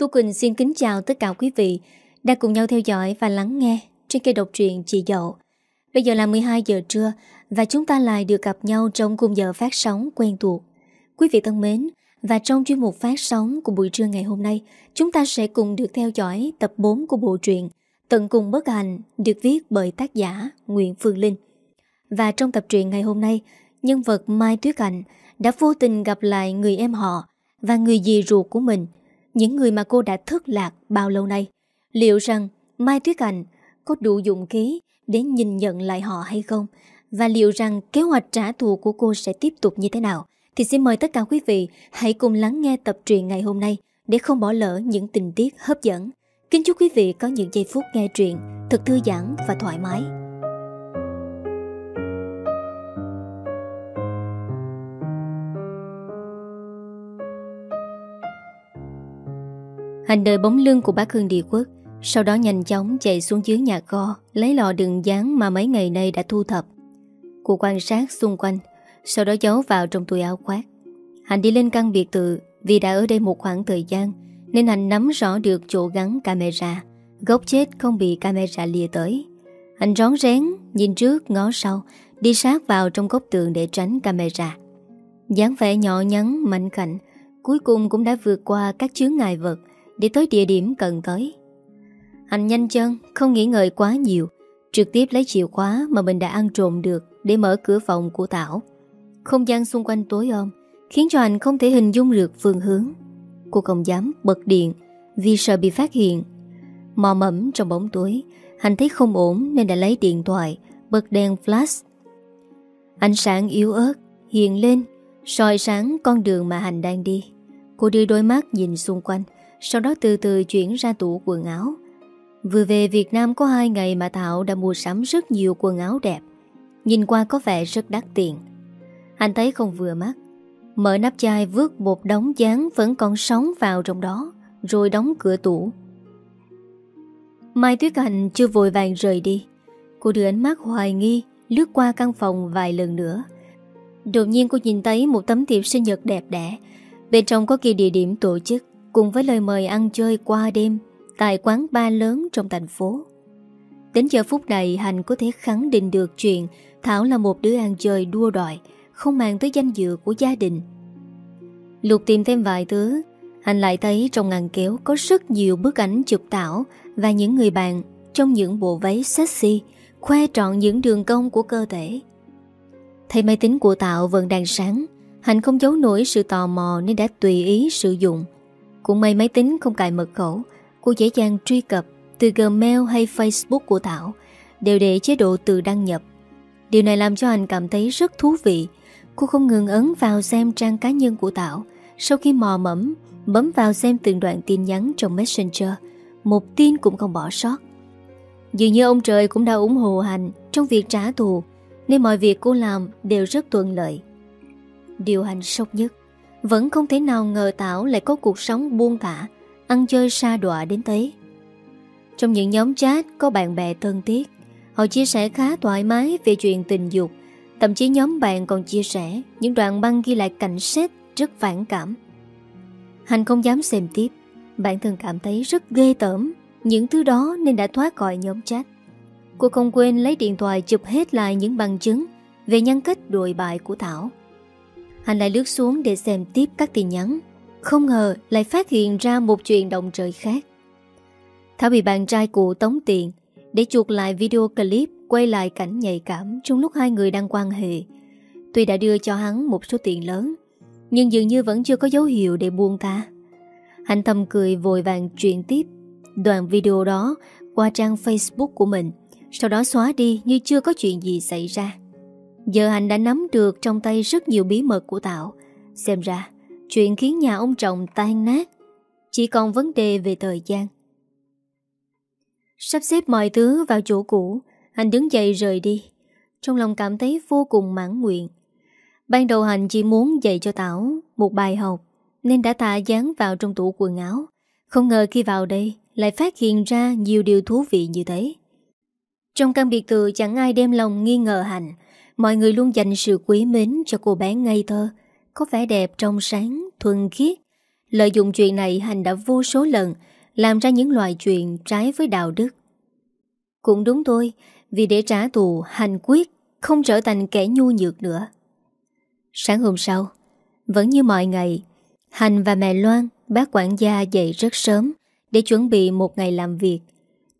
Tu Quỳnh xin kính chào tất cả quý vị đang cùng nhau theo dõi và lắng nghe trên kênh độc truyện Chị Dậu. Bây giờ là 12 giờ trưa và chúng ta lại được gặp nhau trong khung giờ phát sóng quen thuộc. Quý vị thân mến, và trong chuyên mục phát sóng của buổi trưa ngày hôm nay, chúng ta sẽ cùng được theo dõi tập 4 của bộ truyện Tận cùng bất hành được viết bởi tác giả Nguyễn Phương Linh. Và trong tập truyện ngày hôm nay, nhân vật Mai Tuyết Hạnh đã vô tình gặp lại người em họ và người dì ruột của mình, những người mà cô đã thất lạc bao lâu nay. Liệu rằng Mai Tuyết Anh có đủ dụng khí để nhìn nhận lại họ hay không? Và liệu rằng kế hoạch trả thù của cô sẽ tiếp tục như thế nào? Thì xin mời tất cả quý vị hãy cùng lắng nghe tập truyện ngày hôm nay để không bỏ lỡ những tình tiết hấp dẫn. Kính chúc quý vị có những giây phút nghe truyện thật thư giãn và thoải mái. Hành đợi bóng lưng của bác Hương Địa Quốc. Sau đó nhanh chóng chạy xuống dưới nhà kho, Lấy lọ đường dán mà mấy ngày nay đã thu thập. Cô quan sát xung quanh, Sau đó giấu vào trong túi áo khoác. Hành đi lên căn biệt thự, Vì đã ở đây một khoảng thời gian, Nên Hành nắm rõ được chỗ gắn camera. Gốc chết không bị camera lìa tới. Hành rón rén Nhìn trước ngó sau, Đi sát vào trong góc tường để tránh camera. Dáng vẻ nhỏ nhắn mạnh khảnh, Cuối cùng cũng đã vượt qua các chướng ngại vật để tới địa điểm cần tới. Hành nhanh chân, không nghĩ ngợi quá nhiều, trực tiếp lấy chìa khóa mà mình đã ăn trộm được để mở cửa phòng của Thảo. Không gian xung quanh tối om, khiến cho anh không thể hình dung được phương hướng. Cô không dám bật điện vì sợ bị phát hiện. Mò mẫm trong bóng tối, hành thấy không ổn nên đã lấy điện thoại, bật đèn flash. Ánh sáng yếu ớt, hiện lên, soi sáng con đường mà hành đang đi. Cô đưa đôi mắt nhìn xung quanh, sau đó từ từ chuyển ra tủ quần áo. Vừa về Việt Nam có hai ngày mà Thảo đã mua sắm rất nhiều quần áo đẹp. Nhìn qua có vẻ rất đắt tiền. Anh thấy không vừa mắt. Mở nắp chai vước một đống dáng vẫn còn sống vào trong đó, Rồi đóng cửa tủ. Mai Tuyết Hành chưa vội vàng rời đi. Cô đưa ánh mắt hoài nghi, Lướt qua căn phòng vài lần nữa. Đột nhiên cô nhìn thấy một tấm thiệp sinh nhật đẹp đẽ. Bên trong có ghi địa điểm tổ chức cùng với lời mời ăn chơi qua đêm tại quán bar lớn trong thành phố. Đến giờ phút này Hành có thể khẳng định được chuyện Thảo là một đứa ăn chơi đua đòi, không mang tới danh dự của gia đình. Lục tìm thêm vài thứ, Hành lại thấy trong ngăn kéo có rất nhiều bức ảnh chụp Thảo và những người bạn trong những bộ váy sexy, khoe trọn những đường cong của cơ thể. Thấy máy tính của Tạo vẫn đang sáng, Hành không giấu nổi sự tò mò nên đã tùy ý sử dụng. Cũng may máy tính không cài mật khẩu. Cô dễ dàng truy cập Từ Gmail hay Facebook của Thảo, Đều để chế độ tự đăng nhập. Điều này làm cho anh cảm thấy rất thú vị. Cô không ngừng ấn vào xem trang cá nhân của Thảo. Sau khi mò mẫm, Bấm vào xem từng đoạn tin nhắn trong Messenger, Một tin cũng không bỏ sót. Dường như ông trời cũng đã ủng hộ hành Trong việc trả thù, Nên mọi việc cô làm đều rất thuận lợi. Điều hành sốc nhất vẫn không thể nào ngờ Tảo lại có cuộc sống buông thả, Ăn chơi xa đọa đến thế. Trong những nhóm chat có bạn bè thân thiết, Họ chia sẻ khá thoải mái về chuyện tình dục. Thậm chí nhóm bạn còn chia sẻ Những đoạn băng ghi lại cảnh xét rất phản cảm. Hành không dám xem tiếp, Bản thân cảm thấy rất ghê tởm, Những thứ đó nên đã thoát khỏi nhóm chat. Cô không quên lấy điện thoại chụp hết lại những bằng chứng Về nhân cách đồi bại của Thảo anh lại lướt xuống để xem tiếp các tin nhắn. Không ngờ lại phát hiện ra một chuyện động trời khác. Thảo bị bạn trai cụ tống tiền Để chuột lại video clip Quay lại cảnh nhạy cảm Trong lúc hai người đang quan hệ. Tuy đã đưa cho hắn một số tiền lớn, Nhưng dường như vẫn chưa có dấu hiệu để buông tha. Anh thầm cười vội vàng chuyện tiếp Đoạn video đó Qua trang Facebook của mình, Sau đó xóa đi như chưa có chuyện gì xảy ra. Giờ Hạnh đã nắm được trong tay rất nhiều bí mật của Tạo Xem ra, Chuyện khiến nhà ông chồng tan nát. Chỉ còn vấn đề về thời gian. Sắp xếp mọi thứ vào chỗ cũ Hành đứng dậy rời đi. Trong lòng cảm thấy vô cùng mãn nguyện. Ban đầu Hành chỉ muốn dạy cho Tảo Một bài học, Nên đã thả dán vào trong tủ quần áo. Không ngờ khi vào đây, Lại phát hiện ra nhiều điều thú vị như thế. Trong căn biệt thự chẳng ai đem lòng nghi ngờ Hành Mọi người luôn dành sự quý mến cho cô bé ngây thơ Có vẻ đẹp trong sáng, thuần khiết. Lợi dụng chuyện này Hành đã vô số lần Làm ra những loại chuyện trái với đạo đức. Cũng đúng thôi Vì để trả thù Hành quyết Không trở thành kẻ nhu nhược nữa. Sáng hôm sau Vẫn như mọi ngày Hành và mẹ Loan Bác quản gia dậy rất sớm Để chuẩn bị một ngày làm việc.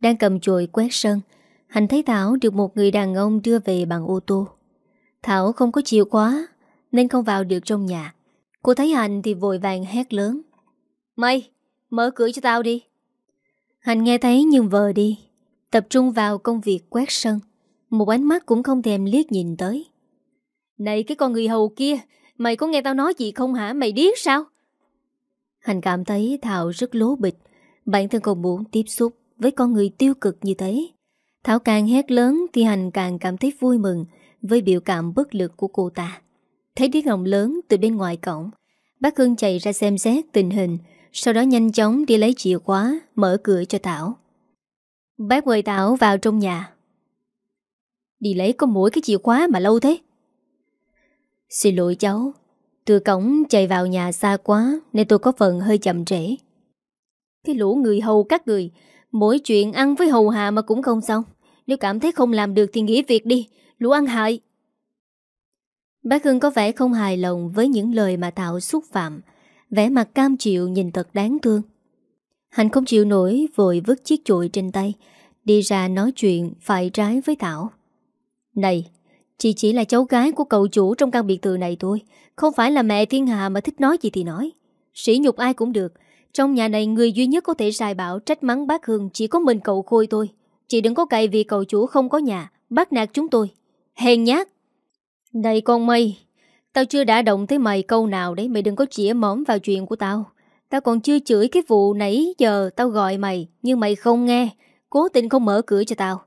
Đang cầm chổi quét sân Hành thấy Thảo được một người đàn ông đưa về bằng ô tô. Thảo không có chịu quá Nên không vào được trong nhà. Cô thấy Hành thì vội vàng hét lớn. Mày, mở cửa cho tao đi. Hành nghe thấy nhưng vờ đi Tập trung vào công việc quét sân. Một ánh mắt cũng không thèm liếc nhìn tới. Này cái con người hầu kia Mày có nghe tao nói gì không hả? Mày điếc sao? Hành cảm thấy Thảo rất lố bịch. Bản thân không muốn tiếp xúc Với con người tiêu cực như thế. Thảo càng hét lớn Thì Hành càng cảm thấy vui mừng. Với biểu cảm bất lực của cô ta. Thấy tiếng hồng lớn từ bên ngoài cổng, Bác Hưng chạy ra xem xét tình hình, Sau đó nhanh chóng đi lấy chìa khóa, Mở cửa cho Thảo. Bác mời Thảo vào trong nhà. Đi lấy có mỗi cái chìa khóa mà lâu thế? Xin lỗi cháu, Từ cổng chạy vào nhà xa quá Nên tôi có phần hơi chậm trễ. Cái lũ người hầu các người, Mỗi chuyện ăn với hầu hạ mà cũng không xong. Nếu cảm thấy không làm được thì nghỉ việc đi Lũ ăn hại Bác Hưng có vẻ không hài lòng với những lời mà Thảo xúc phạm. Vẻ mặt cam chịu nhìn thật đáng thương. Hành không chịu nổi, vội vứt chiếc chổi trên tay. Đi ra nói chuyện phải trái với Thảo. Này, Chị chỉ là cháu gái của cậu chủ trong căn biệt thự này thôi. Không phải là mẹ thiên hạ mà thích nói gì thì nói. Sỉ nhục ai cũng được. Trong nhà này người duy nhất có thể sai bảo trách mắng bác Hương chỉ có mình cậu Khôi thôi. Chị đừng có cậy vì cậu chủ không có nhà. Bắt nạt chúng tôi. Hèn nhát. Này con mây, Tao chưa đã động tới mày câu nào đấy, Mày đừng có chĩa mõm vào chuyện của tao. Tao còn chưa chửi cái vụ nãy giờ Tao gọi mày, Nhưng mày không nghe, Cố tình không mở cửa cho tao.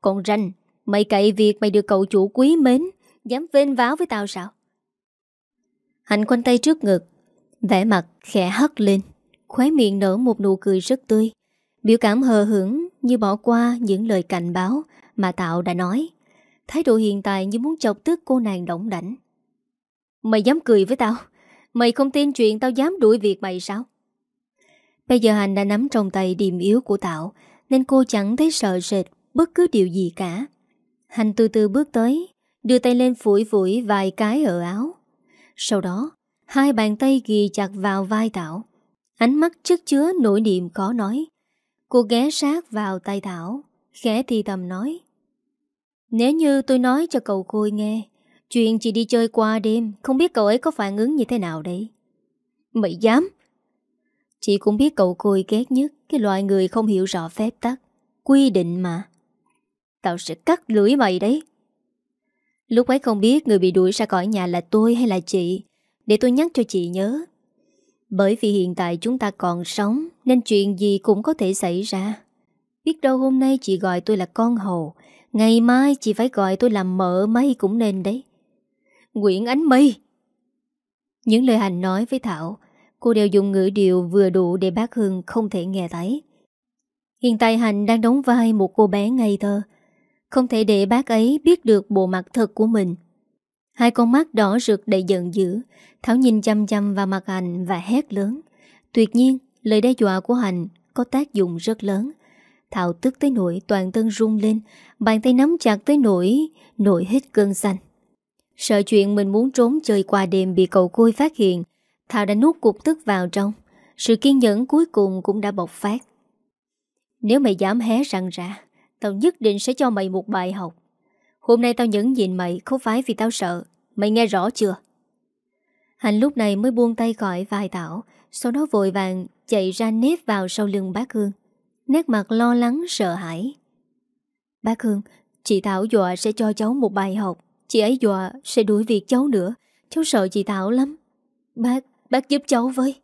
Còn ranh, Mày cậy việc mày được cậu chủ quý mến, Dám vên váo với tao sao? Hạnh quanh tay trước ngực, vẻ mặt khẽ hất lên, Khóe miệng nở một nụ cười rất tươi. Biểu cảm hờ hững Như bỏ qua những lời cảnh báo Mà Tạo đã nói. Thái độ hiện tại như muốn chọc tức cô nàng động đảnh. Mày dám cười với tao? Mày không tin chuyện tao dám đuổi việc mày sao? Bây giờ Hành đã nắm trong tay điểm yếu của Tạo Nên cô chẳng thấy sợ sệt Bất cứ điều gì cả. Hành từ từ bước tới, Đưa tay lên phủi phủi vài cái ở áo. Sau đó, Hai bàn tay ghi chặt vào vai Tạo Ánh mắt chất chứa nỗi niềm khó nói. Cô ghé sát vào tay Thảo Khẽ thì tầm nói nếu như tôi nói cho cậu Khôi nghe, Chuyện chị đi chơi qua đêm, Không biết cậu ấy có phản ứng như thế nào đấy. Mày dám Chị cũng biết cậu Khôi ghét nhất, Cái loại người không hiểu rõ phép tắc, Quy định mà. Tao sẽ cắt lưỡi mày đấy. Lúc ấy không biết người bị đuổi ra khỏi nhà là tôi hay là chị, Để tôi nhắc cho chị nhớ. Bởi vì hiện tại chúng ta còn sống, Nên chuyện gì cũng có thể xảy ra. Biết đâu hôm nay chị gọi tôi là con hầu Ngày mai chị phải gọi tôi làm mợ mây cũng nên đấy. Nguyễn Ánh Mây. Những lời hành nói với Thảo, Cô đều dùng ngữ điệu vừa đủ để bác Hương không thể nghe thấy. Hiện tại Hành đang đóng vai một cô bé ngây thơ. Không thể để bác ấy biết được bộ mặt thật của mình. Hai con mắt đỏ rực đầy giận dữ. Thảo nhìn chăm chăm vào mặt Hành và hét lớn. Tuyệt nhiên, lời đe dọa của Hành Có tác dụng rất lớn. Thảo tức tới nỗi toàn thân rung lên, Bàn tay nắm chặt tới nỗi, Nổi hết cơn xanh. Sợ chuyện mình muốn trốn chơi qua đêm Bị cậu côi phát hiện Thảo đã nuốt cục tức vào trong. Sự kiên nhẫn cuối cùng cũng đã bộc phát. Nếu mày dám hé răng ra, Tao nhất định sẽ cho mày một bài học. Hôm nay tao nhẫn nhịn mày, Không phải vì tao sợ. Mày nghe rõ chưa? Hành lúc này mới buông tay khỏi vai Thảo, Sau đó vội vàng chạy ra nếp vào sau lưng bác Hương. Nét mặt lo lắng sợ hãi Bác Hương Chị Thảo dọa sẽ cho cháu một bài học Chị ấy dọa sẽ đuổi việc cháu nữa Cháu sợ chị Thảo lắm Bác, bác giúp cháu với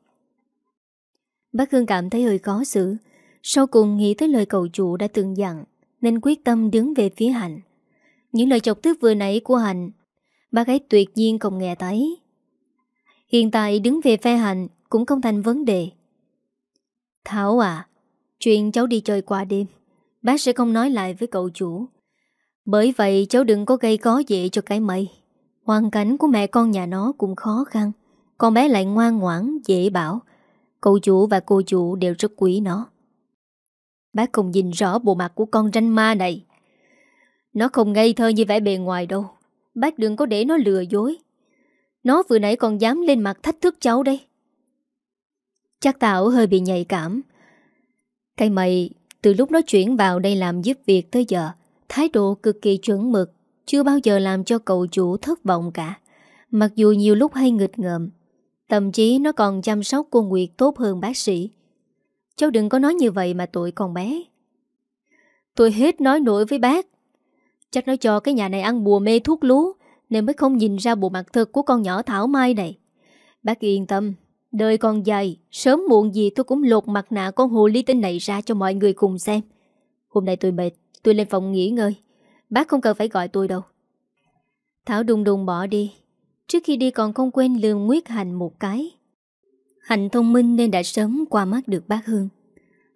Bác Hương cảm thấy hơi khó xử Sau cùng nghĩ tới lời cầu chủ đã từng dặn nên quyết tâm đứng về phía Hạnh. Những lời chọc tức vừa nãy của Hạnh, bác ấy tuyệt nhiên không nghe thấy. Hiện tại đứng về phe Hạnh cũng không thành vấn đề. Thảo à, chuyện cháu đi chơi qua đêm, bác sẽ không nói lại với cậu chủ. Bởi vậy cháu đừng có gây có dễ cho cái mây. Hoàn cảnh của mẹ con nhà nó cũng khó khăn, con bé lại ngoan ngoãn, dễ bảo. Cậu chủ và cô chủ đều rất quý nó. Bác không nhìn rõ bộ mặt của con ranh ma này. Nó không ngây thơ như vẻ bề ngoài đâu. Bác đừng có để nó lừa dối. Nó vừa nãy còn dám lên mặt thách thức cháu đây Chắc Tảo hơi bị nhạy cảm. Cái mày Từ lúc nó chuyển vào đây làm giúp việc tới giờ, Thái độ cực kỳ chuẩn mực, Chưa bao giờ làm cho cậu chủ thất vọng cả. Mặc dù nhiều lúc hay nghịch ngợm, Thậm chí nó còn chăm sóc cô Nguyệt tốt hơn bác sĩ. Cháu đừng có nói như vậy mà tụi còn bé. Tôi hết nói nổi với bác. Chắc nó cho cái nhà này ăn bùa mê thuốc lú, Nên mới không nhìn ra bộ mặt thật của con nhỏ Thảo Mai này. Bác yên tâm Đời còn dài, Sớm muộn gì tôi cũng lột mặt nạ con hồ ly tinh này ra cho mọi người cùng xem. Hôm nay tôi mệt, Tôi lên phòng nghỉ ngơi. Bác không cần phải gọi tôi đâu. Thảo đùng đùng bỏ đi. Trước khi đi còn không quên lường Nguyết Hành một cái. Hành thông minh nên đã sớm qua mắt được bác Hương.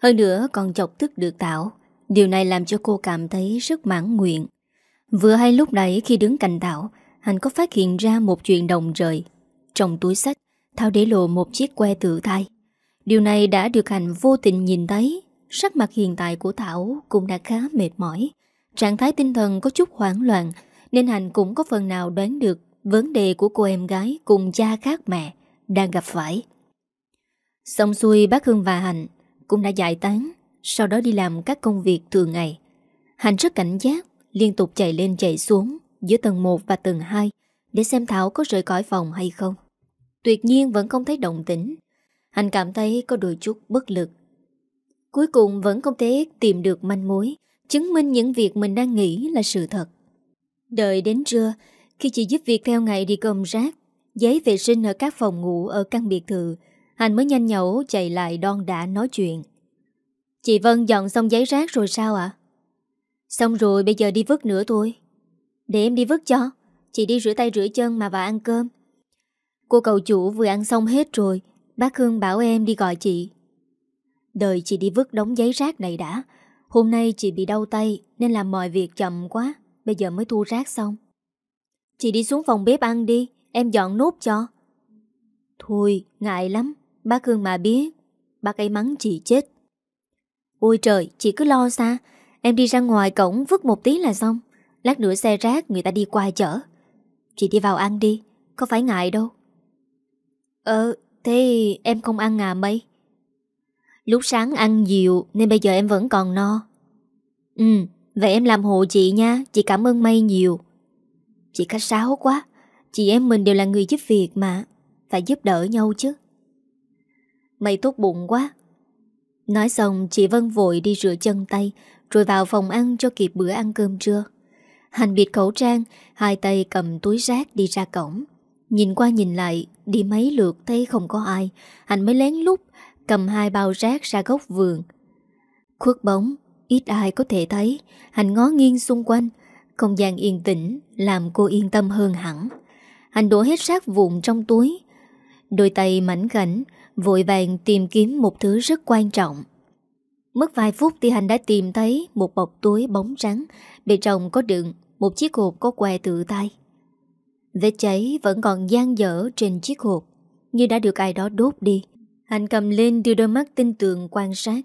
Hơn nữa còn chọc tức được Tảo Điều này làm cho cô cảm thấy rất mãn nguyện. Vừa hay lúc nãy khi đứng cạnh Thảo Hành có phát hiện ra một chuyện đồng rời Trong túi sách. Thảo để lộ một chiếc que tự thai Điều này đã được Hành vô tình nhìn thấy. Sắc mặt hiện tại của Thảo cũng đã khá mệt mỏi. Trạng thái tinh thần có chút hoảng loạn, Nên Hành cũng có phần nào đoán được Vấn đề của cô em gái cùng cha khác mẹ Đang gặp phải. Xong xuôi, bác Hương và Hành Cũng đã giải tán, Sau đó đi làm các công việc thường ngày. Hành rất cảnh giác, Liên tục chạy lên chạy xuống Giữa tầng 1 và tầng 2 Để xem Thảo có rời khỏi phòng hay không. Tuyệt nhiên vẫn không thấy động tĩnh. Hành cảm thấy có đôi chút bất lực. Cuối cùng vẫn không thể tìm được manh mối, Chứng minh những việc mình đang nghĩ là sự thật. Đợi đến trưa, Khi chị giúp việc theo ngày đi gom rác, Giấy vệ sinh ở các phòng ngủ ở căn biệt thự Hành mới nhanh nhẩu chạy lại đon đã nói chuyện. Chị Vân dọn xong giấy rác rồi sao ạ? Xong rồi, bây giờ đi vứt nữa thôi. Để em đi vứt cho. Chị đi rửa tay rửa chân mà vào ăn cơm. Cô cậu chủ vừa ăn xong hết rồi, Bác Hương bảo em đi gọi chị. Đợi chị đi vứt đống giấy rác này đã, Hôm nay chị bị đau tay Nên làm mọi việc chậm quá, Bây giờ mới thu rác xong. Chị đi xuống phòng bếp ăn đi, Em dọn nốt cho. Thôi, ngại lắm, Bác Hương mà biết, Bác ấy mắng chị chết. Ôi trời, chị cứ lo xa, Em đi ra ngoài cổng vứt một tí là xong, Lát nữa xe rác người ta đi qua chở. Chị đi vào ăn đi, Có phải ngại đâu. Ờ thế em không ăn à mấy Lúc sáng ăn nhiều Nên bây giờ em vẫn còn no. Ừ Vậy em làm hộ chị nha, Chị cảm ơn May nhiều. Chị khách sáo quá, Chị em mình đều là người giúp việc mà, Phải giúp đỡ nhau chứ. May tốt bụng quá. Nói xong, chị Vân vội đi rửa chân tay, Rồi vào phòng ăn cho kịp bữa ăn cơm trưa. Hành bịt khẩu trang, Hai tay cầm túi rác đi ra cổng. Nhìn qua nhìn lại, Đi mấy lượt thấy không có ai. Hành mới lén lút Cầm hai bao rác ra góc vườn. Khuất bóng, Ít ai có thể thấy. Hành ngó nghiêng xung quanh. Không gian yên tĩnh, Làm cô yên tâm hơn hẳn. Hành đổ hết rác vụn trong túi. Đôi tay mảnh khảnh, Vội vàng tìm kiếm một thứ rất quan trọng. Mất vài phút thì Hành đã tìm thấy Một bọc túi bóng trắng. Bên trong có đựng Một chiếc hộp có que tự tay. Vết cháy vẫn còn gian dở trên chiếc hộp. Như đã được ai đó đốt đi Hành cầm lên đưa đôi mắt tin tưởng quan sát.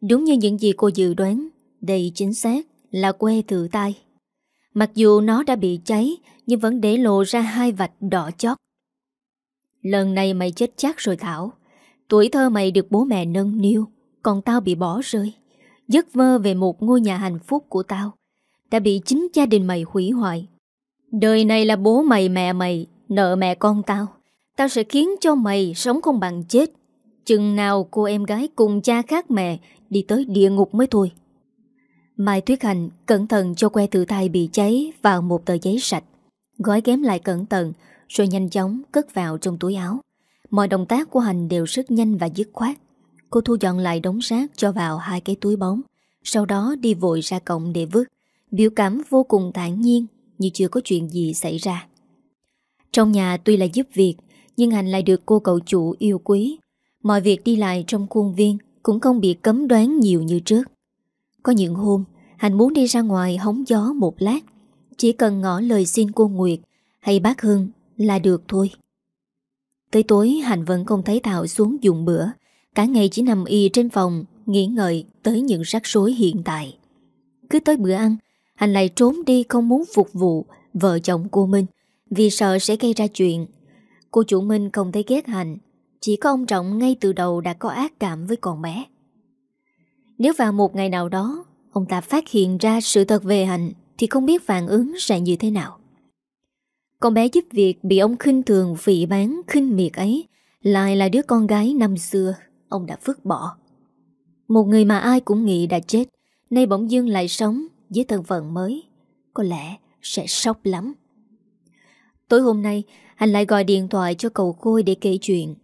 Đúng như những gì cô dự đoán, đầy chính xác là que thử tay. Mặc dù nó đã bị cháy, Nhưng vẫn để lộ ra hai vạch đỏ chót. Lần này mày chết chắc rồi Thảo. Tuổi thơ mày được bố mẹ nâng niu, Còn tao bị bỏ rơi. Giấc mơ về một ngôi nhà hạnh phúc của tao. Đã bị chính gia đình mày hủy hoại. Đời này là bố mày, mẹ mày, Nợ mẹ con tao. Tao sẽ khiến cho mày sống không bằng chết. Chừng nào cô em gái cùng cha khác mẹ Đi tới địa ngục mới thôi. Mai Tuyết Hành cẩn thận cho que tự thai bị cháy Vào một tờ giấy sạch. Gói ghém lại cẩn thận, Rồi nhanh chóng cất vào trong túi áo. Mọi động tác của Hành đều rất nhanh và dứt khoát. Cô thu dọn lại đống rác cho vào hai cái túi bóng, Sau đó đi vội ra cổng để vứt. Biểu cảm vô cùng thản nhiên. Như chưa có chuyện gì xảy ra. Trong nhà tuy là giúp việc, Nhưng Hành lại được cô cậu chủ yêu quý. Mọi việc đi lại trong khuôn viên Cũng không bị cấm đoán nhiều như trước. Có những hôm Hành muốn đi ra ngoài hóng gió một lát. Chỉ cần ngỏ lời xin cô Nguyệt Hay bác Hưng là được thôi. Tới tối Hành vẫn không thấy Thảo xuống dùng bữa. Cả ngày chỉ nằm y trên phòng, Nghĩ ngợi tới những rắc rối hiện tại. Cứ tới bữa ăn anh lại trốn đi không muốn phục vụ Vợ chồng cô Minh Vì sợ sẽ gây ra chuyện. Cô chủ Minh không thấy ghét Hành Chỉ có ông Trọng ngay từ đầu đã có ác cảm với con bé. Nếu vào một ngày nào đó, Ông ta phát hiện ra sự thật về Hành Thì không biết phản ứng sẽ như thế nào. Con bé giúp việc bị ông khinh thường vị bán khinh miệt ấy Lại là đứa con gái năm xưa, Ông đã vứt bỏ. Một người mà ai cũng nghĩ đã chết, Nay bỗng dưng lại sống. Với thân phận mới, Có lẽ sẽ sốc lắm. Tối hôm nay, Anh lại gọi điện thoại cho cậu Khôi để kể chuyện.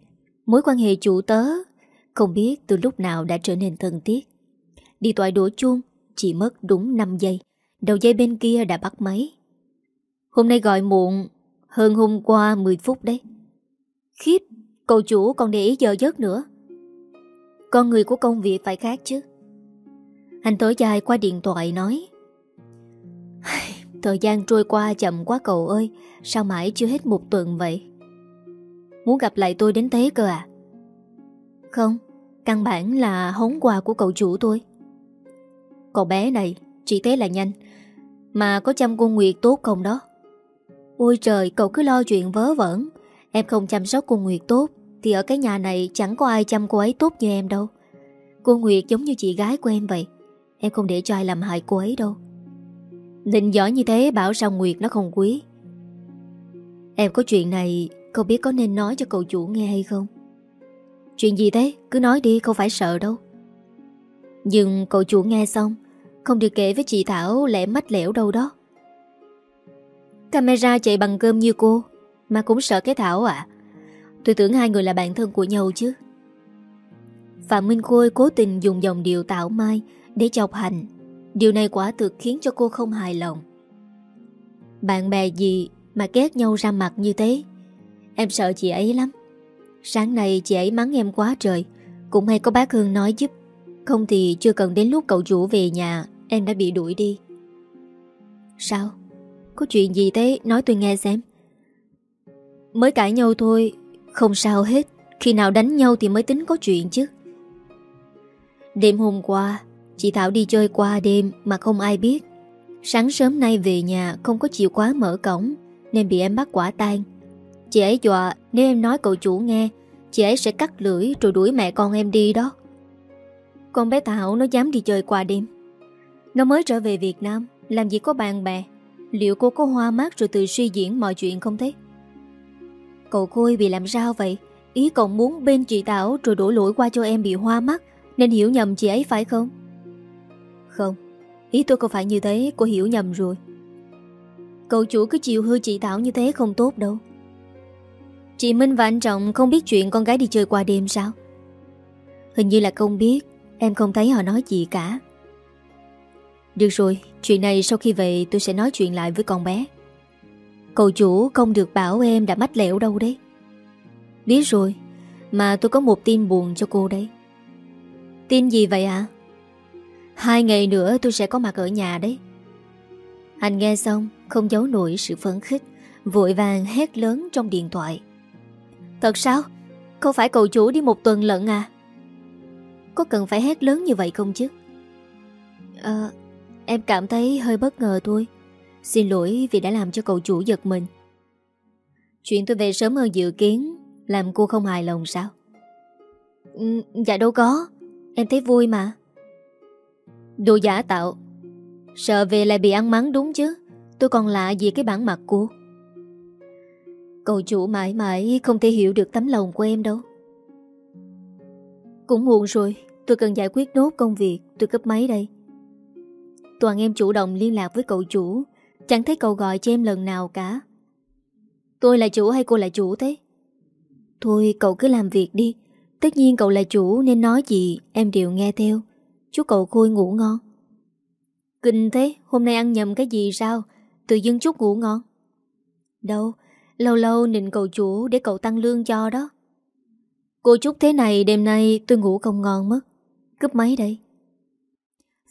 Mối quan hệ chủ tớ, Không biết từ lúc nào đã trở nên thân thiết. Đi thoại đổ chuông, Chỉ mất đúng 5 giây. Đầu dây bên kia đã bắt máy. Hôm nay gọi muộn, Hơn hôm qua 10 phút đấy. Khiếp, Cậu chủ còn để ý giờ giấc nữa. Con người của công việc phải khác chứ. Anh tối dài qua điện thoại nói Thời gian trôi qua chậm quá cậu ơi, Sao mãi chưa hết một tuần vậy? Muốn gặp lại tôi đến thế cơ à? Không, Căn bản là hống quà của cậu chủ tôi. Cậu bé này Chỉ thế là nhanh, Mà có chăm cô Nguyệt tốt không đó? Ôi trời, cậu cứ lo chuyện vớ vẩn. Em không chăm sóc cô Nguyệt tốt, Thì ở cái nhà này chẳng có ai chăm cô ấy tốt như em đâu. Cô Nguyệt giống như chị gái của em vậy, Em không để cho ai làm hại cô ấy đâu. Linh giỏi như thế bảo sao Nguyệt nó không quý. Em có chuyện này, Cậu biết có nên nói cho cậu chủ nghe hay không? Chuyện gì thế? Cứ nói đi, không phải sợ đâu. Nhưng cậu chủ nghe xong, Không được kể với chị Thảo lẽ mách lẻo đâu đó. Camera chạy bằng cơm như cô, Mà cũng sợ cái Thảo à Tôi tưởng hai người là bạn thân của nhau chứ. Phạm Minh Khôi cố tình dùng dòng điệu tạo mai Để chọc hành Điều này quả thực khiến cho cô không hài lòng. Bạn bè gì mà ghét nhau ra mặt như thế? Em sợ chị ấy lắm. Sáng nay chị ấy mắng em quá trời. Cũng hay có bác Hương nói giúp. Không thì chưa cần đến lúc cậu chủ về nhà, Em đã bị đuổi đi. Sao? Có chuyện gì thế? Nói tôi nghe xem. Mới cãi nhau thôi, Không sao hết. Khi nào đánh nhau thì mới tính có chuyện chứ. Đêm hôm qua Chị Thảo đi chơi qua đêm mà không ai biết. Sáng sớm nay về nhà không có chìa khóa mở cổng, Nên bị em bắt quả tang. Chị ấy dọa, nếu em nói cậu chủ nghe, Chị ấy sẽ cắt lưỡi rồi đuổi mẹ con em đi đó. Con bé Thảo nó dám đi chơi qua đêm. Nó mới trở về Việt Nam, Làm gì có bạn bè. Liệu cô có hoa mát rồi tự suy diễn mọi chuyện không thế? Cậu Khôi bị làm sao vậy? Ý cậu muốn bên chị Thảo rồi đổ lỗi qua cho em bị hoa mắt, Nên hiểu nhầm chị ấy phải không? Không? Ý tôi không phải như thế, Cô hiểu nhầm rồi. Cậu chủ cứ chịu hư chị Thảo như thế không tốt đâu. Chị Minh và anh Trọng không biết chuyện con gái đi chơi qua đêm sao? Hình như là không biết, Em không thấy họ nói gì cả. Được rồi, Chuyện này sau khi về tôi sẽ nói chuyện lại với con bé. Cậu chủ không được bảo em đã mách lẻo đâu đấy. Biết rồi, Mà tôi có một tin buồn cho cô đấy. Tin gì vậy ạ? À? Hai ngày nữa tôi sẽ có mặt ở nhà đấy. Anh nghe xong Không giấu nổi sự phấn khích Vội vàng hét lớn trong điện thoại. Thật sao? Không phải cậu chủ đi một tuần lận à? Có cần phải hét lớn như vậy không chứ? À, Em cảm thấy hơi bất ngờ thôi. Xin lỗi vì đã làm cho cậu chủ giật mình. Chuyện tôi về sớm hơn dự kiến Làm cô không hài lòng sao? Ừ, Dạ đâu có. Em thấy vui mà. Đồ giả tạo. Sợ về lại bị ăn mắng đúng chứ? Tôi còn lạ gì cái bản mặt cô Cậu chủ mãi mãi Không thể hiểu được tấm lòng của em đâu. Cũng muộn rồi, Tôi cần giải quyết nốt công việc, Tôi cấp máy đây. Toàn em chủ động liên lạc với cậu chủ, Chẳng thấy cậu gọi cho em lần nào cả. Tôi là chủ hay cô là chủ thế? Thôi, cậu cứ làm việc đi. Tất nhiên cậu là chủ nên nói gì, Em đều nghe theo. Chúc cậu Khôi ngủ ngon. Kinh thế, Hôm nay ăn nhầm cái gì sao? Tự dưng chút ngủ ngon. Đâu, Lâu lâu nịnh cậu chủ để cậu tăng lương cho đó. Cô chúc thế này đêm nay tôi ngủ không ngon mất. Cướp máy đây.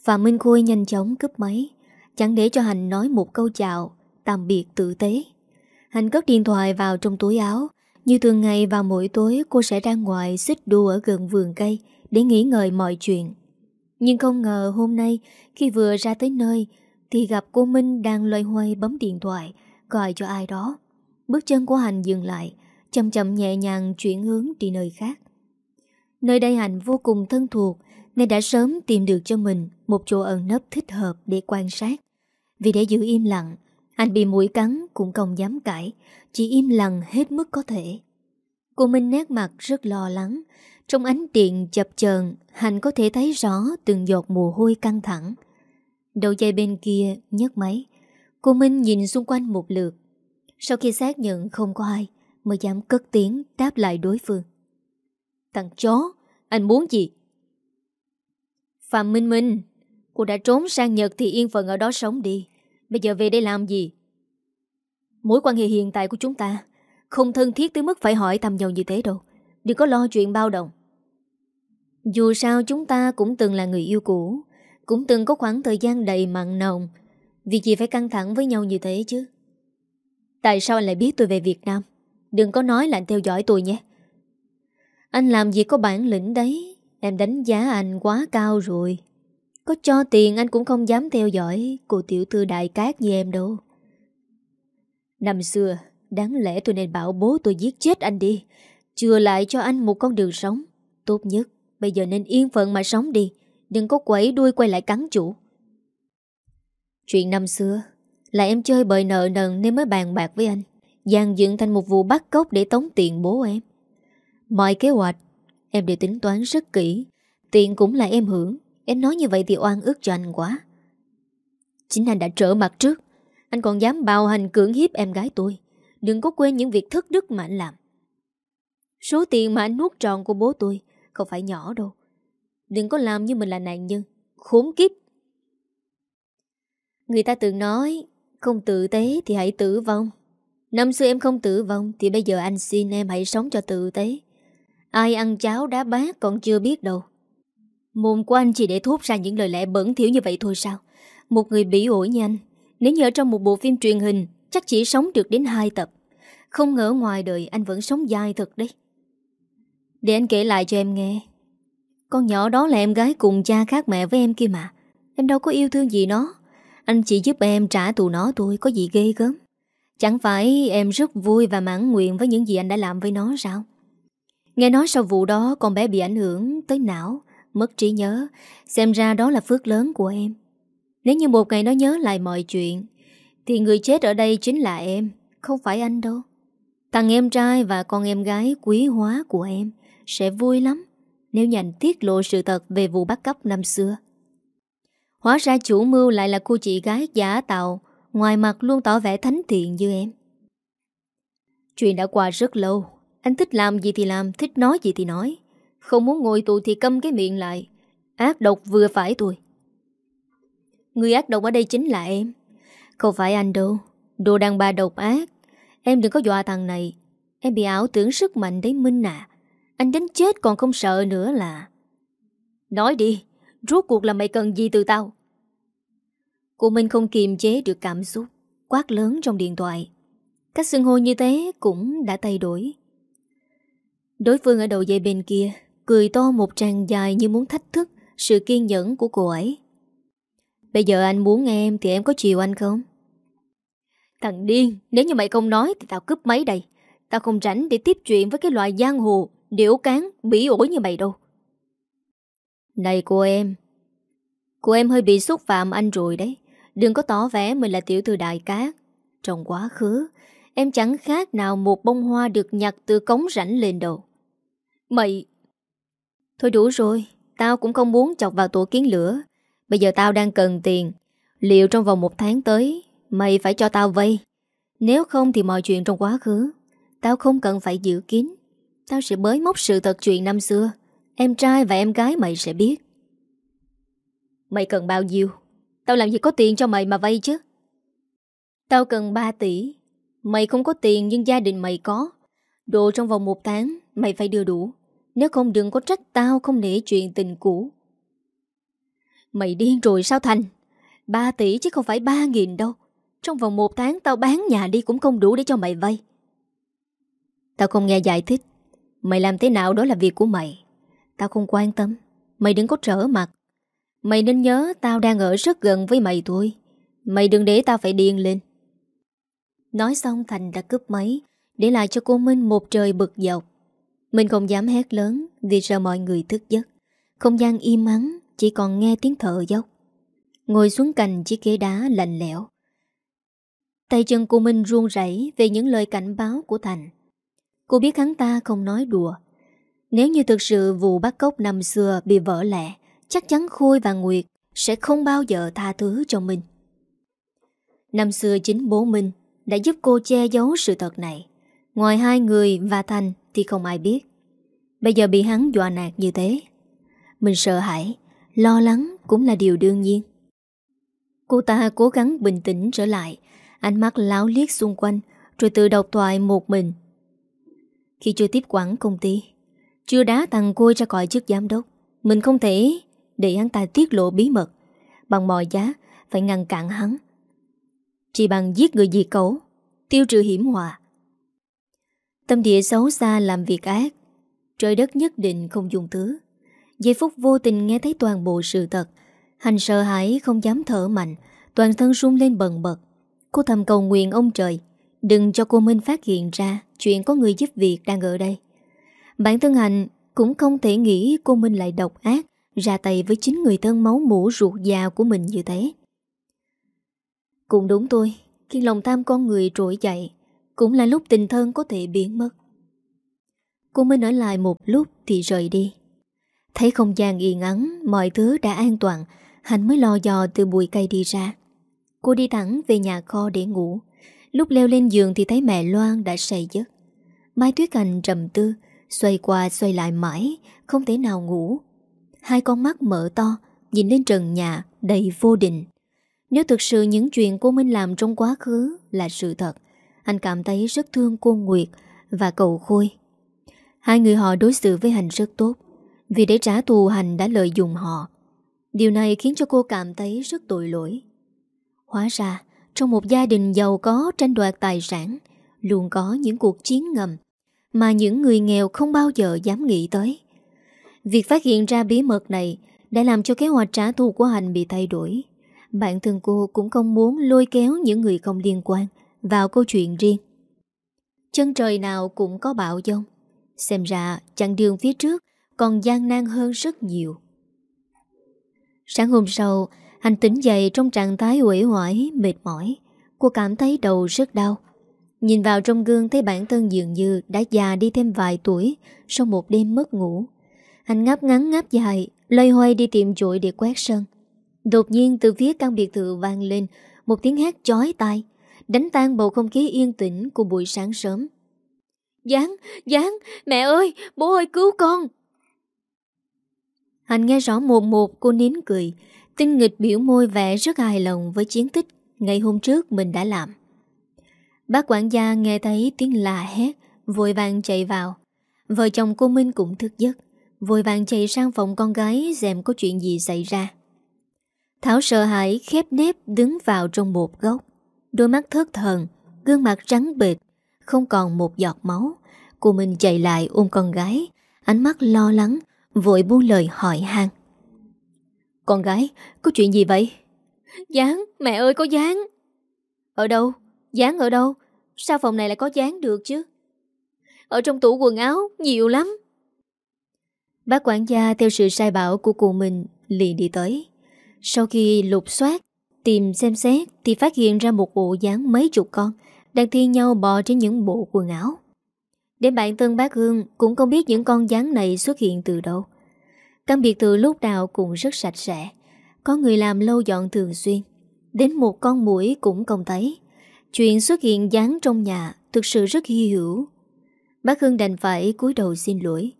Phạm Minh Khôi nhanh chóng cướp máy, Chẳng để cho Hành nói một câu chào, Tạm biệt tử tế. Hành cất điện thoại vào trong túi áo. Như thường ngày vào mỗi tối, cô sẽ ra ngoài xích đu ở gần vườn cây để nghĩ ngợi mọi chuyện. Nhưng không ngờ hôm nay khi vừa ra tới nơi thì gặp cô Minh đang loay hoay bấm điện thoại gọi cho ai đó. Bước chân của Hành dừng lại, chậm chậm nhẹ nhàng chuyển hướng đi nơi khác. Nơi đây Hành vô cùng thân thuộc nên đã sớm tìm được cho mình một chỗ ẩn nấp thích hợp để quan sát. Vì để giữ im lặng, hành bị mũi cắn cũng không dám cãi, chỉ im lặng hết mức có thể. Cô Minh nét mặt rất lo lắng, trong ánh điện chập chờn Hành có thể thấy rõ từng giọt mồ hôi căng thẳng. Đầu dây bên kia nhấc máy, cô Minh nhìn xung quanh một lượt. Sau khi xác nhận không có ai, mới dám cất tiếng đáp lại đối phương. Thằng chó, anh muốn gì? Phạm Minh Minh, cô đã trốn sang Nhật thì yên phận ở đó sống đi. Bây giờ về đây làm gì? Mối quan hệ hiện tại của chúng ta không thân thiết tới mức phải hỏi tầm nhau như thế đâu. Đừng có lo chuyện bao đồng. Dù sao chúng ta cũng từng là người yêu cũ, cũng từng có khoảng thời gian đầy mặn nồng. Việc gì phải căng thẳng với nhau như thế chứ? Tại sao anh lại biết tôi về Việt Nam? Đừng có nói là anh theo dõi tôi nhé. Anh làm gì có bản lĩnh đấy Em đánh giá anh quá cao rồi Có cho tiền anh cũng không dám theo dõi Cô tiểu thư đại cát như em đâu Năm xưa Đáng lẽ tôi nên bảo bố tôi giết chết anh đi Chừa lại cho anh một con đường sống. Tốt nhất, Bây giờ nên yên phận mà sống đi. Đừng có quẩy đuôi quay lại cắn chủ. Chuyện năm xưa, Là em chơi bời nợ nần Nên mới bàn bạc với anh, dàn dựng thành một vụ bắt cóc để tống tiền bố em. Mọi kế hoạch, Em đều tính toán rất kỹ. Tiền cũng là em hưởng. Em nói như vậy thì oan ức cho anh quá. Chính anh đã trở mặt trước. Anh còn dám bạo hành cưỡng hiếp em gái tôi. Đừng có quên những việc thất đức mà anh làm. Số tiền mà anh nuốt tròn của bố tôi Không phải nhỏ đâu. Đừng có làm như mình là nạn nhân, Khốn kiếp. Người ta từng nói, Không tự tế thì hãy tử vong. Năm xưa em không tử vong Thì bây giờ anh xin em hãy sống cho tự tế. Ai ăn cháo đá bát còn chưa biết đâu. Mồm của anh chỉ để thốt ra những lời lẽ bẩn thiểu như vậy thôi sao? Một người bị ổi như anh, Nếu như ở trong một bộ phim truyền hình, Chắc chỉ sống được đến hai tập. Không ngờ ngoài đời anh vẫn sống dài thật đấy. Để anh kể lại cho em nghe. Con nhỏ đó là em gái cùng cha khác mẹ với em kia mà. Em đâu có yêu thương gì nó. Anh chỉ giúp em trả tù nó thôi Có gì ghê gớm. Chẳng phải em rất vui và mãn nguyện Với những gì anh đã làm với nó sao? Nghe nói sau vụ đó con bé bị ảnh hưởng tới não, mất trí nhớ, xem ra đó là phước lớn của em. Nếu như một ngày nó nhớ lại mọi chuyện, thì người chết ở đây chính là em, không phải anh đâu. Thằng em trai và con em gái quý hóa của em sẽ vui lắm nếu nhành tiết lộ sự thật về vụ bắt cóc năm xưa. Hóa ra chủ mưu lại là cô chị gái giả tạo, ngoài mặt luôn tỏ vẻ thánh thiện như em. Chuyện đã qua rất lâu, anh thích làm gì thì làm Thích nói gì thì nói. Không muốn ngồi tù thì câm cái miệng lại. Ác độc vừa phải tôi Người ác độc ở đây chính là em. Không phải anh đâu Đồ đàn bà độc ác. Em đừng có dọa thằng này. Em bị ảo tưởng sức mạnh đấy Minh à. Anh đến chết còn không sợ nữa là. Nói đi, Rốt cuộc là mày cần gì từ tao? Cô Minh không kiềm chế được cảm xúc, Quát lớn trong điện thoại. Cách xưng hô như thế cũng đã thay đổi. Đối phương ở đầu dây bên kia, Cười to một tràng dài như muốn thách thức Sự kiên nhẫn của cô ấy. Bây giờ anh muốn nghe em Thì em có chịu anh không? Thằng điên, Nếu như mày không nói thì tao cướp máy đây. Tao không rảnh để tiếp chuyện với cái loại giang hồ Điểu cán, bỉ ổi như mày đâu Này cô em Cô em hơi bị xúc phạm anh rồi đấy Đừng có tỏ vẻ mình là tiểu thư đại cát Trong quá khứ Em chẳng khác nào một bông hoa được nhặt từ cống rãnh lên đầu. Mày... Thôi đủ rồi, tao cũng không muốn chọc vào tổ kiến lửa. Bây giờ tao đang cần tiền. Liệu trong vòng một tháng tới, mày phải cho tao vay. Nếu không thì mọi chuyện trong quá khứ, tao không cần phải giữ kín. Tao sẽ bới móc sự thật chuyện năm xưa. Em trai và em gái mày sẽ biết. Mày cần bao nhiêu? Tao làm gì có tiền cho mày mà vay chứ? Tao cần 3 tỷ Mày không có tiền nhưng gia đình mày có Đồ trong vòng một tháng, Mày phải đưa đủ Nếu không đừng có trách tao không nể chuyện tình cũ Mày điên rồi sao Thành 3 tỷ chứ không phải 3 nghìn đâu Trong vòng một tháng tao bán nhà đi cũng không đủ để cho mày vay Tao không nghe giải thích Mày làm thế nào đó là việc của mày. Tao không quan tâm. Mày đừng có trở mặt. Mày nên nhớ tao đang ở rất gần với mày thôi. Mày đừng để tao phải điên lên. Nói xong, Thành đã cướp máy, Để lại cho cô Minh một trời bực dọc. Mình không dám hét lớn, Vì sợ mọi người thức giấc. Không gian im ắng, Chỉ còn nghe tiếng thở dốc. Ngồi xuống cành chiếc ghế đá lạnh lẽo. Tay chân cô Minh run rẩy Về những lời cảnh báo của Thành. Cô biết hắn ta không nói đùa. Nếu như thực sự vụ bắt cóc năm xưa Bị vỡ lẻ Chắc chắn Khôi và Nguyệt Sẽ không bao giờ tha thứ cho mình. Năm xưa chính bố Minh Đã giúp cô che giấu sự thật này. Ngoài hai người và Thành Thì không ai biết. Bây giờ bị hắn dọa nạt như thế, Mình sợ hãi, Lo lắng cũng là điều đương nhiên. Cô ta cố gắng bình tĩnh trở lại, Ánh mắt láo liếc xung quanh, Rồi tự đọc thoại một mình khi chưa tiếp quản công ty. Chưa đá thằng côi ra khỏi chức giám đốc. Mình không thể để hắn ta tiết lộ bí mật. Bằng mọi giá, Phải ngăn cản hắn. Chỉ bằng giết người diệt cẩu Tiêu trừ hiểm họa. Tâm địa xấu xa làm việc ác. Trời đất nhất định không dùng thứ. Giây phút vô tình nghe thấy toàn bộ sự thật. Hành sợ hãi không dám thở mạnh, Toàn thân run lên bần bật. Cô thầm cầu nguyện ông trời. Đừng cho cô Minh phát hiện ra Chuyện có người giúp việc đang ở đây. Bản thân hạnh cũng không thể nghĩ cô Minh lại độc ác, Ra tay với chính người thân máu mũ ruột già của mình như thế. Cũng đúng tôi Khi lòng tham con người trỗi dậy, Cũng là lúc tình thân có thể biến mất. Cô Minh ở lại một lúc thì rời đi. Thấy không gian yên ắng, Mọi thứ đã an toàn, hạnh mới lo dò từ bụi cây đi ra. Cô đi thẳng về nhà kho để ngủ. Lúc leo lên giường thì thấy mẹ Loan đã say giấc. Mai Tuyết Hành trầm tư, Xoay qua xoay lại mãi, Không thể nào ngủ. Hai con mắt mở to, Nhìn lên trần nhà đầy vô định. Nếu thực sự những chuyện cô Minh làm trong quá khứ Là sự thật, Anh cảm thấy rất thương cô Nguyệt Và cậu Khôi. Hai người họ đối xử với Hành rất tốt, Vì để trả thù Hành đã lợi dụng họ. Điều này khiến cho cô cảm thấy rất tội lỗi. Hóa ra trong một gia đình giàu có tranh đoạt tài sản, Luôn có những cuộc chiến ngầm Mà những người nghèo không bao giờ dám nghĩ tới. Việc phát hiện ra bí mật này Đã làm cho kế hoạch trả thù của Hành bị thay đổi. Bản thân cô cũng không muốn lôi kéo những người không liên quan Vào câu chuyện riêng. Chân trời nào cũng có bão dông Xem ra chặng đường phía trước Còn gian nan hơn rất nhiều. Sáng hôm sau anh tỉnh dậy trong trạng thái uể oải, Mệt mỏi. Cô cảm thấy đầu rất đau. Nhìn vào trong gương thấy bản thân dường như Đã già đi thêm vài tuổi Sau một đêm mất ngủ. Anh ngáp ngắn ngáp dài Lây hoay đi tìm chuỗi để quét sân. Đột nhiên từ phía căn biệt thự vang lên Một tiếng hét chói tai Đánh tan bầu không khí yên tĩnh của buổi sáng sớm. Giáng, Giáng, mẹ ơi, bố ơi cứu con! Anh nghe rõ một một cô nín cười Tinh nghịch biểu môi vẻ rất hài lòng với chiến tích Ngày hôm trước mình đã làm. Bác quản gia nghe thấy tiếng la hét, Vội vàng chạy vào. Vợ chồng cô Minh cũng thức giấc, Vội vàng chạy sang phòng con gái Xem có chuyện gì xảy ra. Thảo sợ hãi khép nếp đứng vào trong một góc. Đôi mắt thất thần, Gương mặt trắng bệt Không còn một giọt máu. Cô Minh chạy lại ôm con gái, Ánh mắt lo lắng, Vội buông lời hỏi han. Con gái, có chuyện gì vậy? Gián, mẹ ơi có Gián Ở đâu? Gián ở đâu? Sao phòng này lại có Gián được chứ? Ở trong tủ quần áo, nhiều lắm Bác quản gia theo sự sai bảo của cô mình liền đi tới Sau khi lục soát Tìm xem xét Thì phát hiện ra một bộ dáng mấy chục con Đang thi nhau bò trên những bộ quần áo Đến bản thân bác Hương cũng không biết những con gián này xuất hiện từ đâu. Căn biệt thự lúc nào cũng rất sạch sẽ. Có người làm lâu dọn thường xuyên. Đến một con mũi cũng không thấy. Chuyện xuất hiện gián trong nhà thực sự rất hy hữu. Bác Hương đành phải cúi đầu xin lỗi.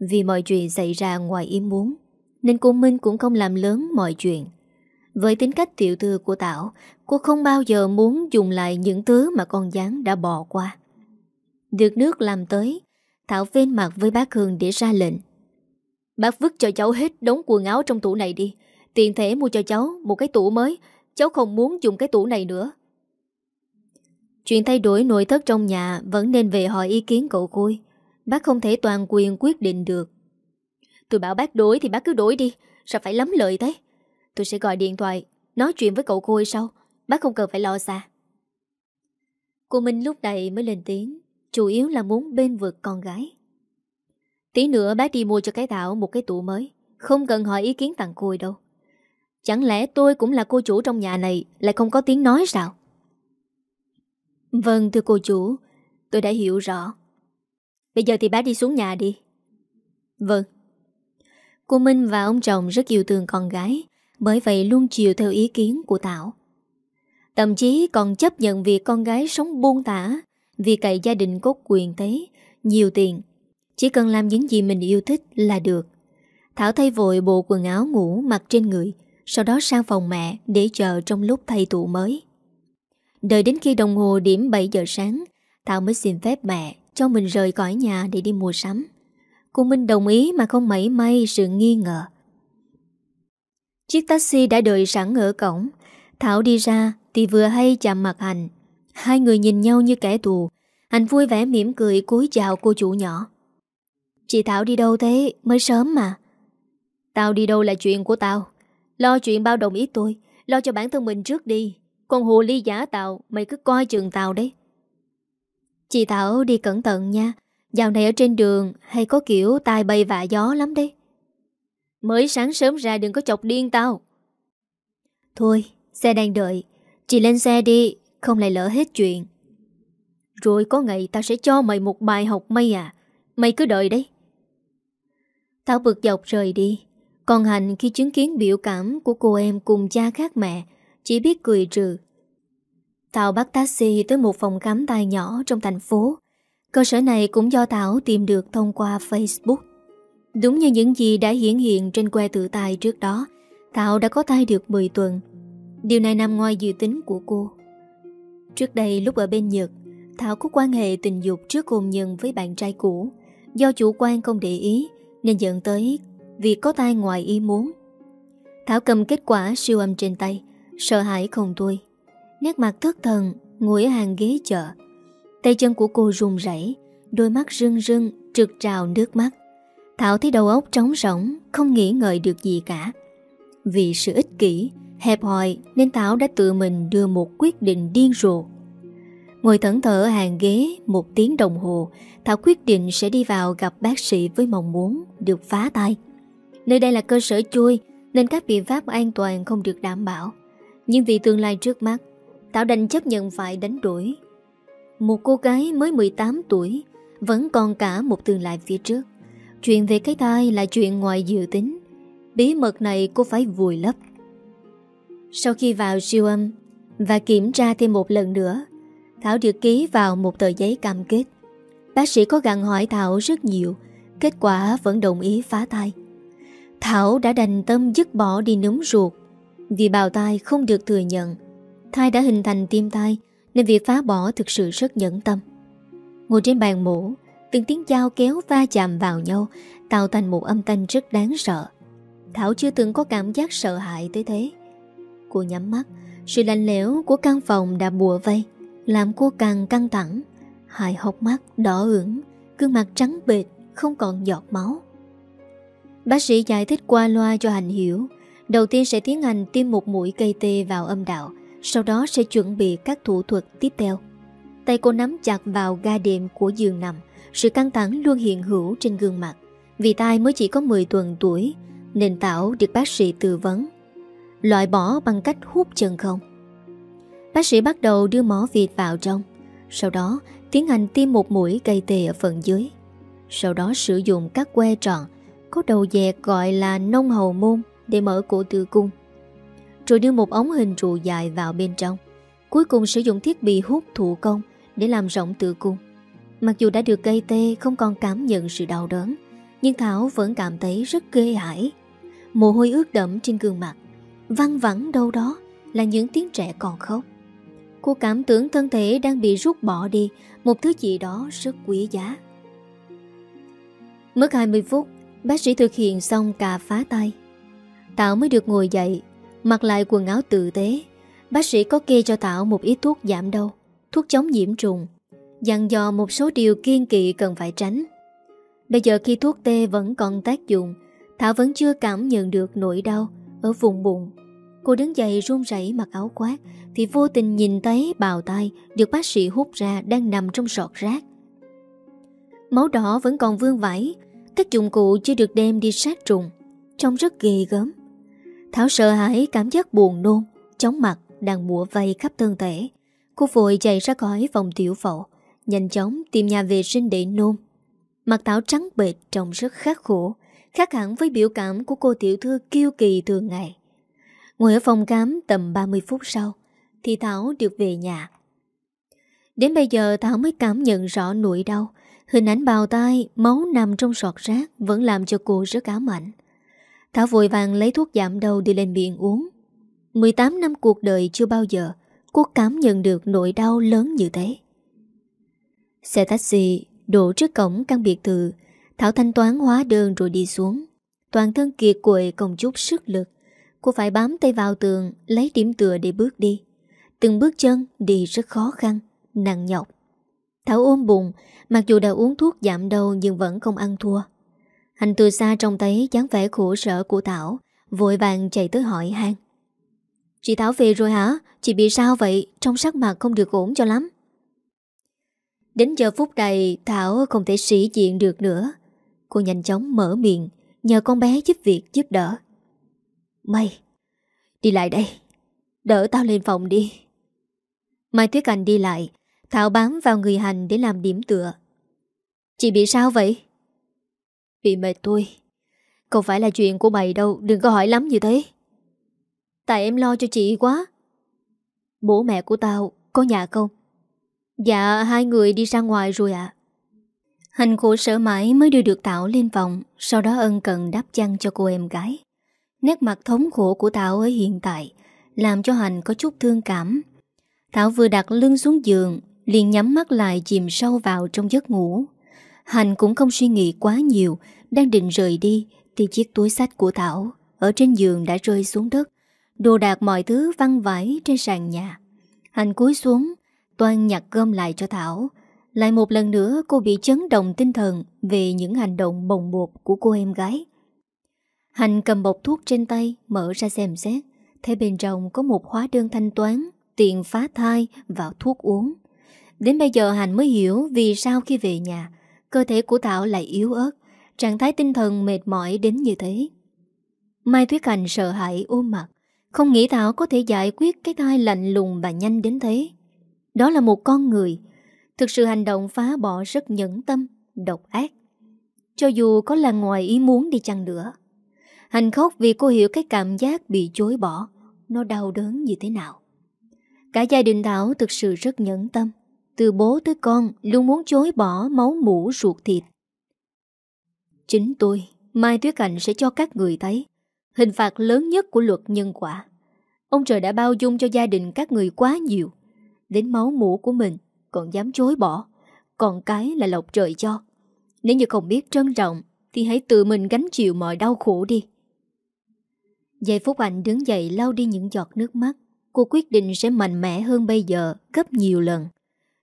Vì mọi chuyện xảy ra ngoài ý muốn, nên cô Minh cũng không làm lớn mọi chuyện. Với tính cách tiểu thư của Tảo, cô không bao giờ muốn dùng lại những thứ mà con gián đã bỏ qua. Được nước làm tới Thảo phên mặt với bác Hương để ra lệnh Bác vứt cho cháu hết đống quần áo trong tủ này đi. Tiền thể mua cho cháu, một cái tủ mới. Cháu không muốn dùng cái tủ này nữa. Chuyện thay đổi nội thất trong nhà Vẫn nên về hỏi ý kiến cậu Khôi. Bác không thể toàn quyền quyết định được. Tôi bảo bác đổi thì bác cứ đổi đi. Sao phải lắm lợi thế? Tôi sẽ gọi điện thoại, Nói chuyện với cậu Khôi sau. Bác không cần phải lo xa. Cô Minh lúc này mới lên tiếng, Chủ yếu là muốn bên vực con gái. Tí nữa bác đi mua cho cái Thảo một cái tủ mới. Không cần hỏi ý kiến tặng cùi đâu. Chẳng lẽ tôi cũng là cô chủ trong nhà này, Lại không có tiếng nói sao? Vâng thưa cô chủ. Tôi đã hiểu rõ. Bây giờ thì bác đi xuống nhà đi. Vâng. Cô Minh và ông chồng rất yêu thương con gái, Bởi vậy luôn chiều theo ý kiến của Thảo. Thậm chí còn chấp nhận việc con gái sống buông tả, Vì cậy gia đình có quyền thế, Nhiều tiền chỉ cần làm những gì mình yêu thích là được. Thảo thay vội bộ quần áo ngủ mặc trên người, Sau đó sang phòng mẹ Để chờ trong lúc thay tụ mới. Đợi đến khi đồng hồ điểm 7 giờ sáng, Thảo mới xin phép mẹ Cho mình rời khỏi nhà để đi mua sắm. Cô Minh đồng ý mà không mảy may sự nghi ngờ. Chiếc taxi đã đợi sẵn ở cổng. Thảo đi ra thì vừa hay chạm mặt Hành Hai người nhìn nhau như kẻ thù. Hành vui vẻ mỉm cười cúi chào cô chủ nhỏ. Chị Thảo đi đâu thế? Mới sớm mà. Tao đi đâu là chuyện của tao. Lo chuyện bao đồng ý tôi. Lo cho bản thân mình trước đi. Còn hồ ly giả tao Mày cứ coi chừng tao đấy. Chị Thảo đi cẩn thận nha. Dạo này ở trên đường Hay có kiểu tai bay vạ gió lắm đấy. Mới sáng sớm ra đừng có chọc điên tao. Thôi Xe đang đợi. Chị lên xe đi Không lại lỡ hết chuyện. Rồi có ngày tao sẽ cho mày một bài học mây à. Mày cứ đợi đấy Tao bực dọc rời đi. Còn hạnh khi chứng kiến biểu cảm Của cô em cùng cha khác mẹ, Chỉ biết cười trừ. Tao bắt taxi tới một phòng khám tai nhỏ Trong thành phố. Cơ sở này cũng do Thảo tìm được thông qua Facebook. Đúng như những gì đã hiển hiện trên que tự tài trước đó, Thảo đã có thai được 10 tuần. Điều này nằm ngoài dự tính của cô. Trước đây lúc ở bên Nhật, Thảo có quan hệ tình dục trước hôn nhân với bạn trai cũ. Do chủ quan không để ý nên dẫn tới việc có tai ngoài ý muốn. Thảo cầm kết quả siêu âm trên tay, Sợ hãi không thôi. Nét mặt thất thần, Ngồi ở hàng ghế chợ. Tay chân của cô run rẩy, Đôi mắt rưng rưng, trực trào nước mắt. Thảo thấy đầu óc trống rỗng, Không nghĩ ngợi được gì cả. Vì sự ích kỷ, Hẹp hòi nên Thảo đã tự mình đưa một quyết định điên rồ. Ngồi thẫn thở hàng ghế một tiếng đồng hồ Thảo quyết định sẽ đi vào gặp bác sĩ với mong muốn được phá tay. Nơi đây là cơ sở chui Nên các biện pháp an toàn không được đảm bảo. Nhưng vì tương lai trước mắt Thảo đành chấp nhận phải đánh đuổi Một cô gái mới 18 tuổi Vẫn còn cả một tương lai phía trước. Chuyện về cái thai là chuyện ngoài dự tính. Bí mật này cô phải vùi lấp. Sau khi vào siêu âm và kiểm tra thêm một lần nữa, Thảo được ký vào một tờ giấy cam kết. Bác sĩ có gặn hỏi Thảo rất nhiều, kết quả vẫn đồng ý phá thai. Thảo đã đành tâm dứt bỏ đi núm ruột vì bào thai không được thừa nhận. Thai đã hình thành tim thai nên việc phá bỏ thực sự rất nhẫn tâm. Ngồi trên bàn mổ, từng tiếng dao kéo va chạm vào nhau tạo thành một âm thanh rất đáng sợ. Thảo chưa từng có cảm giác sợ hãi tới thế. Cô nhắm mắt Sự lạnh lẽo của căn phòng đã bùa vây làm cô càng căng thẳng Hai hốc mắt đỏ ửng, Gương mặt trắng bệt Không còn giọt máu. Bác sĩ giải thích qua loa cho Hành hiểu, Đầu tiên sẽ tiến hành tiêm một mũi cây tê vào âm đạo, Sau đó sẽ chuẩn bị các thủ thuật tiếp theo. Tay cô nắm chặt vào ga đệm của giường nằm, Sự căng thẳng luôn hiện hữu trên gương mặt. Vì tai mới chỉ có 10 tuần tuổi, Nên Tảo được bác sĩ tư vấn. Loại bỏ bằng cách hút chân không. Bác sĩ bắt đầu đưa mỏ vịt vào trong. Sau đó, tiến hành tiêm một mũi cây tê ở phần dưới. Sau đó sử dụng các que tròn, Có đầu dẹt gọi là nông hầu môn, Để mở cổ tử cung. Rồi đưa một ống hình trụ dài vào bên trong. Cuối cùng sử dụng thiết bị hút thủ công Để làm rộng tử cung. Mặc dù đã được gây tê, không còn cảm nhận sự đau đớn, Nhưng Thảo vẫn cảm thấy rất ghê hãi. Mồ hôi ướt đẫm trên gương mặt. Văng vẳng đâu đó Là những tiếng trẻ còn khóc. Cô cảm tưởng thân thể đang bị rút bỏ đi Một thứ gì đó rất quý giá Mất 20 phút Bác sĩ thực hiện xong cà phá tay Tạo mới được ngồi dậy Mặc lại quần áo tự tế Bác sĩ có kê cho Tạo một ít thuốc giảm đau thuốc chống nhiễm trùng, dặn dò một số điều kiên kỵ cần phải tránh. Bây giờ khi thuốc tê vẫn còn tác dụng, Thảo vẫn chưa cảm nhận được nỗi đau ở vùng bụng. Cô đứng dậy run rẩy mặc áo khoác thì vô tình nhìn thấy bào tay được bác sĩ hút ra đang nằm trong sọt rác. Máu đỏ vẫn còn vương vãi, các dụng cụ chưa được đem đi sát trùng, trông rất ghê gớm. Thảo sợ hãi cảm giác buồn nôn, chóng mặt đang bủa vây khắp thân thể. Cô vội chạy ra khỏi phòng tiểu phẫu, nhanh chóng tìm nhà vệ sinh để nôn. Mặt Thảo trắng bệt trông rất khắc khổ, khác hẳn với biểu cảm của cô tiểu thư kiêu kỳ thường ngày. Ngồi ở phòng khám tầm 30 phút sau, thì Thảo được về nhà. Đến bây giờ Thảo mới cảm nhận rõ nỗi đau, hình ảnh bào tai, máu nằm trong sọt rác vẫn làm cho cô rất ám ảnh. Thảo vội vàng lấy thuốc giảm đau đi lên miệng uống. 18 năm cuộc đời chưa bao giờ cô cảm nhận được nỗi đau lớn như thế. Xe taxi đổ trước cổng căn biệt thự, Thảo thanh toán hóa đơn rồi đi xuống. Toàn thân kiệt quệ còn chút sức lực. Cô phải bám tay vào tường, lấy điểm tựa để bước đi. Từng bước chân đi rất khó khăn, nặng nhọc. Thảo ôm bụng, mặc dù đã uống thuốc giảm đau nhưng vẫn không ăn thua. Hành từ xa trông thấy dáng vẻ khổ sở của Thảo, vội vàng chạy tới hỏi han. Chị Thảo về rồi hả? Chị bị sao vậy? Trong sắc mặt không được ổn cho lắm. Đến giờ phút này Thảo không thể sĩ diện được nữa. Cô nhanh chóng mở miệng, nhờ con bé giúp việc giúp đỡ. Mày, đi lại đây. Đỡ tao lên phòng đi. Mai Tuyết Anh đi lại, Thảo bám vào người hành để làm điểm tựa. Chị bị sao vậy? Bị mệt tôi. Không phải là chuyện của mày đâu, đừng có hỏi lắm như thế. Tại em lo cho chị quá. Bố mẹ của tao có nhà không? Dạ, hai người đi ra ngoài rồi ạ. À. Hành khổ sở mãi mới đưa được Thảo lên phòng, sau đó ân cần đáp chăn cho cô em gái. Nét mặt thống khổ của thảo ở hiện tại làm cho Hành có chút thương cảm. Thảo vừa đặt lưng xuống giường, liền nhắm mắt lại chìm sâu vào trong giấc ngủ. Hành cũng không suy nghĩ quá nhiều, đang định rời đi thì chiếc túi sách của Thảo ở trên giường đã rơi xuống đất. Đồ đạc mọi thứ văng vãi trên sàn nhà. Hành cúi xuống, toàn nhặt gom lại cho Thảo. Lại một lần nữa cô bị chấn động tinh thần về những hành động bồng bột của cô em gái. Hành cầm bọc thuốc trên tay, mở ra xem xét. Thấy bên trong có một hóa đơn thanh toán, tiền phá thai và thuốc uống. Đến bây giờ Hành mới hiểu vì sao khi về nhà, cơ thể của Thảo lại yếu ớt, trạng thái tinh thần mệt mỏi đến như thế. Mai Thuyết Hành sợ hãi ôm mặt, không nghĩ Thảo có thể giải quyết cái thai lạnh lùng và nhanh đến thế. Đó là một con người, thực sự hành động phá bỏ rất nhẫn tâm, độc ác. Cho dù có là ngoài ý muốn đi chăng nữa. Hành khóc vì cô hiểu cái cảm giác bị chối bỏ, nó đau đớn như thế nào. Cả gia đình Thảo thực sự rất nhẫn tâm. Từ bố tới con luôn muốn chối bỏ máu mũ ruột thịt. Chính tôi, Mai Tuyết Cảnh sẽ cho các người thấy hình phạt lớn nhất của luật nhân quả. Ông trời đã bao dung cho gia đình các người quá nhiều. Đến máu mũ của mình còn dám chối bỏ. Còn cái là lộc trời cho. Nếu như không biết trân trọng thì hãy tự mình gánh chịu mọi đau khổ đi. Giây phút anh đứng dậy lau đi những giọt nước mắt. Cô quyết định sẽ mạnh mẽ hơn bây giờ gấp nhiều lần.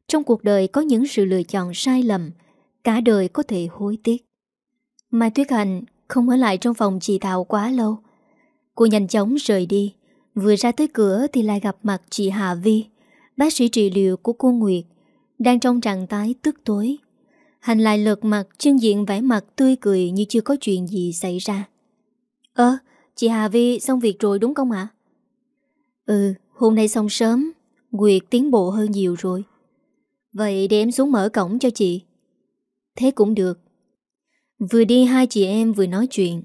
Trong cuộc đời có những sự lựa chọn sai lầm, cả đời có thể hối tiếc. Mai Tuyết Hạnh không ở lại trong phòng chị Thảo quá lâu. Cô nhanh chóng rời đi, vừa ra tới cửa thì lại gặp mặt chị Hà Vi, bác sĩ trị liệu của cô Nguyệt, đang trong trạng thái tức tối. Hành lại lượt mặt, trương diện vẻ mặt tươi cười như chưa có chuyện gì xảy ra. Ơ, chị Hà Vi xong việc rồi đúng không ạ? Ừ, hôm nay xong sớm, Nguyệt tiến bộ hơn nhiều rồi. Vậy để em xuống mở cổng cho chị. Thế cũng được. Vừa đi hai chị em vừa nói chuyện.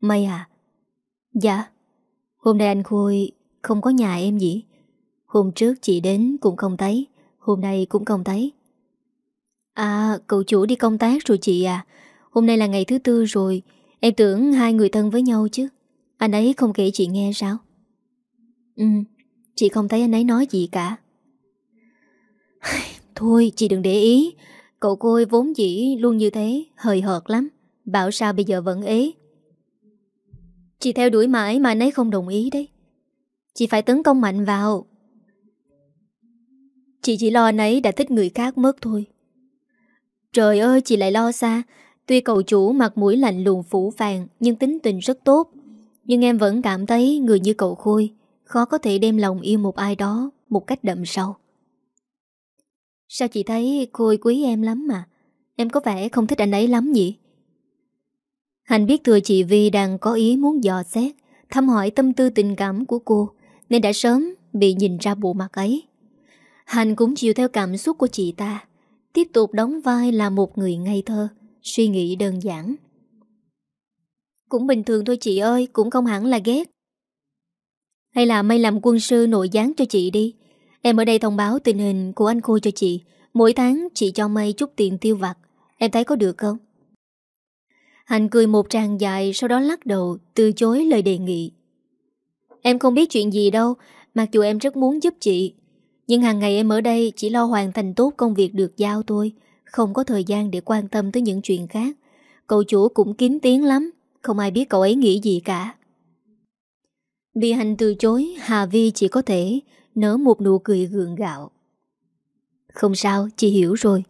May à? Dạ. Hôm nay anh Khôi không có nhà em gì Hôm trước chị đến cũng không thấy Hôm nay cũng không thấy. À cậu chủ đi công tác rồi chị à. Hôm nay là ngày thứ tư rồi Em tưởng hai người thân với nhau chứ. Anh ấy không kể chị nghe sao? Ừ Chị không thấy anh ấy nói gì cả. Thôi, chị đừng để ý. Cậu côi vốn dĩ luôn như thế, Hời hợt lắm. Bảo sao bây giờ vẫn ế? Chị theo đuổi mãi mà anh ấy không đồng ý đấy. Chị phải tấn công mạnh vào. Chị chỉ lo anh ấy đã thích người khác mất thôi. Trời ơi, chị lại lo xa. Tuy cậu chủ mặt mũi lạnh lùng phủ vàng Nhưng tính tình rất tốt. Nhưng em vẫn cảm thấy người như cậu Khôi, Khó có thể đem lòng yêu một ai đó Một cách đậm sâu. Sao chị thấy Khôi quý em lắm mà? Em có vẻ không thích anh ấy lắm nhỉ? Hành biết thừa chị Vi đang có ý muốn dò xét, Thăm hỏi tâm tư tình cảm của cô, Nên đã sớm bị nhìn ra bộ mặt ấy. Hành cũng chịu theo cảm xúc của chị ta, Tiếp tục đóng vai là một người ngây thơ. Suy nghĩ đơn giản. Cũng bình thường thôi chị ơi, Cũng không hẳn là ghét. Hay là mày làm quân sư nội gián cho chị đi. Em ở đây thông báo tình hình của anh Khôi cho chị. Mỗi tháng chị cho mây chút tiền tiêu vặt. Em thấy có được không? Hành cười một tràng dài, Sau đó lắc đầu, từ chối lời đề nghị. Em không biết chuyện gì đâu, Mặc dù em rất muốn giúp chị. Nhưng hàng ngày em ở đây Chỉ lo hoàn thành tốt công việc được giao tôi không có thời gian để quan tâm tới những chuyện khác. Cậu chủ cũng kín tiếng lắm Không ai biết cậu ấy nghĩ gì cả. Bị hành từ chối Hà Vi chỉ có thể Nở một nụ cười gượng gạo. Không sao, chị hiểu rồi.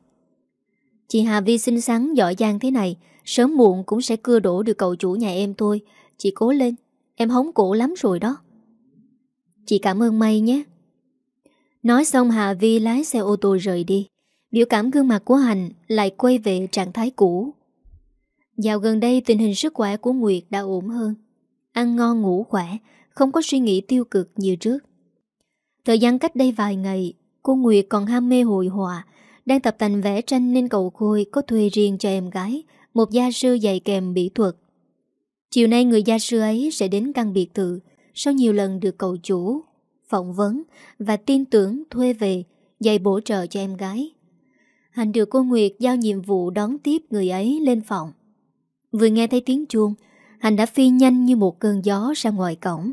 Chị Hà Vi xinh xắn giỏi giang thế này Sớm muộn cũng sẽ cưa đổ được cậu chủ nhà em thôi. Chị cố lên Em hống cổ lắm rồi đó. Chị cảm ơn May nhé. Nói xong Hà Vi lái xe ô tô rời đi. Biểu cảm gương mặt của Hành Lại quay về trạng thái cũ. Dạo gần đây, tình hình sức khỏe của Nguyệt đã ổn hơn. Ăn ngon, ngủ khỏe, Không có suy nghĩ tiêu cực như trước. Thời gian cách đây vài ngày, Cô Nguyệt còn ham mê hội họa, Đang tập tành vẽ tranh nên cậu Khôi Có thuê riêng cho em gái, Một gia sư dạy kèm mỹ thuật. Chiều nay người gia sư ấy sẽ đến căn biệt thự, Sau nhiều lần được cậu chủ Phỏng vấn Và tin tưởng thuê về, Dạy bổ trợ cho em gái. Hành được cô Nguyệt giao nhiệm vụ đón tiếp người ấy lên phòng. Vừa nghe thấy tiếng chuông Hành đã phi nhanh như một cơn gió ra ngoài cổng.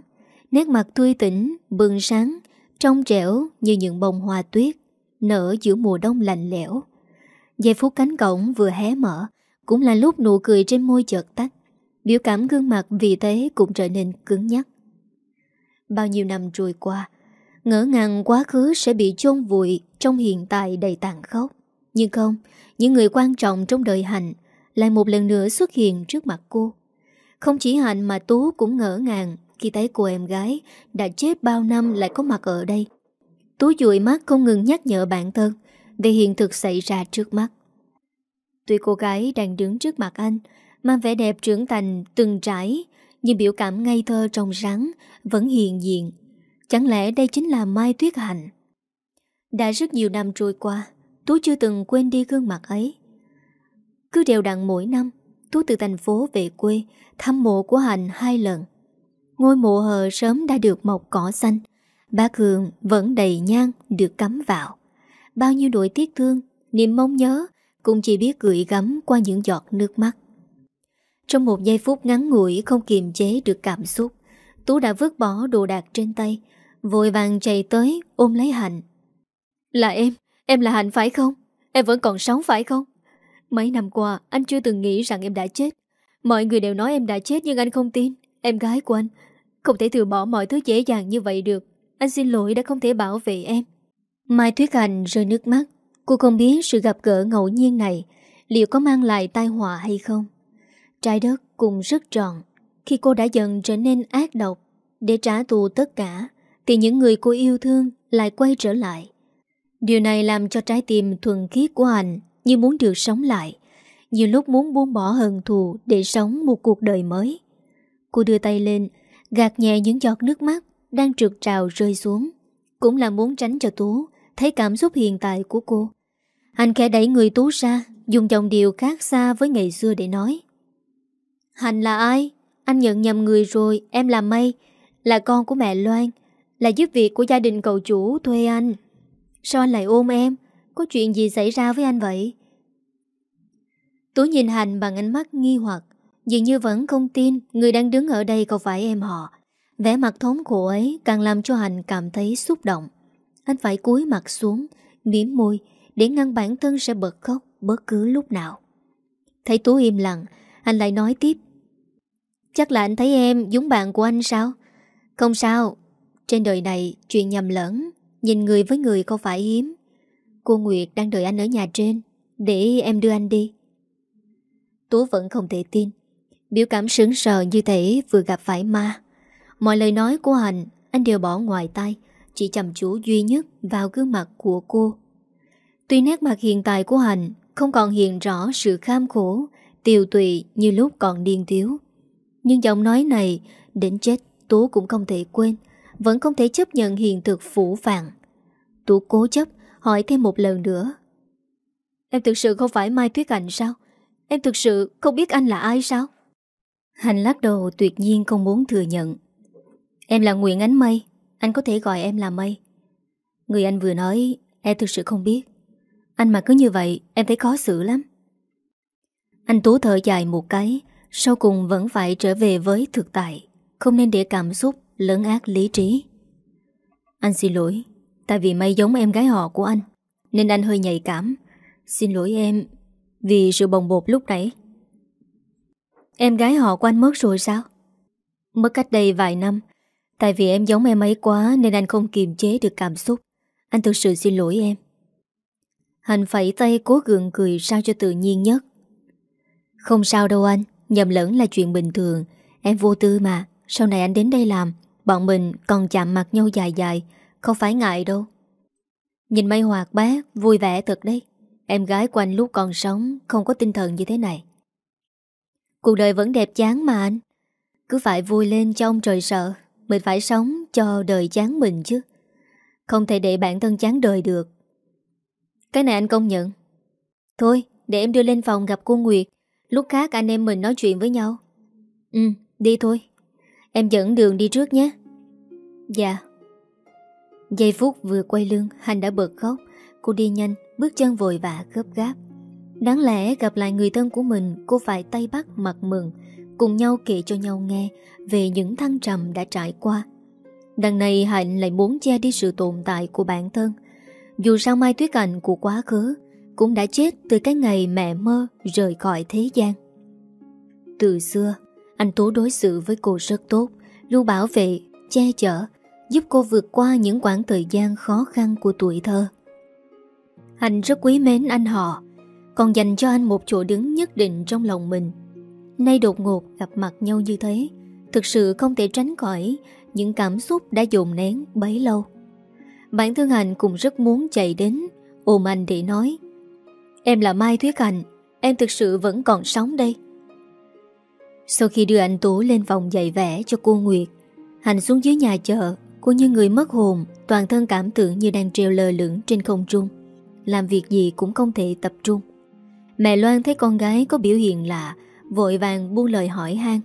Nét mặt tươi tỉnh, bừng sáng trong trẻo như những bông hoa tuyết Nở giữa mùa đông lạnh lẽo. Giây phút cánh cổng vừa hé mở Cũng là lúc nụ cười trên môi chợt tắt. Biểu cảm gương mặt vì thế cũng trở nên cứng nhắc. Bao nhiêu năm trôi qua Ngỡ ngàng quá khứ sẽ bị chôn vùi Trong hiện tại đầy tàn khốc. Nhưng không Những người quan trọng trong đời Hạnh Lại một lần nữa xuất hiện trước mặt cô Không chỉ Hạnh mà Tú cũng ngỡ ngàng khi thấy cô em gái đã chết bao năm lại có mặt ở đây. Tú dụi mắt không ngừng nhắc nhở bản thân về hiện thực xảy ra trước mắt. Tuy cô gái đang đứng trước mặt anh, mang vẻ đẹp trưởng thành từng trải, nhưng biểu cảm ngây thơ trong sáng vẫn hiện diện. Chẳng lẽ đây chính là Mai Tuyết Hạnh? Đã rất nhiều năm trôi qua, Tú chưa từng quên đi gương mặt ấy. Cứ đều đặn mỗi năm, Tú từ thành phố về quê thăm mộ của Hạnh hai lần. Ngôi mộ hờ sớm đã được mọc cỏ xanh Bác Hương vẫn đầy nhang được cắm vào Bao nhiêu nỗi tiếc thương Niềm mong nhớ Cũng chỉ biết gửi gắm qua những giọt nước mắt Trong một giây phút ngắn ngủi Không kiềm chế được cảm xúc Tú đã vứt bỏ đồ đạc trên tay Vội vàng chạy tới ôm lấy Hạnh Là em Em là Hạnh phải không? Em vẫn còn sống phải không? Mấy năm qua, anh chưa từng nghĩ rằng em đã chết. Mọi người đều nói em đã chết nhưng anh không tin. Em gái của anh không thể từ bỏ mọi thứ dễ dàng như vậy được. Anh xin lỗi đã không thể bảo vệ em. Mai Thuyết Hành rơi nước mắt. Cô không biết sự gặp gỡ ngẫu nhiên này Liệu có mang lại tai họa hay không. Trái đất cũng rất tròn Khi cô đã dần trở nên ác độc Để trả thù tất cả, Thì những người cô yêu thương lại quay trở lại. Điều này làm cho trái tim thuần khiết của anh Như muốn được sống lại Nhiều lúc muốn buông bỏ hận thù Để sống một cuộc đời mới. Cô đưa tay lên, Gạt nhẹ những giọt nước mắt Đang trượt trào rơi xuống. Cũng là muốn tránh cho Tú Thấy cảm xúc hiện tại của cô. Anh khẽ đẩy người Tú ra, Dùng dòng điều khác xa với ngày xưa để nói. Hành là ai? Anh nhận nhầm người rồi, Em là Mây Là con của mẹ Loan, Là giúp việc của gia đình cậu chủ thuê anh. Sao anh lại ôm em? Có chuyện gì xảy ra với anh vậy? Tú nhìn Hành bằng ánh mắt nghi hoặc, Dường như vẫn không tin Người đang đứng ở đây không phải em họ. Vẻ mặt thống khổ ấy càng làm cho Hành cảm thấy xúc động. Anh phải cúi mặt xuống Miếm môi, Để ngăn bản thân sẽ bật khóc bất cứ lúc nào. Thấy Tú im lặng, Anh lại nói tiếp. Chắc là anh thấy em giống bạn của anh sao? Không sao. Trên đời này, chuyện nhầm lẫn. Nhìn người với người không phải hiếm. Cô Nguyệt đang đợi anh ở nhà trên, Để em đưa anh đi. Tú vẫn không thể tin. Biểu cảm sướng sờ như thể vừa gặp phải ma. Mọi lời nói của Hạnh, Anh đều bỏ ngoài tay Chỉ chăm chú duy nhất vào gương mặt của cô. Tuy nét mặt hiện tại của Hạnh Không còn hiện rõ sự kham khổ, Tiều tụy như lúc còn điên thiếu Nhưng giọng nói này Đến chết Tú cũng không thể quên vẫn không thể chấp nhận hiện thực phủ phàng. Tú cố chấp hỏi thêm một lần nữa. Em thực sự không phải Mai Tuyết Anh sao? Em thực sự không biết anh là ai sao? Hành lắc đầu tuyệt nhiên không muốn thừa nhận. Em là Nguyễn Ánh Mây Anh có thể gọi em là Mây. Người anh vừa nói Em thực sự không biết. Anh mà cứ như vậy em thấy khó xử lắm. Anh Tú thở dài một cái Sau cùng vẫn phải trở về với thực tại Không nên để cảm xúc Lấn ác lý trí. Anh xin lỗi, Tại vì may giống em gái họ của anh, Nên anh hơi nhạy cảm. Xin lỗi em Vì sự bồng bột lúc nãy. Em gái họ của anh mất rồi sao? Mất cách đây vài năm. Tại vì em giống em ấy quá Nên anh không kiềm chế được cảm xúc. Anh thực sự xin lỗi em. Hành phẩy tay cố gượng cười sao cho tự nhiên nhất. Không sao đâu anh, Nhầm lẫn là chuyện bình thường. Em vô tư mà, Sau này anh đến đây làm Bọn mình còn chạm mặt nhau dài dài, Không phải ngại đâu. Nhìn mây hoạt bát Vui vẻ thật đấy. Em gái của anh lúc còn sống, Không có tinh thần như thế này. Cuộc đời vẫn đẹp chán mà anh. Cứ phải vui lên cho ông trời sợ, Mình phải sống cho đời chán mình chứ. Không thể để bản thân chán đời được. Cái này anh công nhận. Thôi, để em đưa lên phòng gặp cô Nguyệt. Lúc khác anh em mình nói chuyện với nhau. Ừ đi thôi. Em dẫn đường đi trước nhé. Dạ. Giây phút vừa quay lưng Hành đã bật khóc. Cô đi nhanh Bước chân vội vã gấp gáp. Đáng lẽ gặp lại người thân của mình Cô phải tay bắt mặt mừng Cùng nhau kể cho nhau nghe Về những thăng trầm đã trải qua. Đằng này Hạnh lại muốn che đi sự tồn tại của bản thân. Dù sao Mai Tuyết Anh của quá khứ Cũng đã chết từ cái ngày mẹ mơ Rời khỏi thế gian. Từ xưa anh Tố đối xử với cô rất tốt Luôn bảo vệ, che chở Giúp cô vượt qua những quãng thời gian khó khăn của tuổi thơ Hạnh rất quý mến anh họ còn dành cho anh một chỗ đứng nhất định trong lòng mình. Nay đột ngột gặp mặt nhau như thế, thực sự không thể tránh khỏi những cảm xúc đã dồn nén bấy lâu. Bản thân Hành cũng rất muốn chạy đến, ôm anh để nói Em là Mai Thuyết Hạnh, em thực sự vẫn còn sống đây. Sau khi đưa anh Tú lên phòng dạy vẽ cho cô Nguyệt, Hành xuống dưới nhà chợ, cô như người mất hồn, toàn thân cảm tưởng như đang treo lơ lửng trên không trung. Làm việc gì cũng không thể tập trung. Mẹ Loan thấy con gái có biểu hiện lạ Vội vàng buông lời hỏi han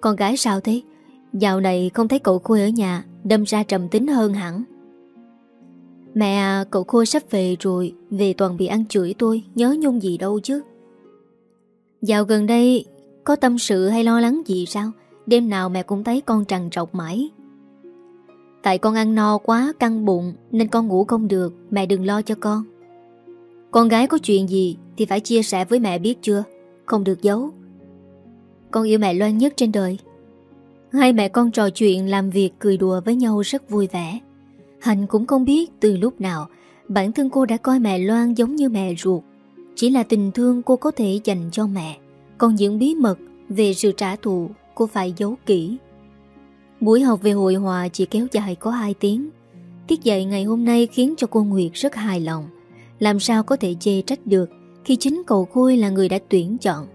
Con gái sao thế Dạo này không thấy cậu Khôi ở nhà Đâm ra trầm tính hơn hẳn Mẹ à cậu Khôi sắp về rồi Về toàn bị ăn chửi tôi Nhớ nhung gì đâu chứ Dạo gần đây có tâm sự hay lo lắng gì sao? Đêm nào mẹ cũng thấy con trằn trọc mãi. Tại con ăn no quá, căng bụng, Nên con ngủ không được, Mẹ đừng lo cho con. Con gái có chuyện gì Thì phải chia sẻ với mẹ biết chưa? Không được giấu. Con yêu mẹ Loan nhất trên đời. Hai mẹ con trò chuyện, làm việc, cười đùa với nhau rất vui vẻ. Hạnh cũng không biết từ lúc nào, Bản thân cô đã coi mẹ Loan giống như mẹ ruột. Chỉ là tình thương cô có thể dành cho mẹ. Còn những bí mật về sự trả thù cô phải giấu kỹ. Buổi học về hội hòa chỉ kéo dài có 2 tiếng. Tiết dạy ngày hôm nay khiến cho cô Nguyệt rất hài lòng. Làm sao có thể chê trách được Khi chính cậu Khôi là người đã tuyển chọn?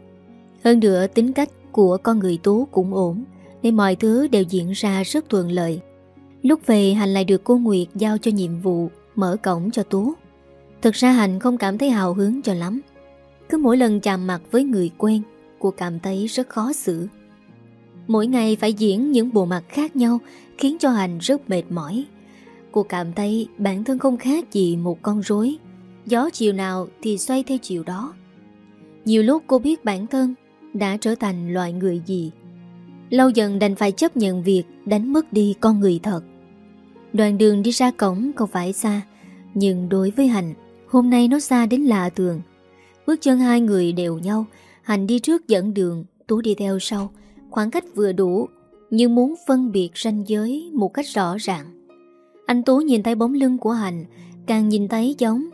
Hơn nữa, tính cách của con người Tú cũng ổn, Nên mọi thứ đều diễn ra rất thuận lợi. Lúc về Hành lại được cô Nguyệt giao cho nhiệm vụ Mở cổng cho Tú. Thực ra Hành không cảm thấy hào hứng cho lắm. Cứ mỗi lần chạm mặt với người quen Cô cảm thấy rất khó xử. Mỗi ngày phải diễn những bộ mặt khác nhau, Khiến cho Hành rất mệt mỏi. Cô cảm thấy bản thân không khác gì một con rối. Gió chiều nào thì xoay theo chiều đó. Nhiều lúc cô biết bản thân Đã trở thành loại người gì. Lâu dần đành phải chấp nhận việc Đánh mất đi con người thật. Đoạn đường đi ra cổng không phải xa, Nhưng đối với Hành Hôm nay nó xa đến lạ thường. Bước chân hai người đều nhau Hành đi trước dẫn đường Tú đi theo sau Khoảng cách vừa đủ Nhưng muốn phân biệt ranh giới Một cách rõ ràng Anh Tú nhìn thấy bóng lưng của Hành càng nhìn thấy giống.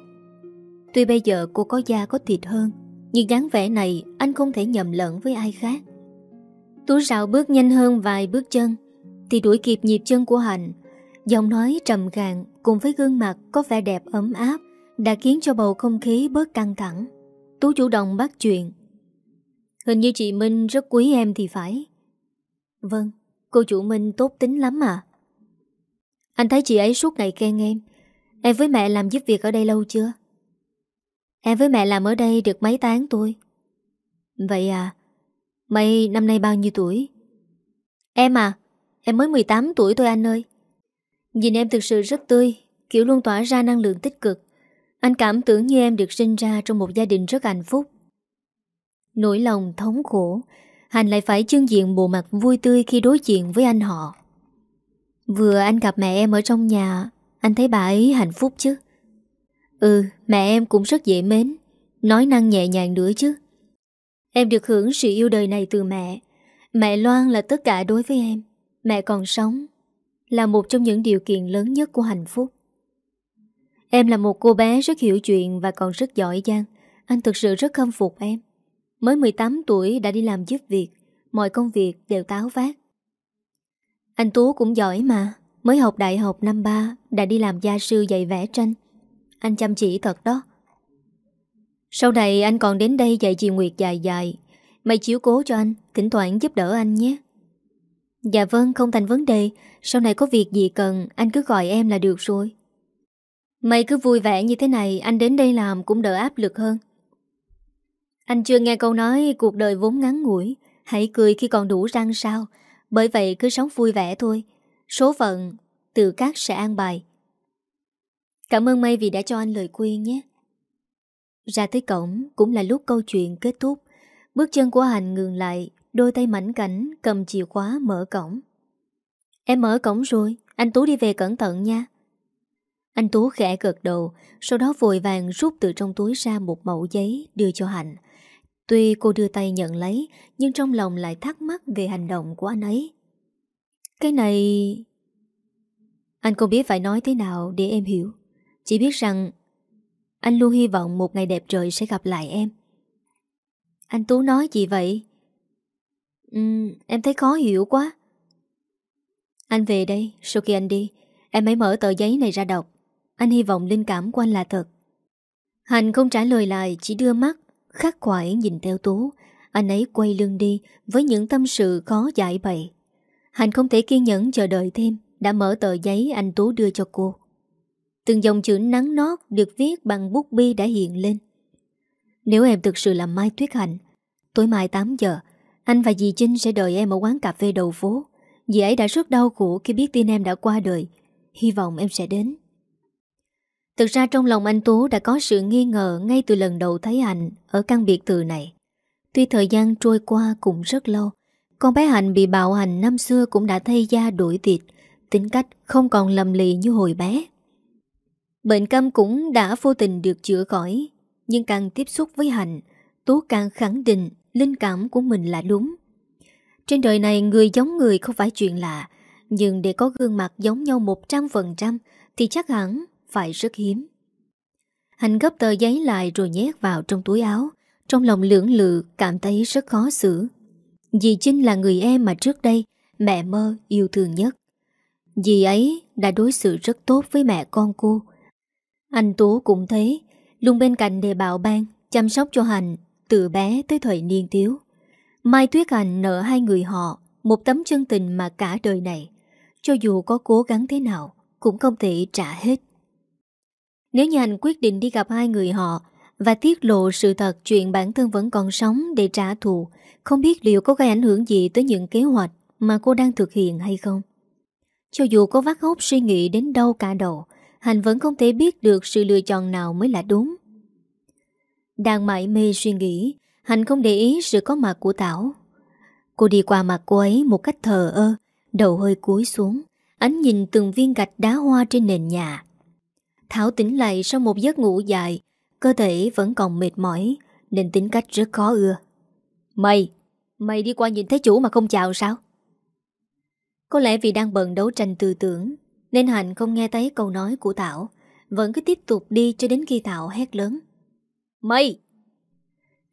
Tuy bây giờ cô có da có thịt hơn, nhưng dáng vẻ này anh không thể nhầm lẫn với ai khác. Tú rào bước nhanh hơn vài bước chân, thì đuổi kịp nhịp chân của hành. Giọng nói trầm gàng cùng với gương mặt có vẻ đẹp ấm áp đã khiến cho bầu không khí bớt căng thẳng. Tú chủ động bắt chuyện. Hình như chị Minh rất quý em thì phải. Vâng, cô chủ Minh tốt tính lắm à. Anh thấy chị ấy suốt ngày khen em. Em với mẹ làm giúp việc ở đây lâu chưa? Em với mẹ làm ở đây được mấy tháng tôi. Vậy à, mày năm nay bao nhiêu tuổi? Em à, em mới 18 tuổi thôi anh ơi. Nhìn em thực sự rất tươi, kiểu luôn tỏa ra năng lượng tích cực. Anh cảm tưởng như em được sinh ra trong một gia đình rất hạnh phúc. Nỗi lòng thống khổ, Hành lại phải chương diện bộ mặt vui tươi khi đối diện với anh họ. Vừa anh gặp mẹ em ở trong nhà, anh thấy bà ấy hạnh phúc chứ. Ừ, mẹ em cũng rất dễ mến, nói năng nhẹ nhàng nữa chứ. Em được hưởng sự yêu đời này từ mẹ. Mẹ Loan là tất cả đối với em. Mẹ còn sống là một trong những điều kiện lớn nhất của hạnh phúc. Em là một cô bé rất hiểu chuyện và còn rất giỏi giang. Anh thực sự rất khâm phục em. Mới 18 tuổi đã đi làm giúp việc, mọi công việc đều táo vát. Anh Tú cũng giỏi mà, mới học đại học năm ba đã đi làm gia sư dạy vẽ tranh. Anh chăm chỉ thật đó. Sau này anh còn đến đây dạy chị Nguyệt dài dài. Mày chiếu cố cho anh, thỉnh thoảng giúp đỡ anh nhé. Dạ vâng, không thành vấn đề. Sau này có việc gì cần, anh cứ gọi em là được rồi. Mày cứ vui vẻ như thế này, anh đến đây làm cũng đỡ áp lực hơn. Anh chưa nghe câu nói cuộc đời vốn ngắn ngủi, hãy cười khi còn đủ răng sao. Bởi vậy cứ sống vui vẻ thôi. Số phận, tự cát sẽ an bài. Cảm ơn Mây vì đã cho anh lời khuyên nhé. Ra tới cổng cũng là lúc câu chuyện kết thúc. Bước chân của Hành ngừng lại, đôi tay mảnh cảnh cầm chìa khóa mở cổng. Em mở cổng rồi, anh Tú đi về cẩn thận nha. Anh Tú khẽ gật đầu, sau đó vội vàng rút từ trong túi ra một mẫu giấy đưa cho Hạnh. Tuy cô đưa tay nhận lấy, nhưng trong lòng lại thắc mắc về hành động của anh ấy. Cái này... Anh không biết phải nói thế nào để em hiểu. Chỉ biết rằng anh luôn hy vọng một ngày đẹp trời sẽ gặp lại em. Anh Tú nói gì vậy? Uhm, em thấy khó hiểu quá. Anh về đây, sau khi anh đi, em hãy mở tờ giấy này ra đọc. Anh hy vọng linh cảm của anh là thật. Hành không trả lời lại, chỉ đưa mắt, khắc khoải nhìn theo Tú. Anh ấy quay lưng đi với những tâm sự khó giải bày. Hành không thể kiên nhẫn chờ đợi thêm, đã mở tờ giấy anh Tú đưa cho cô. Từng dòng chữ nắng nót được viết bằng bút bi đã hiện lên. Nếu em thực sự là Mai Tuyết Hạnh, tối mai 8 giờ, anh và dì Trinh sẽ đợi em ở quán cà phê đầu phố. Dì ấy đã rất đau khổ khi biết tin em đã qua đời. Hy vọng em sẽ đến. Thực ra trong lòng anh Tú đã có sự nghi ngờ ngay từ lần đầu thấy Hạnh ở căn biệt thự này. Tuy thời gian trôi qua cũng rất lâu, con bé Hạnh bị bạo hành năm xưa cũng đã thay da đổi thịt, tính cách không còn lầm lì như hồi bé. Bệnh câm cũng đã vô tình được chữa khỏi, nhưng càng tiếp xúc với Hạnh, Tú càng khẳng định linh cảm của mình là đúng. Trên đời này người giống người không phải chuyện lạ, nhưng để có gương mặt giống nhau 100% thì chắc hẳn phải rất hiếm. Hành gấp tờ giấy lại rồi nhét vào trong túi áo, trong lòng lưỡng lự cảm thấy rất khó xử. Dì Trinh là người em mà trước đây mẹ mơ yêu thương nhất. Dì ấy đã đối xử rất tốt với mẹ con cô. Anh Tú cũng thế, luôn bên cạnh để bảo ban, chăm sóc cho Hành từ bé tới thời niên thiếu. Mai Tuyết Hành nợ hai người họ một tấm chân tình mà cả đời này, cho dù có cố gắng thế nào, cũng không thể trả hết. Nếu như anh quyết định đi gặp hai người họ và tiết lộ sự thật chuyện bản thân vẫn còn sống để trả thù, không biết liệu có gây ảnh hưởng gì tới những kế hoạch mà cô đang thực hiện hay không. Cho dù có vắt óc suy nghĩ đến đâu cả đầu, Hành vẫn không thể biết được sự lựa chọn nào mới là đúng. Đang mãi mê suy nghĩ, Hành không để ý sự có mặt của Tảo. Cô đi qua mặt cô ấy một cách thờ ơ, đầu hơi cúi xuống, ánh nhìn từng viên gạch đá hoa trên nền nhà. Thảo tỉnh lại sau một giấc ngủ dài, cơ thể vẫn còn mệt mỏi, nên tính cách rất khó ưa. Mày, mày đi qua nhìn thấy chủ mà không chào sao? Có lẽ vì đang bận đấu tranh tư tưởng, nên Hạnh không nghe thấy câu nói của Thảo. Vẫn cứ tiếp tục đi cho đến khi Thảo hét lớn Mày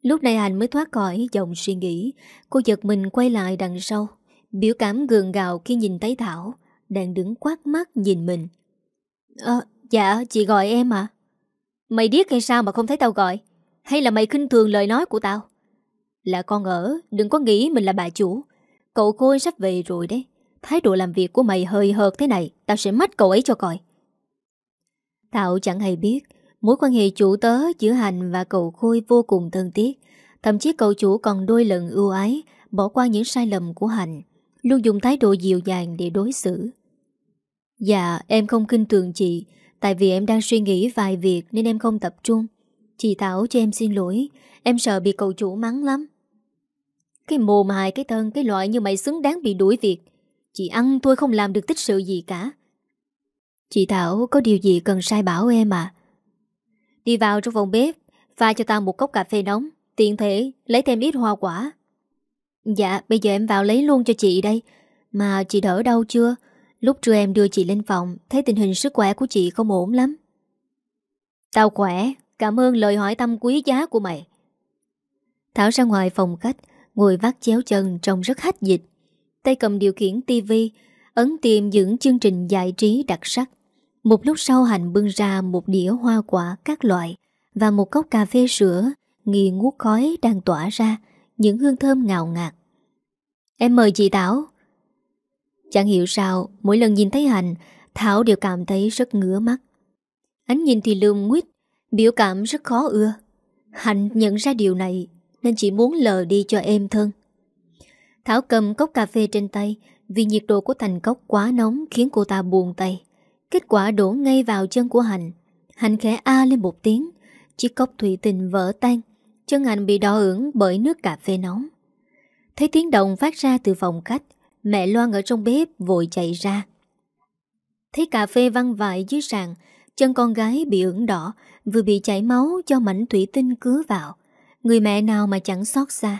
Lúc này hạnh mới thoát khỏi dòng suy nghĩ Cô giật mình quay lại đằng sau Biểu cảm gường gạo khi nhìn thấy Thảo Đang đứng quát mắt nhìn mình Ờ, dạ, chị gọi em à Mày điếc hay sao mà không thấy tao gọi? Hay là mày khinh thường lời nói của tao? Là con ở Đừng có nghĩ mình là bà chủ. Cậu Khôi sắp về rồi đấy. Thái độ làm việc của mày hơi hợt thế này Tao sẽ mất cậu ấy cho coi. Tao chẳng hay biết Mối quan hệ chủ tớ giữa Hành và cậu Khôi vô cùng thân thiết. Thậm chí cậu chủ còn đôi lần ưu ái Bỏ qua những sai lầm của Hành Luôn dùng thái độ dịu dàng để đối xử. Dạ em không kinh thường chị. Tại vì em đang suy nghĩ vài việc Nên em không tập trung. Chị Thảo cho em xin lỗi, Em sợ bị cậu chủ mắng lắm. Cái mồm hài cái thân, Cái loại như mày xứng đáng bị đuổi việc. Chị ăn tôi không làm được tích sự gì cả. Chị Thảo, có điều gì cần sai bảo em à? Đi vào trong phòng bếp, Pha cho tao một cốc cà phê nóng, Tiện thể, lấy thêm ít hoa quả. Dạ bây giờ em vào lấy luôn cho chị đây. Mà chị đỡ đau chưa? Lúc trưa em đưa chị lên phòng, Thấy tình hình sức khỏe của chị không ổn lắm. Tao khỏe, Cảm ơn lời hỏi thăm quý giá của mày. Thảo ra ngoài phòng khách, Ngồi vắt chéo chân trông rất hách dịch. Tay cầm điều khiển tivi, Ấn tìm những chương trình giải trí đặc sắc. Một lúc sau Hành bưng ra một đĩa hoa quả các loại Và một cốc cà phê sữa, Nghi ngút khói đang tỏa ra, Những hương thơm ngào ngạt. Em mời chị Thảo. Chẳng hiểu sao, Mỗi lần nhìn thấy Hành Thảo đều cảm thấy rất ngứa mắt. Ánh nhìn thì lương nguyết, Biểu cảm rất khó ưa. Hạnh nhận ra điều này, Nên chỉ muốn lờ đi cho em thân. Thảo cầm cốc cà phê trên tay, Vì nhiệt độ của thành cốc quá nóng Khiến cô ta buồn tay. Kết quả đổ ngay vào chân của Hạnh. Hạnh khẽ a lên một tiếng, Chiếc cốc thủy tinh vỡ tan, Chân Hạnh bị đỏ ửng bởi nước cà phê nóng. Thấy tiếng động phát ra từ phòng khách Mẹ Loan ở trong bếp vội chạy ra. Thấy cà phê văng vại dưới sàn, Chân con gái bị ửng đỏ, Vừa bị chảy máu cho mảnh thủy tinh cứa vào. Người mẹ nào mà chẳng xót xa.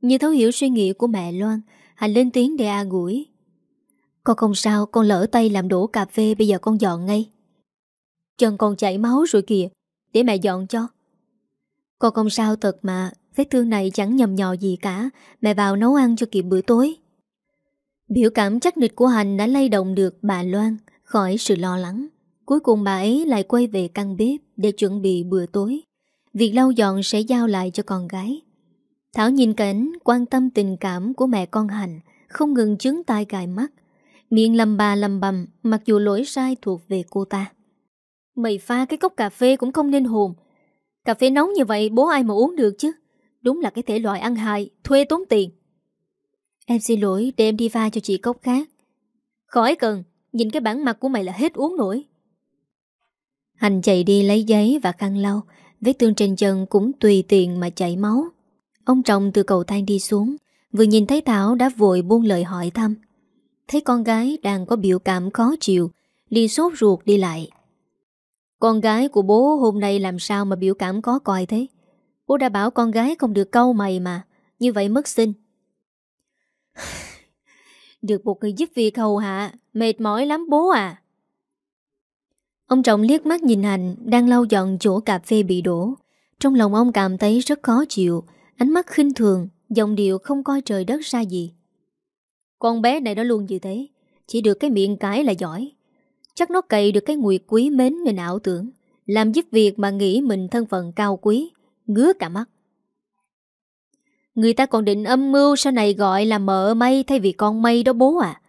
Như thấu hiểu suy nghĩ của mẹ Loan Hành lên tiếng để a gũi Con không sao, Con lỡ tay làm đổ cà phê, Bây giờ con dọn ngay. Chân con chảy máu rồi kìa, Để mẹ dọn cho. Con không sao thật mà, Vết thương này chẳng nhầm nhò gì cả. Mẹ vào nấu ăn cho kịp bữa tối. Biểu cảm chắc nịch của Hành đã lay động được bà Loan khỏi sự lo lắng. Cuối cùng bà ấy lại quay về căn bếp để chuẩn bị bữa tối. Việc lau dọn sẽ giao lại cho con gái. Thảo nhìn cảnh quan tâm tình cảm của mẹ con Hành không ngừng chứng tai gài mắt. Miệng lầm bà lầm bầm mặc dù lỗi sai thuộc về cô ta. Mày pha cái cốc cà phê cũng không nên hồn. Cà phê nóng như vậy bố ai mà uống được chứ. Đúng là cái thể loại ăn hại, thuê tốn tiền. Em xin lỗi, để em đi pha cho chị cốc khác. Khỏi cần, Nhìn cái bản mặt của mày là hết uống nổi. Hành chạy đi lấy giấy và khăn lau, Vết thương trên chân cũng tùy tiện mà chảy máu. Ông chồng từ cầu thang đi xuống, Vừa nhìn thấy Thảo đã vội buông lời hỏi thăm. Thấy con gái đang có biểu cảm khó chịu, liền sốt ruột đi lại. Con gái của bố hôm nay làm sao mà biểu cảm có coi thế? Bố đã bảo con gái không được câu mày mà, Như vậy mất sinh Được một người giúp việc hầu hạ, Mệt mỏi lắm bố à. Ông trọng liếc mắt nhìn Hành Đang lau dọn chỗ cà phê bị đổ. Trong lòng ông cảm thấy rất khó chịu, Ánh mắt khinh thường, Giọng điệu không coi trời đất ra gì. Con bé này nó luôn như thế, Chỉ được cái miệng cái là giỏi. Chắc nó cậy được cái nguyệt quý mến nên ảo tưởng, Làm giúp việc mà nghĩ mình thân phận cao quý, Ngứa cả mắt. Người ta còn định âm mưu sau này gọi là mợ mây thay vì con mây đó bố à.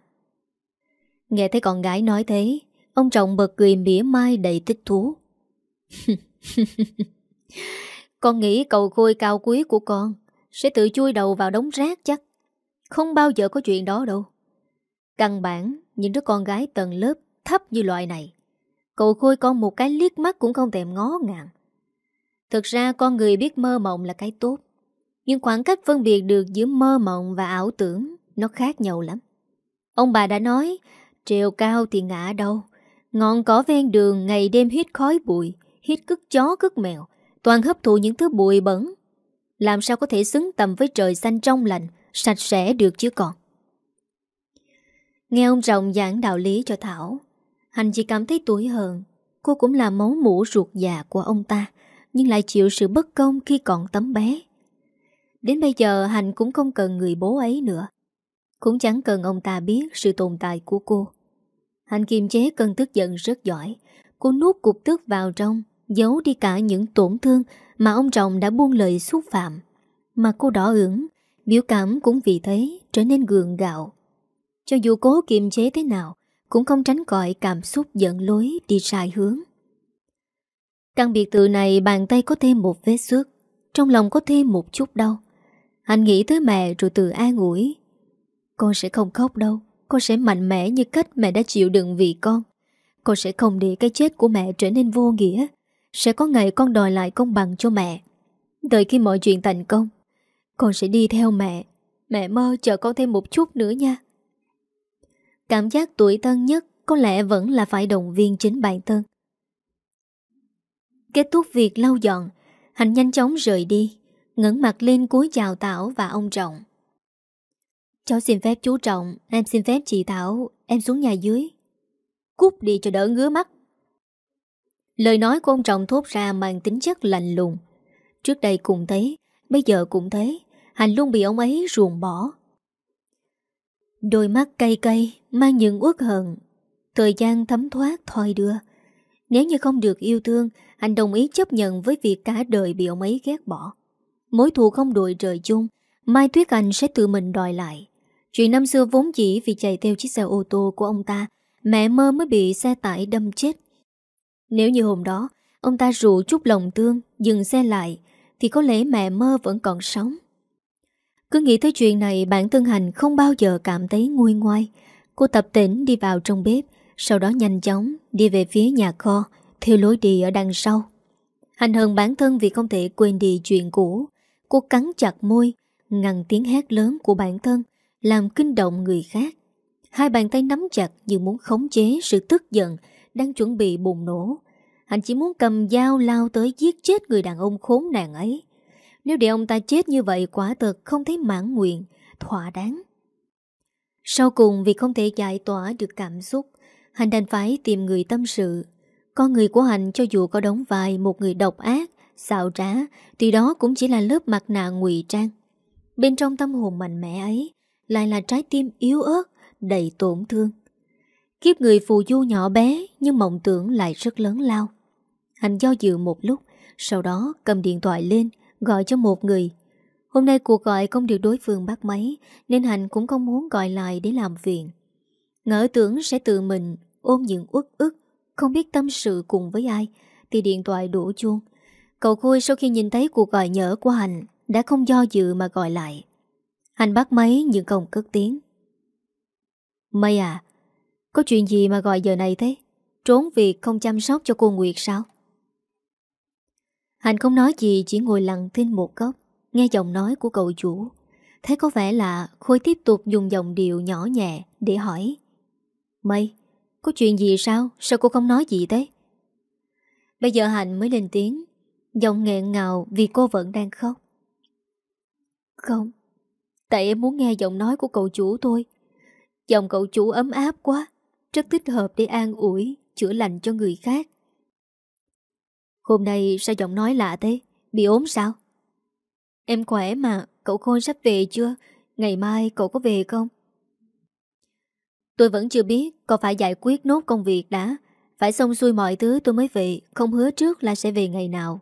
Nghe thấy con gái nói thế, ông chồng bật cười mỉa mai đầy tích thú. con nghĩ cầu khôi cao quý của con sẽ tự chui đầu vào đống rác chắc. Không bao giờ có chuyện đó đâu. Căn bản, những đứa con gái tầng lớp thấp như loại này, cậu khôi con một cái liếc mắt cũng không thèm ngó ngàng. Thực ra con người biết mơ mộng là cái tốt. Nhưng khoảng cách phân biệt được giữa mơ mộng và ảo tưởng Nó khác nhau lắm. Ông bà đã nói, Trèo cao thì ngã đâu. Ngọn cỏ ven đường ngày đêm hít khói bụi, Hít cứt chó cứt mèo, Toàn hấp thụ những thứ bụi bẩn. Làm sao có thể xứng tầm với trời xanh trong lành, Sạch sẽ được chứ còn? Nghe ông rồng giảng đạo lý cho Thảo Hành chỉ cảm thấy tuổi hờn. Cô cũng là máu mũ ruột già của ông ta, Nhưng lại chịu sự bất công khi còn tấm bé. Đến bây giờ Hạnh cũng không cần người bố ấy nữa. Cũng chẳng cần ông ta biết sự tồn tại của cô. Hạnh kiềm chế cơn tức giận rất giỏi. Cô nuốt cục tức vào trong, Giấu đi cả những tổn thương Mà ông chồng đã buông lời xúc phạm. Mà cô đỏ ửng, Biểu cảm cũng vì thế trở nên gượng gạo. Cho dù cố kiềm chế thế nào, Cũng không tránh khỏi cảm xúc giận lối đi sai hướng. Căn biệt thự này bàn tay có thêm một vết xước, Trong lòng có thêm một chút đau. Anh nghĩ tới mẹ rồi tự an ủi. Con sẽ không khóc đâu. Con sẽ mạnh mẽ như cách mẹ đã chịu đựng vì con. Con sẽ không để cái chết của mẹ trở nên vô nghĩa. Sẽ có ngày con đòi lại công bằng cho mẹ. Đợi khi mọi chuyện thành công, Con sẽ đi theo mẹ. Mẹ mơ chờ con thêm một chút nữa nha. Cảm giác tuổi thân nhất Có lẽ vẫn là phải động viên chính bản thân. Kết thúc việc lau dọn, Hạnh nhanh chóng rời đi ngẩng mặt lên cúi chào Tảo và ông Trọng. Cháu xin phép chú Trọng, Em xin phép chị Thảo, Em xuống nhà dưới. Cút đi cho đỡ ngứa mắt. Lời nói của ông Trọng thốt ra mang tính chất lạnh lùng. Trước đây cũng thấy, Bây giờ cũng thấy, Hành luôn bị ông ấy ruồng bỏ. Đôi mắt cay cay, Mang những uất hận. Thời gian thấm thoát thoi đưa. Nếu như không được yêu thương Hành đồng ý chấp nhận với việc cả đời bị ông ấy ghét bỏ. Mối thù không đội trời chung, Mai Tuyết Anh sẽ tự mình đòi lại. Chuyện năm xưa vốn chỉ vì chạy theo chiếc xe ô tô của ông ta, Mẹ mơ mới bị xe tải đâm chết. Nếu như hôm đó, Ông ta rủ chút lòng thương, Dừng xe lại, Thì có lẽ mẹ mơ vẫn còn sống. Cứ nghĩ tới chuyện này, Bản thân Hành không bao giờ cảm thấy nguôi ngoai. Cô tập tỉnh đi vào trong bếp, Sau đó nhanh chóng đi về phía nhà kho, Theo lối đi ở đằng sau. Hành hận bản thân vì không thể quên đi chuyện cũ. Cô cắn chặt môi, Ngăn tiếng hét lớn của bản thân, Làm kinh động người khác. Hai bàn tay nắm chặt như muốn khống chế sự tức giận Đang chuẩn bị bùng nổ. Hành chỉ muốn cầm dao lao tới giết chết người đàn ông khốn nạn ấy. Nếu để ông ta chết như vậy quả thật không thấy mãn nguyện, Thỏa đáng. Sau cùng vì không thể giải tỏa được cảm xúc Hành đành phải tìm người tâm sự. Con người của Hành cho dù có đóng vai một người độc ác xạo trá thì đó cũng chỉ là lớp mặt nạ ngụy trang. Bên trong tâm hồn mạnh mẽ ấy lại là trái tim yếu ớt, đầy tổn thương. Kiếp người phù du nhỏ bé nhưng mộng tưởng lại rất lớn lao. Hành do dự một lúc, sau đó cầm điện thoại lên, gọi cho một người. Hôm nay cuộc gọi không được đối phương bắt máy, nên Hành cũng không muốn gọi lại để làm viện. Ngỡ tưởng sẽ tự mình ôm những uất ức, không biết tâm sự cùng với ai, thì điện thoại đổ chuông. Cậu Khôi sau khi nhìn thấy cuộc gọi nhỡ của Hành đã không do dự mà gọi lại. Hành bắt máy nhưng không cất tiếng. Mây à, có chuyện gì mà gọi giờ này thế? Trốn việc không chăm sóc cho cô Nguyệt sao? Hành không nói gì chỉ ngồi lặng thinh một góc, nghe giọng nói của cậu chủ. Thế có vẻ là Khôi tiếp tục dùng giọng điệu nhỏ nhẹ để hỏi. Mây, có chuyện gì sao? Sao cô không nói gì thế? Bây giờ Hạnh mới lên tiếng Giọng nghẹn ngào vì cô vẫn đang khóc. Không, Tại em muốn nghe giọng nói của cậu chủ thôi. Giọng cậu chủ ấm áp quá, Rất thích hợp để an ủi, Chữa lành cho người khác. Hôm nay sao giọng nói lạ thế? Bị ốm sao? Em khỏe mà, Cậu Khôi sắp về chưa? Ngày mai cậu có về không? Tôi vẫn chưa biết Cậu phải giải quyết nốt công việc đã. Phải xong xuôi mọi thứ tôi mới về, Không hứa trước là sẽ về ngày nào.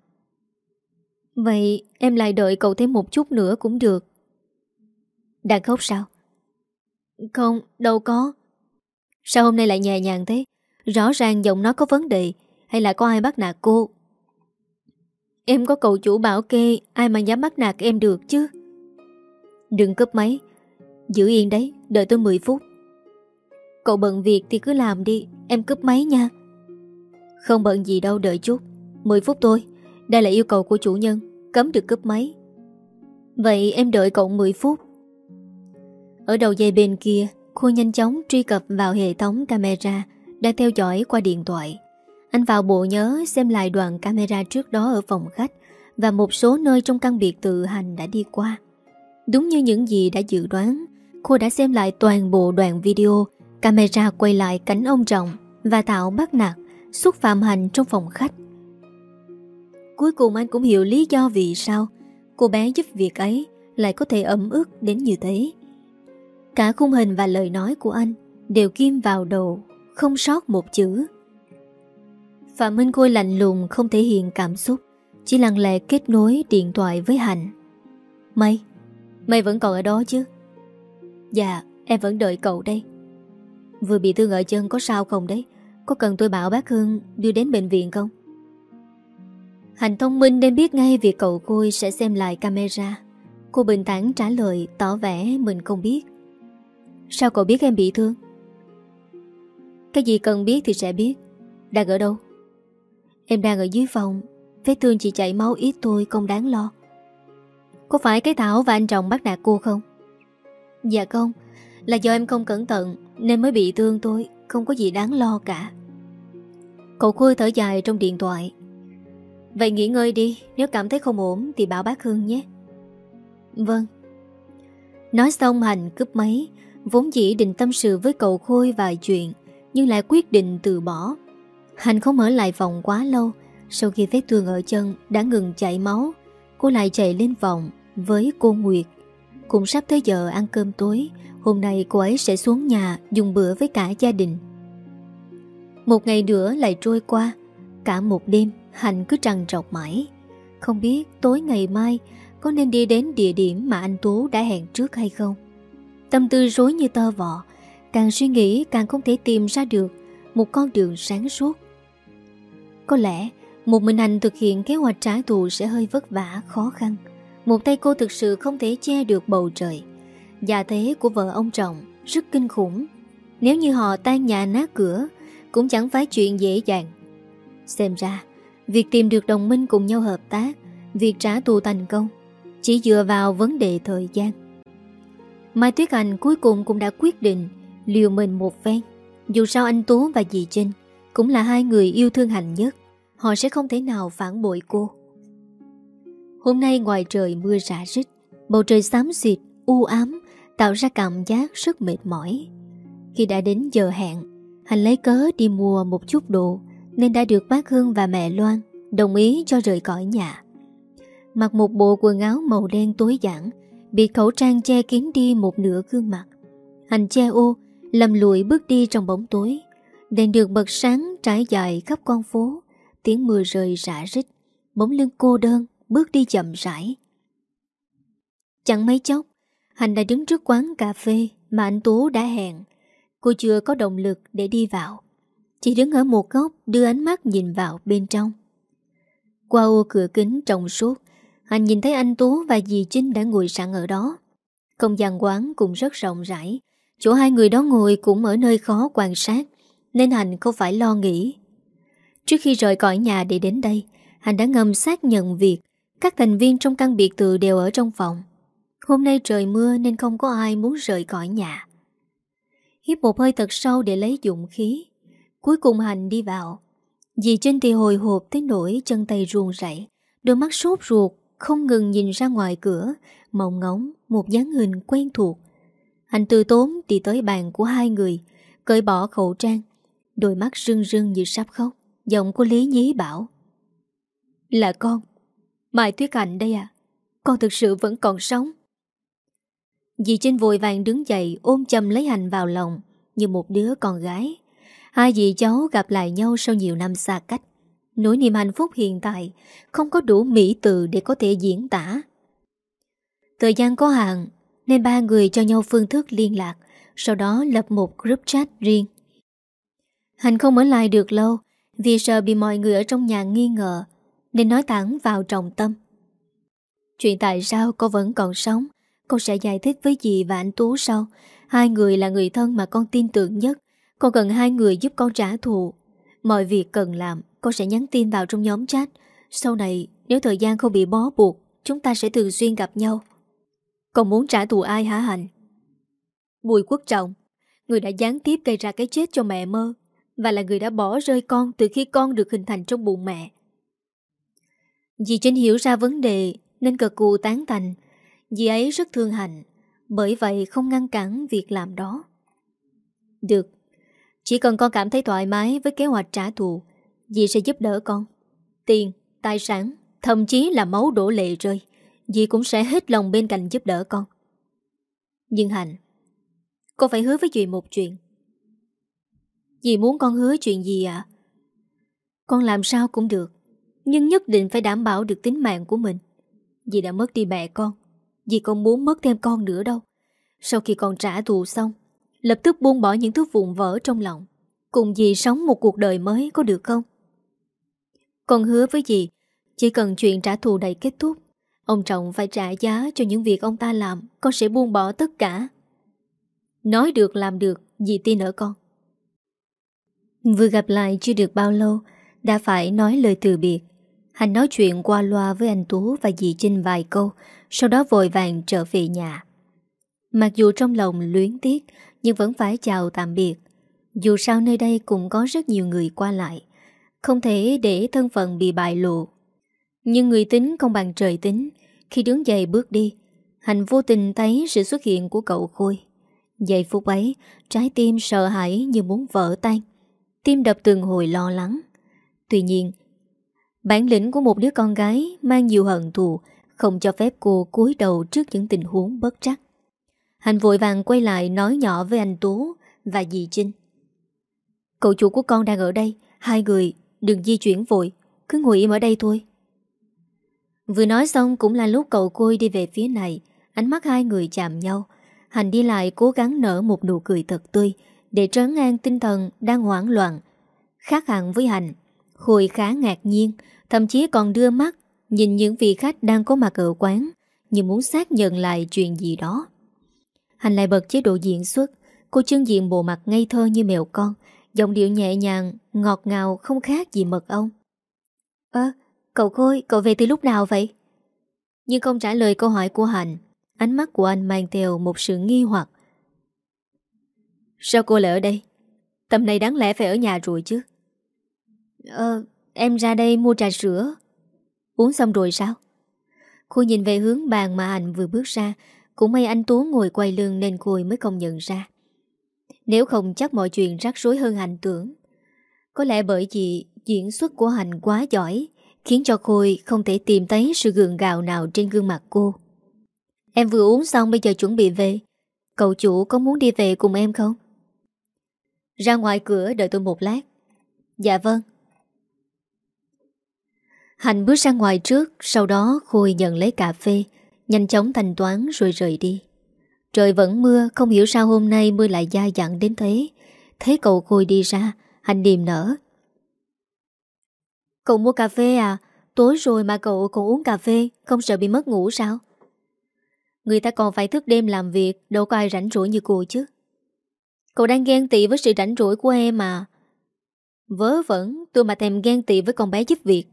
Vậy em lại đợi cậu thêm một chút nữa cũng được. Đang khóc sao? Không, đâu có. Sao hôm nay lại nhẹ nhàng thế? Rõ ràng giọng nó có vấn đề Hay là có ai bắt nạt cô? Em có cậu chủ bảo kê Ai mà dám bắt nạt em được chứ? Đừng cấp máy. Giữ yên đấy, đợi tôi 10 phút. Cậu bận việc thì cứ làm đi Em cướp máy nha. Không bận gì đâu đợi chút. 10 phút thôi. Đây là yêu cầu của chủ nhân, Cấm được cướp máy. Vậy em đợi cậu 10 phút. Ở đầu dây bên kia Khu nhanh chóng truy cập vào hệ thống camera Đang theo dõi qua điện thoại. Anh vào bộ nhớ xem lại đoạn camera trước đó ở phòng khách Và một số nơi trong căn biệt tự hành đã đi qua. Đúng như những gì đã dự đoán cô đã xem lại toàn bộ đoạn video, Camera quay lại cảnh ông Trọng Và Tạo bắt nạt, Xúc phạm Hành trong phòng khách. Cuối cùng anh cũng hiểu lý do vì sao Cô bé giúp việc ấy Lại có thể ấm ức đến như thế. Cả khung hình và lời nói của anh Đều kim vào đầu, Không sót một chữ. Phạm Minh Khôi lạnh lùng Không thể hiện cảm xúc, Chỉ lặng lẽ kết nối điện thoại với Hạnh. Mày Mày vẫn còn ở đó chứ? Dạ em vẫn đợi cậu đây. Vừa bị thương ở chân có sao không đấy? Có cần tôi bảo bác Hương đưa đến bệnh viện không? Hành thông minh nên biết ngay việc cậu côi sẽ xem lại camera. Cô bình tản trả lời, tỏ vẻ mình không biết. Sao cậu biết em bị thương? Cái gì cần biết thì sẽ biết. Đang ở đâu? Em đang ở dưới phòng. Vết thương chỉ chảy máu ít thôi, không đáng lo. Có phải cái Thảo và anh chồng bắt nạt cô không? Dạ không. Là do em không cẩn thận, Nên mới bị thương tôi Không có gì đáng lo cả. Cậu Khôi thở dài trong điện thoại. Vậy nghỉ ngơi đi, Nếu cảm thấy không ổn thì bảo bác Hương nhé. Vâng. Nói xong Hành cướp máy, Vốn dĩ định tâm sự với cậu Khôi vài chuyện, Nhưng lại quyết định từ bỏ. Hành không ở lại phòng quá lâu, Sau khi vết thương ở chân đã ngừng chảy máu, Cô lại chạy lên phòng Với cô Nguyệt. Cũng sắp tới giờ ăn cơm tối, Hôm nay cô ấy sẽ xuống nhà Dùng bữa với cả gia đình. Một ngày nữa lại trôi qua, Cả một đêm Hành cứ trằn trọc mãi. Không biết tối ngày mai Có nên đi đến địa điểm mà anh Tú đã hẹn trước hay không. Tâm tư rối như tơ vọ Càng suy nghĩ càng không thể tìm ra được Một con đường sáng suốt. Có lẽ Một mình anh thực hiện kế hoạch trả thù Sẽ hơi vất vả, khó khăn. Một tay cô thực sự không thể che được bầu trời. Già thế của vợ ông chồng Rất kinh khủng. Nếu như họ tan nhà nát cửa, Cũng chẳng phải chuyện dễ dàng. Xem ra Việc tìm được đồng minh cùng nhau hợp tác Việc trả thù thành công Chỉ dựa vào vấn đề thời gian Mai Tuyết Anh cuối cùng cũng đã quyết định liều mình một ven. Dù sao anh Tố và dì Trinh cũng là hai người yêu thương hạnh nhất. Họ sẽ không thể nào phản bội cô. Hôm nay ngoài trời mưa rã rít, bầu trời xám xịt, u ám, tạo ra cảm giác rất mệt mỏi. Khi đã đến giờ hẹn, Hành lấy cớ đi mua một chút đồ nên đã được bác Hương và mẹ Loan đồng ý cho rời khỏi nhà. Mặc một bộ quần áo màu đen tối giản, Bị khẩu trang che kín đi một nửa gương mặt Hành che ô Lầm lụi bước đi trong bóng tối Đèn được bật sáng trải dài khắp con phố Tiếng mưa rơi rã rít Bóng lưng cô đơn Bước đi chậm rãi. Chẳng mấy chốc Hành đã đứng trước quán cà phê Mà anh Tú đã hẹn. Cô chưa có động lực để đi vào. Chỉ đứng ở một góc đưa ánh mắt nhìn vào bên trong Qua ô cửa kính trong suốt anh nhìn thấy anh Tú và dì Trinh đã ngồi sẵn ở đó. Không gian quán cũng rất rộng rãi. Chỗ hai người đó ngồi cũng ở nơi khó quan sát, nên Hành không phải lo nghĩ. Trước khi rời khỏi nhà để đến đây, Hành đã ngầm xác nhận việc các thành viên trong căn biệt thự đều ở trong phòng. Hôm nay trời mưa nên không có ai muốn rời khỏi nhà. Hiếp một hơi thật sâu để lấy dụng khí. Cuối cùng Hành đi vào. Dì Trinh thì hồi hộp tới nỗi chân tay ruồn rảy, đôi mắt sốt ruột không ngừng nhìn ra ngoài cửa, mộng ngóng một dáng hình quen thuộc. hành từ tốn đi tới bàn của hai người, cởi bỏ khẩu trang, đôi mắt rưng rưng như sắp khóc, giọng của Lý Nhí bảo. Là con, Mai Tuyết Hạnh đây à, con thực sự vẫn còn sống. Dì Trinh vội vàng đứng dậy ôm chầm lấy Hành vào lòng như một đứa con gái. Hai dì cháu gặp lại nhau sau nhiều năm xa cách. Nỗi niềm hạnh phúc hiện tại Không có đủ mỹ từ để có thể diễn tả. Thời gian có hạn, Nên ba người cho nhau phương thức liên lạc, Sau đó lập một group chat riêng. Hành không ở lại được lâu, Vì sợ bị mọi người ở trong nhà nghi ngờ, Nên nói thẳng vào trọng tâm. Chuyện tại sao cô vẫn còn sống? Cô sẽ giải thích với dì và anh Tú sau. Hai người là người thân mà con tin tưởng nhất. Con cần hai người giúp con trả thù. Mọi việc cần làm, con sẽ nhắn tin vào trong nhóm chat. Sau này, nếu thời gian không bị bó buộc, Chúng ta sẽ thường xuyên gặp nhau. Con muốn trả thù ai hả hành Bùi quốc trọng, Người đã gián tiếp gây ra cái chết cho mẹ mơ Và là người đã bỏ rơi con Từ khi con được hình thành trong bụng mẹ. Dì Trinh hiểu ra vấn đề, Nên cực cù tán thành. Dì ấy rất thương Hạnh, Bởi vậy không ngăn cản việc làm đó. Được. Chỉ cần con cảm thấy thoải mái với kế hoạch trả thù Dì sẽ giúp đỡ con. Tiền, tài sản Thậm chí là máu đổ lệ rơi Dì cũng sẽ hết lòng bên cạnh giúp đỡ con. Nhưng Hạnh Con phải hứa với dì một chuyện. Dì muốn con hứa chuyện gì ạ? Con làm sao cũng được Nhưng nhất định phải đảm bảo được tính mạng của mình. Dì đã mất đi mẹ con Dì không muốn mất thêm con nữa đâu. Sau khi con trả thù xong Lập tức buông bỏ những thứ vụn vỡ trong lòng. Cùng dì sống một cuộc đời mới có được không? Con hứa với dì, Chỉ cần chuyện trả thù đầy kết thúc, Ông Trọng phải trả giá cho những việc ông ta làm, Con sẽ buông bỏ tất cả. Nói được, làm được, Dì tin ở con. Vừa gặp lại chưa được bao lâu, Đã phải nói lời từ biệt. Hành nói chuyện qua loa với anh Tú Và dì Trinh vài câu, Sau đó vội vàng trở về nhà. Mặc dù trong lòng luyến tiếc nhưng vẫn phải chào tạm biệt. Dù sao nơi đây cũng có rất nhiều người qua lại, Không thể để thân phận bị bại lộ. Nhưng người tính không bằng trời tính. Khi đứng dậy bước đi Hành vô tình thấy sự xuất hiện của cậu Khôi. Giây phút ấy, Trái tim sợ hãi như muốn vỡ tan. Tim đập từng hồi lo lắng. Tuy nhiên, Bản lĩnh của một đứa con gái Mang nhiều hận thù, Không cho phép cô cúi đầu trước những tình huống bất trắc. Hành vội vàng quay lại nói nhỏ với anh Tú Và dì Trinh. Cậu chủ của con đang ở đây, Hai người đừng di chuyển vội, Cứ ngồi im ở đây thôi. Vừa nói xong cũng là lúc cậu côi đi về phía này, Ánh mắt hai người chạm nhau. Hành đi lại cố gắng nở một nụ cười thật tươi Để trấn an tinh thần đang hoảng loạn, Khác hẳn với Hành Khôi khá ngạc nhiên, Thậm chí còn đưa mắt Nhìn những vị khách đang có mặt ở quán Như muốn xác nhận lại chuyện gì đó. Hành lại bật chế độ diễn xuất. Cô trưng diện bộ mặt ngây thơ như mèo con. Giọng điệu nhẹ nhàng, Ngọt ngào, không khác gì mật ong. Ơ, cậu Khôi, Cậu về từ lúc nào vậy? Nhưng không trả lời câu hỏi của Hành Ánh mắt của anh mang theo một sự nghi hoặc. Sao cô lại ở đây? Tầm này đáng lẽ phải ở nhà rồi chứ. Ờ Em ra đây mua trà sữa. Uống xong rồi sao? Cô nhìn về hướng bàn mà Hành vừa bước ra. Cũng may anh Tú ngồi quay lưng Nên khôi mới không nhận ra. Nếu không chắc mọi chuyện rắc rối hơn hành tưởng. Có lẽ bởi vì Diễn xuất của hành quá giỏi, Khiến cho Khôi không thể tìm thấy Sự gượng gạo nào trên gương mặt cô. Em vừa uống xong bây giờ chuẩn bị về. Cậu chủ có muốn đi về cùng em không? Ra ngoài cửa, đợi tôi một lát. Dạ vâng. Hành bước ra ngoài trước, Sau đó Khôi nhận lấy cà phê Nhanh chóng thanh toán rồi rời đi. Trời vẫn mưa, Không hiểu sao hôm nay mưa lại dai dặn đến thế. Thấy cậu Khôi đi ra Hành điềm nở. Cậu mua cà phê à? Tối rồi mà cậu còn uống cà phê, Không sợ bị mất ngủ sao? Người ta còn phải thức đêm làm việc, Đâu có ai rảnh rỗi như cô chứ. Cậu đang ghen tị với sự rảnh rỗi của em mà Vớ vẩn, tôi mà thèm ghen tị với con bé giúp việc.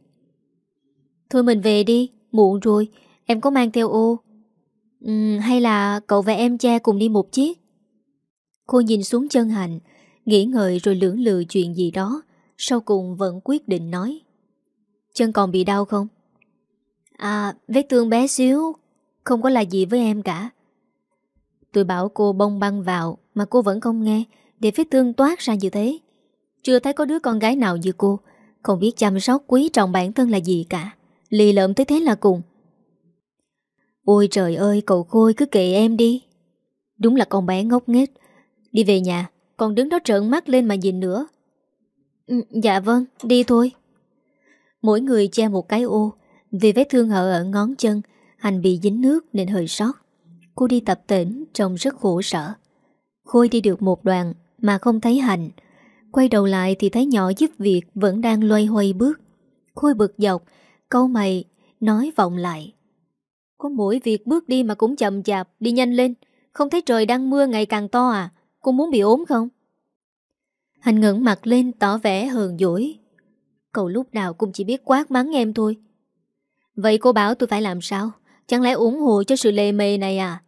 Thôi mình về đi, Muộn rồi Em có mang theo ô. Ừ, Hay là cậu và em cha cùng đi một chiếc? Cô nhìn xuống chân hạnh Nghĩ ngợi rồi lưỡng lự chuyện gì đó Sau cùng vẫn quyết định nói. Chân còn bị đau không? À vết thương bé xíu Không có là gì với em cả. Tôi bảo cô bông băng vào Mà cô vẫn không nghe Để vết thương toát ra như thế. Chưa thấy có đứa con gái nào như cô Không biết chăm sóc quý trọng bản thân là gì cả. Lì lợm tới thế là cùng. Ôi trời ơi cậu Khôi cứ kệ em đi. Đúng là con bé ngốc nghếch. Đi về nhà Còn đứng đó trợn mắt lên mà nhìn nữa. Ừ, Dạ vâng đi thôi. Mỗi người che một cái ô Vì vết thương hở ở ngón chân Hành bị dính nước nên hơi sót. Cô đi tập tỉnh trông rất khổ sở. Khôi đi được một đoạn Mà không thấy Hành Quay đầu lại thì thấy nhỏ giúp việc Vẫn đang loay hoay bước. Khôi bực dọc Câu mày nói vọng lại. Có mỗi việc bước đi mà cũng chậm chạp, Đi nhanh lên. Không thấy trời đang mưa ngày càng to à? Cô muốn bị ốm không? Hành ngẩn mặt lên tỏ vẻ hờn dỗi. Cậu lúc nào cũng chỉ biết quát mắng em thôi. Vậy cô bảo tôi phải làm sao? Chẳng lẽ ủng hộ cho sự lề mề này à?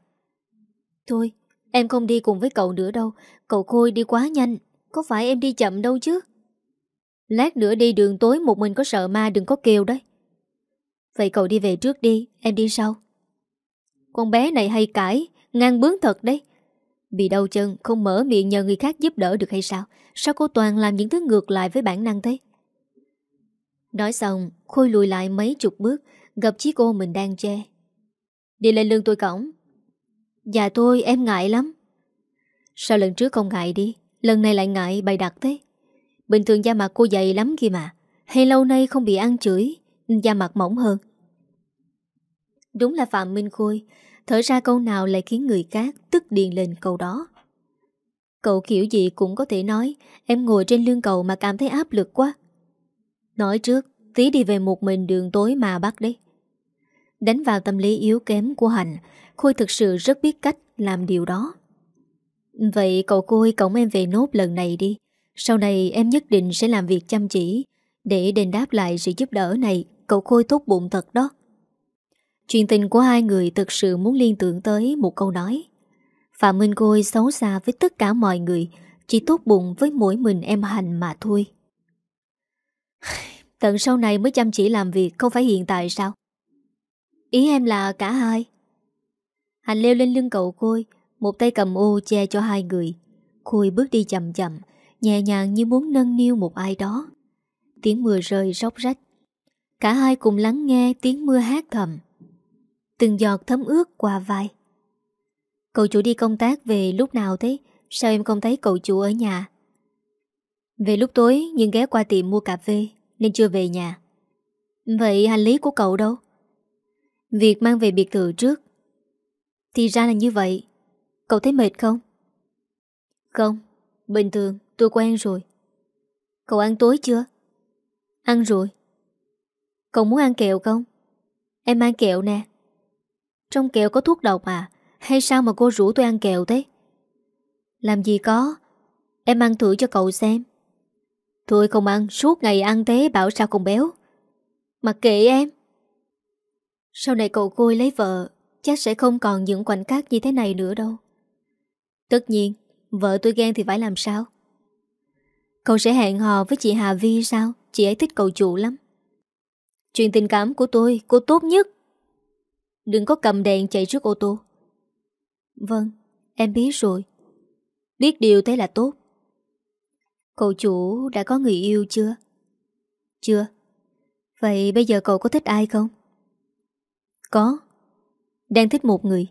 Thôi, Em không đi cùng với cậu nữa đâu. Cậu Khôi đi quá nhanh. Có phải em đi chậm đâu chứ? Lát nữa đi đường tối một mình có sợ ma đừng có kêu đấy. Vậy cậu đi về trước đi, Em đi sau. Con bé này hay cãi, Ngang bướng thật đấy. Bị đau chân, không mở miệng nhờ người khác giúp đỡ được hay sao? Sao cô toàn làm những thứ ngược lại với bản năng thế? Nói xong, Khôi lùi lại mấy chục bước, Gặp chiếc ô mình đang che. Đi lên lưng tôi cổng Dạ tôi em ngại lắm. Sao lần trước không ngại đi, Lần này lại ngại bày đặt thế? Bình thường da mặt cô dày lắm kia mà, Hay lâu nay không bị ăn chửi? Da mặt mỏng hơn. Đúng là Phạm Minh Khôi, Thở ra câu nào lại khiến người khác Tức điền lên câu đó. Cậu kiểu gì cũng có thể nói, Em ngồi trên lưng cậu mà cảm thấy áp lực quá. Nói trước, Tí đi về một mình đường tối mà bắt đấy. Đánh vào tâm lý yếu kém của hạnh, Khôi thực sự rất biết cách làm điều đó. Vậy cậu Khôi cổng em về nốt lần này đi. Sau này em nhất định sẽ làm việc chăm chỉ Để đền đáp lại sự giúp đỡ này. Cậu Khôi tốt bụng thật đó. Chuyện tình của hai người thực sự muốn liên tưởng tới một câu nói. Phạm Minh Khôi xấu xa với tất cả mọi người, Chỉ tốt bụng với mỗi mình em Hành mà thôi. Tận sau này mới chăm chỉ làm việc Không phải hiện tại sao? Ý em là cả hai. Hành leo lên lưng cậu Khôi, Một tay cầm ô che cho hai người. Khôi bước đi chậm chậm, Nhẹ nhàng như muốn nâng niu một ai đó. Tiếng mưa rơi róc rách. Cả hai cùng lắng nghe tiếng mưa hát thầm. Từng giọt thấm ướt qua vai. Cậu chủ đi công tác về lúc nào thế? Sao em không thấy cậu chủ ở nhà? Về lúc tối, Nhưng ghé qua tiệm mua cà phê, Nên chưa về nhà. Vậy hành lý của cậu đâu? Việc mang về biệt thự trước. Thì ra là như vậy. Cậu thấy mệt không? Không, Bình thường, tôi quen rồi. Cậu ăn tối chưa? Ăn rồi. Cậu muốn ăn kẹo không? Em mang kẹo nè. Trong kẹo có thuốc độc à? Hay sao mà cô rủ tôi ăn kẹo thế? Làm gì có. Em ăn thử cho cậu xem. Tôi không ăn, Suốt ngày ăn thế, bảo sao không béo. Mặc kệ em. Sau này cậu côi lấy vợ, Chắc sẽ không còn những khoảnh khắc như thế này nữa đâu. Tất nhiên, Vợ tôi ghen thì phải làm sao? Cậu sẽ hẹn hò với chị Hà Vi sao? Chị ấy thích cậu chủ lắm. Chuyện tình cảm của tôi, Cô tốt nhất Đừng có cầm đèn chạy trước ô tô Vâng Em biết rồi Biết điều thế là tốt Cậu chủ đã có người yêu chưa? Chưa Vậy bây giờ cậu có thích ai không? Có Đang thích một người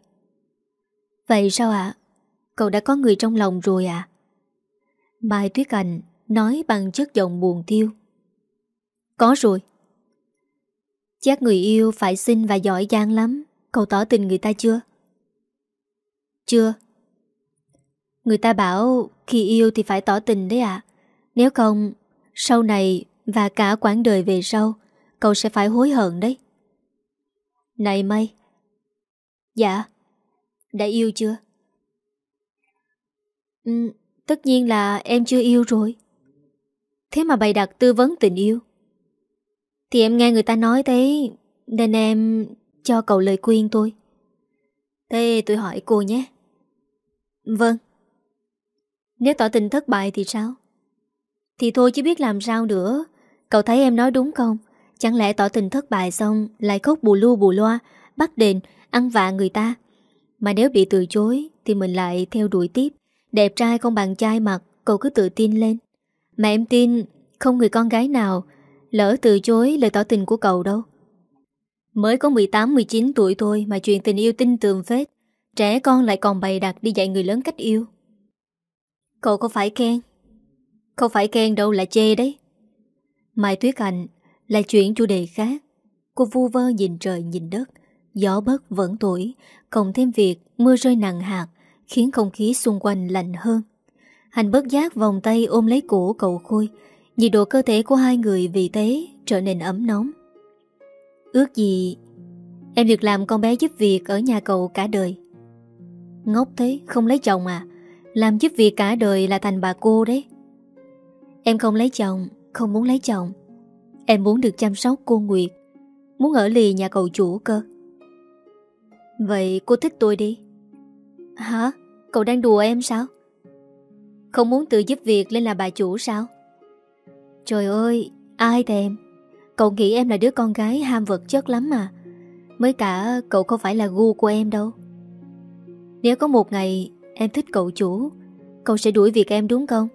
Vậy sao ạ? Cậu đã có người trong lòng rồi à? Mai Tuyết Anh nói bằng chất giọng buồn thiêu. Có rồi Chắc người yêu phải xinh và giỏi giang lắm. Cậu tỏ tình người ta chưa? Chưa. Người ta bảo khi yêu thì phải tỏ tình đấy ạ. Nếu không Sau này và cả quãng đời về sau Cậu sẽ phải hối hận đấy. Này Mây. Dạ. Đã yêu chưa? Ừ, tất nhiên là em chưa yêu rồi. Thế mà bày đặt tư vấn tình yêu. Thì em nghe người ta nói thế Nên em cho cậu lời khuyên tôi Thế tôi hỏi cô nhé. Vâng. Nếu tỏ tình thất bại thì sao? Thì thôi chứ biết làm sao nữa. Cậu thấy em nói đúng không? Chẳng lẽ tỏ tình thất bại xong Lại khóc bù lu bù loa Bắt đền, ăn vạ người ta? Mà nếu bị từ chối Thì mình lại theo đuổi tiếp. Đẹp trai không bằng trai mặt Cậu cứ tự tin lên. Mà em tin không người con gái nào Lỡ từ chối lời tỏ tình của cậu đâu? Mới có 18-19 tuổi thôi Mà chuyện tình yêu tin tường phết. Trẻ con lại còn bày đặt đi dạy người lớn cách yêu. Cậu có phải khen? Không phải khen đâu, là chê đấy. Mai Tuyết Hạnh Lại chuyển chủ đề khác. Cô vu vơ nhìn trời nhìn đất, Gió bớt vẫn tuổi Cộng thêm việc mưa rơi nặng hạt, Khiến không khí xung quanh lạnh hơn. Hành bớt giác vòng tay ôm lấy cổ cậu Khôi Nhiệt độ cơ thể của hai người vì thế trở nên ấm nóng. Ước gì Em được làm con bé giúp việc ở nhà cậu cả đời. Ngốc thế, không lấy chồng à? Làm giúp việc cả đời là thành bà cô đấy. Em không lấy chồng, Không muốn lấy chồng. Em muốn được chăm sóc cô Nguyệt, Muốn ở lì nhà cậu chủ cơ. Vậy cô thích tôi đi. Hả? Cậu đang đùa em sao? Không muốn tự giúp việc lên là bà chủ sao? Trời ơi, ai thèm? Cậu nghĩ em là đứa con gái ham vật chất lắm mà. Mới cả cậu không phải là gu của em đâu. Nếu có một ngày em thích cậu chủ Cậu sẽ đuổi việc em đúng không?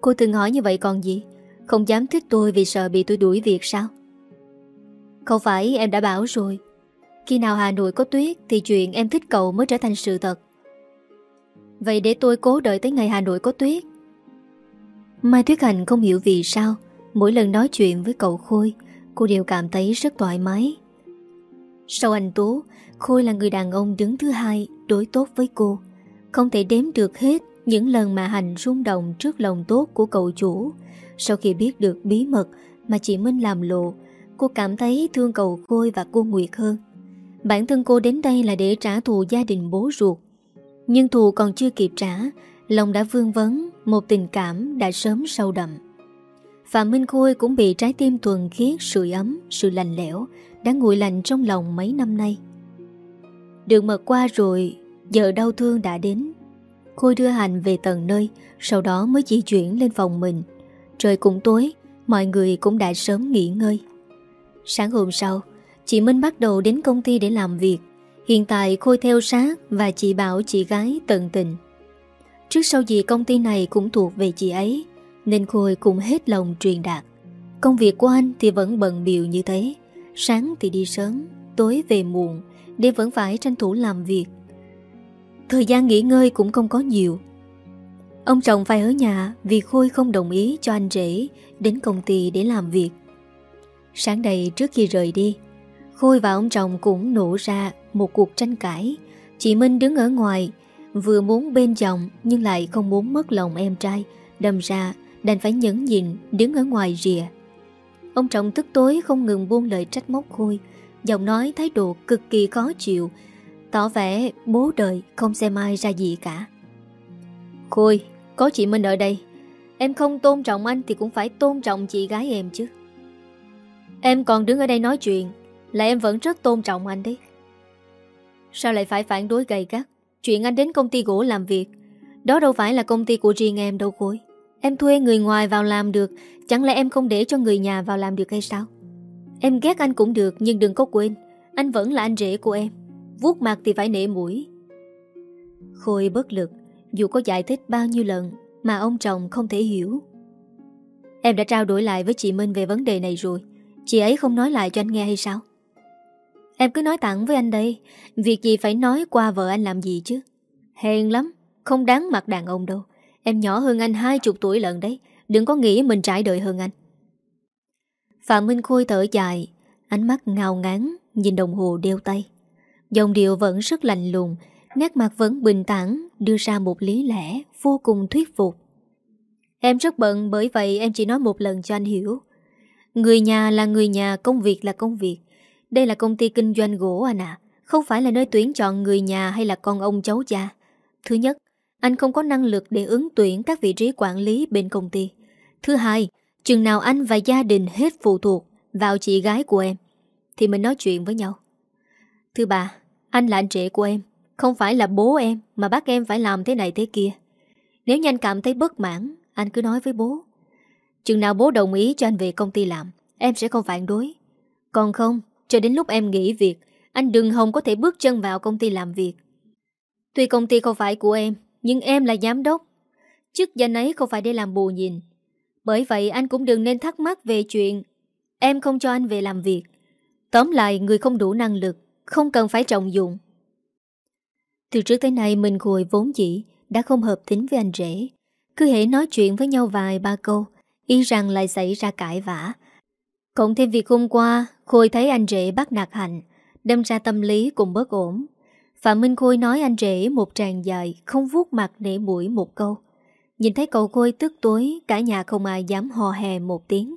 Cô từng hỏi như vậy còn gì? Không dám thích tôi vì sợ bị tôi đuổi việc sao? Không phải em đã bảo rồi. Khi nào Hà Nội có tuyết Thì chuyện em thích cậu mới trở thành sự thật. Vậy để tôi cố đợi tới ngày Hà Nội có tuyết Mai Tuyết Hành không hiểu vì sao, Mỗi lần nói chuyện với cậu Khôi, Cô đều cảm thấy rất thoải mái. Sau anh Tú, Khôi là người đàn ông đứng thứ hai Đối tốt với cô. Không thể đếm được hết những lần mà Hành rung động trước lòng tốt của cậu chủ. Sau khi biết được bí mật Mà chị Minh làm lộ, Cô cảm thấy thương cậu Khôi và cô Nguyệt hơn. Bản thân cô đến đây là để trả thù gia đình bố ruột. Nhưng thù còn chưa kịp trả, Lòng đã vương vấn một tình cảm đã sớm sâu đậm. Phạm Minh Khôi cũng bị trái tim thuần khiết Sự ấm, sự lành lẽo Đã nguội lạnh trong lòng mấy năm nay. Được mật qua rồi Giờ đau thương đã đến. Khôi đưa Hành về tầng nơi Sau đó mới di chuyển lên phòng mình. Trời cũng tối Mọi người cũng đã sớm nghỉ ngơi. Sáng hôm sau Chị Minh bắt đầu đến công ty để làm việc. Hiện tại Khôi theo sát Và chị bảo chị gái tận tình. Trước sau gì công ty này cũng thuộc về chị ấy, Nên Khôi cũng hết lòng truyền đạt. Công việc của anh thì vẫn bận biểu như thế. Sáng thì đi sớm, Tối về muộn, Để vẫn phải tranh thủ làm việc. Thời gian nghỉ ngơi cũng không có nhiều. Ông chồng phải ở nhà Vì Khôi không đồng ý cho anh rể Đến công ty để làm việc. Sáng đầy trước khi rời đi, Khôi và ông chồng cũng nổ ra Một cuộc tranh cãi. Chị Minh đứng ở ngoài Vừa muốn bên chồng Nhưng lại không muốn mất lòng em trai. Đâm ra, đành phải nhẫn nhịn, Đứng ở ngoài rìa. Ông trọng tức tối không ngừng buông lời trách móc Khôi. Giọng nói thái độ cực kỳ khó chịu. Tỏ vẻ bố đời, không xem ai ra gì cả. Khôi, Có chị Minh ở đây. Em không tôn trọng anh thì cũng phải tôn trọng chị gái em chứ. Em còn đứng ở đây nói chuyện, Là em vẫn rất tôn trọng anh đấy. Sao lại phải phản đối gay gắt? Chuyện anh đến công ty gỗ làm việc. Đó đâu phải là công ty của riêng em đâu Khôi Em thuê người ngoài vào làm được, Chẳng lẽ em không để cho người nhà vào làm được hay sao? Em ghét anh cũng được, Nhưng đừng có quên, Anh vẫn là anh rể của em. Vuốt mặt thì phải nể mũi. Khôi bất lực, Dù có giải thích bao nhiêu lần, Mà ông chồng không thể hiểu. Em đã trao đổi lại với chị Minh về vấn đề này rồi. Chị ấy không nói lại cho anh nghe hay sao? Em cứ nói thẳng với anh đây, Việc gì phải nói qua vợ anh làm gì chứ? Hèn lắm, Không đáng mặt đàn ông đâu. Em nhỏ hơn anh hai chục tuổi lận đấy, Đừng có nghĩ mình trải đời hơn anh. Phạm Minh Khôi thở dài, Ánh mắt ngào ngán, Nhìn đồng hồ đeo tay. Dòng điệu vẫn rất lạnh lùng, Nét mặt vẫn bình tản Đưa ra một lý lẽ vô cùng thuyết phục. Em rất bận, bởi vậy em chỉ nói một lần cho anh hiểu. Người nhà là người nhà, Công việc là công việc. Đây là công ty kinh doanh gỗ anh à Không phải là nơi tuyển chọn người nhà hay là con ông cháu cha. Thứ nhất Anh không có năng lực để ứng tuyển các vị trí quản lý bên công ty. Thứ hai Chừng nào anh và gia đình hết phụ thuộc Vào chị gái của em Thì mình nói chuyện với nhau. Thứ ba anh là anh trẻ của em Không phải là bố em Mà bác em phải làm thế này thế kia. Nếu như anh cảm thấy bất mãn Anh cứ nói với bố. Chừng nào bố đồng ý cho anh về công ty làm Em sẽ không phản đối. Còn không, cho đến lúc em nghỉ việc, Anh đừng hồng có thể bước chân vào công ty làm việc. Tuy công ty không phải của em, Nhưng em là giám đốc. Chức danh ấy không phải để làm bù nhìn. Bởi vậy anh cũng đừng nên thắc mắc về chuyện Em không cho anh về làm việc. Tóm lại, người không đủ năng lực, không cần phải trọng dụng. Từ trước tới nay, mình Khôi vốn dĩ Đã không hợp tính với anh rể. Cứ hễ nói chuyện với nhau vài ba câu, Y rằng lại xảy ra cãi vã Cộng thêm việc hôm qua, Khôi thấy anh rể bắt nạt hạnh, Đâm ra tâm lý cũng bớt ổn. Phạm Minh Khôi nói anh rể một tràng dài, Không vuốt mặt để mũi một câu. Nhìn thấy cậu Khôi tức tối, Cả nhà không ai dám hò hè một tiếng.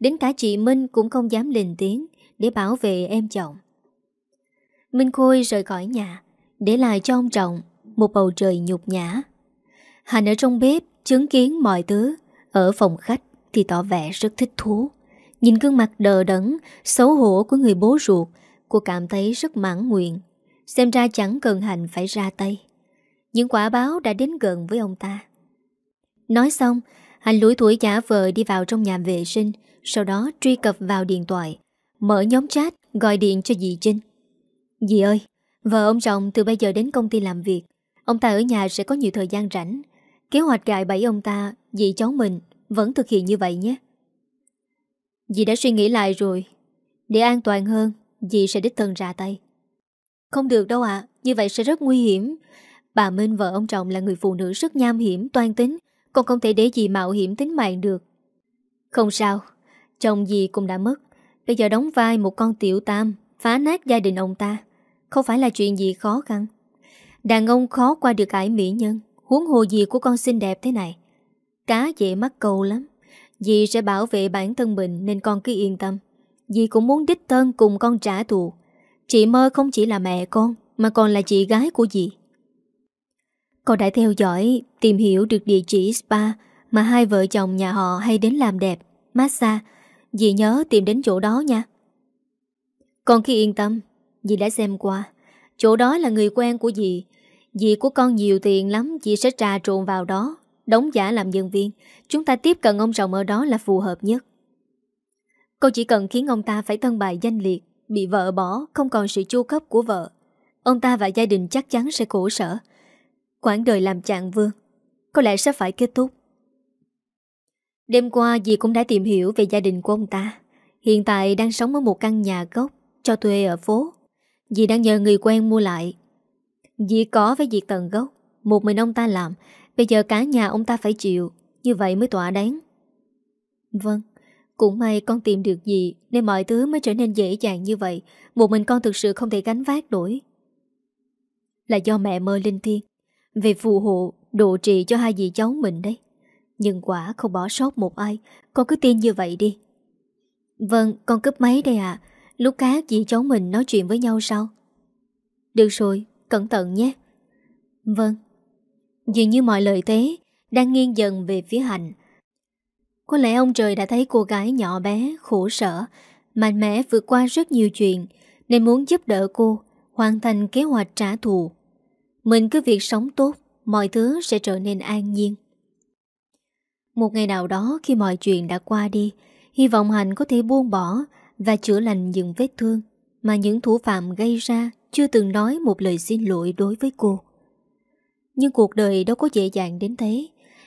Đến cả chị Minh cũng không dám lên tiếng Để bảo vệ em chồng. Minh Khôi rời khỏi nhà, Để lại cho ông Trọng Một bầu trời nhục nhã. Hành ở trong bếp, chứng kiến mọi thứ. Ở phòng khách thì tỏ vẻ rất thích thú. Nhìn gương mặt đờ đẫn Xấu hổ của người bố ruột Cô cảm thấy rất mãn nguyện. Xem ra chẳng cần Hành phải ra tay. Những quả báo đã đến gần với ông ta. Nói xong Hành lủi tuổi giả vờ đi vào trong nhà vệ sinh Sau đó truy cập vào điện thoại Mở nhóm chat gọi điện cho dì Trinh. Dì ơi, vợ ông chồng từ bây giờ đến công ty làm việc. Ông ta ở nhà sẽ có nhiều thời gian rảnh. Kế hoạch gài bẫy ông ta Dì cháu mình vẫn thực hiện như vậy nhé. Dì đã suy nghĩ lại rồi. Để an toàn hơn, Dì sẽ đích thân ra tay. Không được đâu ạ, Như vậy sẽ rất nguy hiểm. Bà Minh, vợ ông chồng là người phụ nữ rất nham hiểm, Toan tính, Còn không thể để dì mạo hiểm tính mạng được. Không sao, Chồng dì cũng đã mất. Bây giờ đóng vai một con tiểu tam, Phá nát gia đình ông ta. Không phải là chuyện gì khó khăn. Đàn ông khó qua được ải mỹ nhân, Huống hồ gì của con xinh đẹp thế này. Cá dễ mắc câu lắm. Dì sẽ bảo vệ bản thân mình Nên con cứ yên tâm. Dì cũng muốn đích thân cùng con trả thù. Chị mơ không chỉ là mẹ con, Mà còn là chị gái của dì. Con đã theo dõi, Tìm hiểu được địa chỉ spa Mà hai vợ chồng nhà họ hay đến làm đẹp, Massage. Dì nhớ tìm đến chỗ đó nha. Con khi yên tâm, Dì đã xem qua. Chỗ đó là người quen của dì. Dì của con nhiều tiền lắm, Dì sẽ trà trộn vào đó. Đóng giả làm nhân viên. Chúng ta tiếp cận ông chồng ở đó là phù hợp nhất. Cô chỉ cần khiến ông ta phải thân bài danh liệt, Bị vợ bỏ, Không còn sự chu cấp của vợ. Ông ta và gia đình chắc chắn sẽ khổ sở. Quãng đời làm trạng vương, Có lẽ sẽ phải kết thúc. Đêm qua, dì cũng đã tìm hiểu về gia đình của ông ta. Hiện tại đang sống ở một căn nhà gốc, Cho thuê ở phố. Dì đang nhờ người quen mua lại. Dì có với việc tận gốc, Một mình ông ta làm. Bây giờ cả nhà ông ta phải chịu, Như vậy mới tỏa đáng. Vâng Cũng may con tìm được gì Nên mọi thứ mới trở nên dễ dàng như vậy. Một mình con thực sự không thể gánh vác nổi. Là do mẹ mơ linh thiên Về phù hộ, Độ trì cho hai dì cháu mình đấy. Nhưng quả không bỏ sót một ai, Con cứ tin như vậy đi. Vâng con cướp máy đây ạ. Lúc khác dì cháu mình nói chuyện với nhau sao Được rồi, Cẩn thận nhé. Vâng. Dường như mọi lời thế Đang nghiêng dần về phía Hạnh. Có lẽ ông trời đã thấy cô gái nhỏ bé, Khổ sở, Mạnh mẽ vượt qua rất nhiều chuyện, Nên muốn giúp đỡ cô, Hoàn thành kế hoạch trả thù. Mình cứ việc sống tốt, Mọi thứ sẽ trở nên an nhiên. Một ngày nào đó khi mọi chuyện đã qua đi, Hy vọng Hạnh có thể buông bỏ Và chữa lành những vết thương Mà những thủ phạm gây ra Chưa từng nói một lời xin lỗi đối với cô nhưng cuộc đời đâu có dễ dàng đến thế.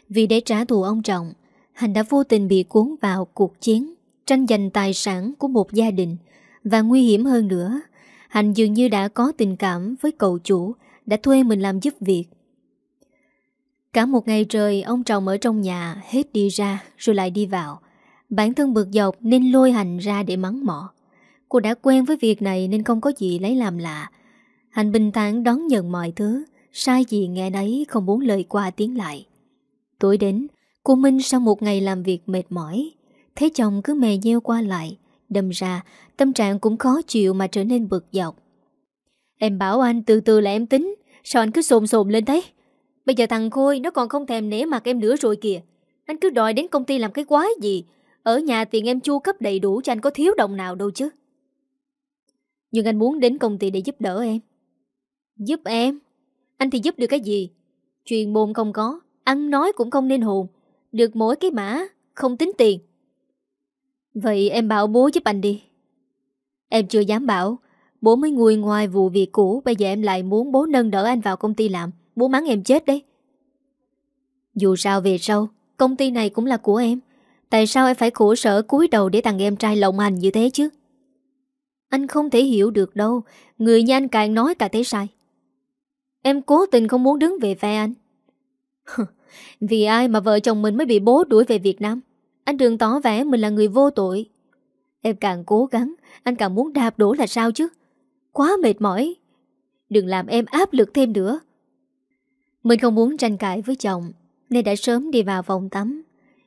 Vì để trả thù ông Trọng Hành đã vô tình bị cuốn vào cuộc chiến, Tranh giành tài sản của một gia đình. Và nguy hiểm hơn nữa Hành dường như đã có tình cảm với cậu chủ, Đã thuê mình làm giúp việc. Cả một ngày trời, Ông Trọng ở trong nhà, Hết đi ra, rồi lại đi vào. Bản thân bực dọc nên lôi Hành ra để mắng mỏ. Cô đã quen với việc này Nên không có gì lấy làm lạ. Hành bình thản đón nhận mọi thứ. Sai gì nghe nấy, không muốn lời qua tiếng lại. Tối đến, Cô Minh sau một ngày làm việc mệt mỏi, Thấy chồng cứ mè nheo qua lại, Đâm ra Tâm trạng cũng khó chịu mà trở nên bực dọc. Em bảo anh, từ từ là em tính, Sao anh cứ sồn sồn lên thế? Bây giờ thằng Khôi nó còn không thèm nể mặt em nữa rồi kìa. Anh cứ đòi đến công ty làm cái quái gì? Ở nhà tiền em chu cấp đầy đủ cho anh có thiếu đồng nào đâu chứ. Nhưng anh muốn đến công ty để giúp đỡ em. Giúp em? Anh thì giúp được cái gì? Truyền môn không có, Ăn nói cũng không nên hồn Được mỗi cái mã, Không tính tiền. Vậy em bảo bố giúp anh đi. Em chưa dám bảo. Bố mới ngồi ngoài vụ việc cũ, Bây giờ em lại muốn bố nâng đỡ anh vào công ty làm. Bố mắng em chết đấy. Dù sao về sau, Công ty này cũng là của em. Tại sao em phải khổ sở cúi đầu Để thằng em trai lộng hành như thế chứ? Anh không thể hiểu được đâu. Người như anh càng nói càng thấy sai. Em cố tình không muốn đứng về phe anh. Vì ai mà vợ chồng mình mới bị bố đuổi về Việt Nam? Anh đừng tỏ vẻ mình là người vô tội. Em càng cố gắng, Anh càng muốn đạp đổ là sao chứ? Quá mệt mỏi. Đừng làm em áp lực thêm nữa. Mình không muốn tranh cãi với chồng, Nên đã sớm đi vào phòng tắm.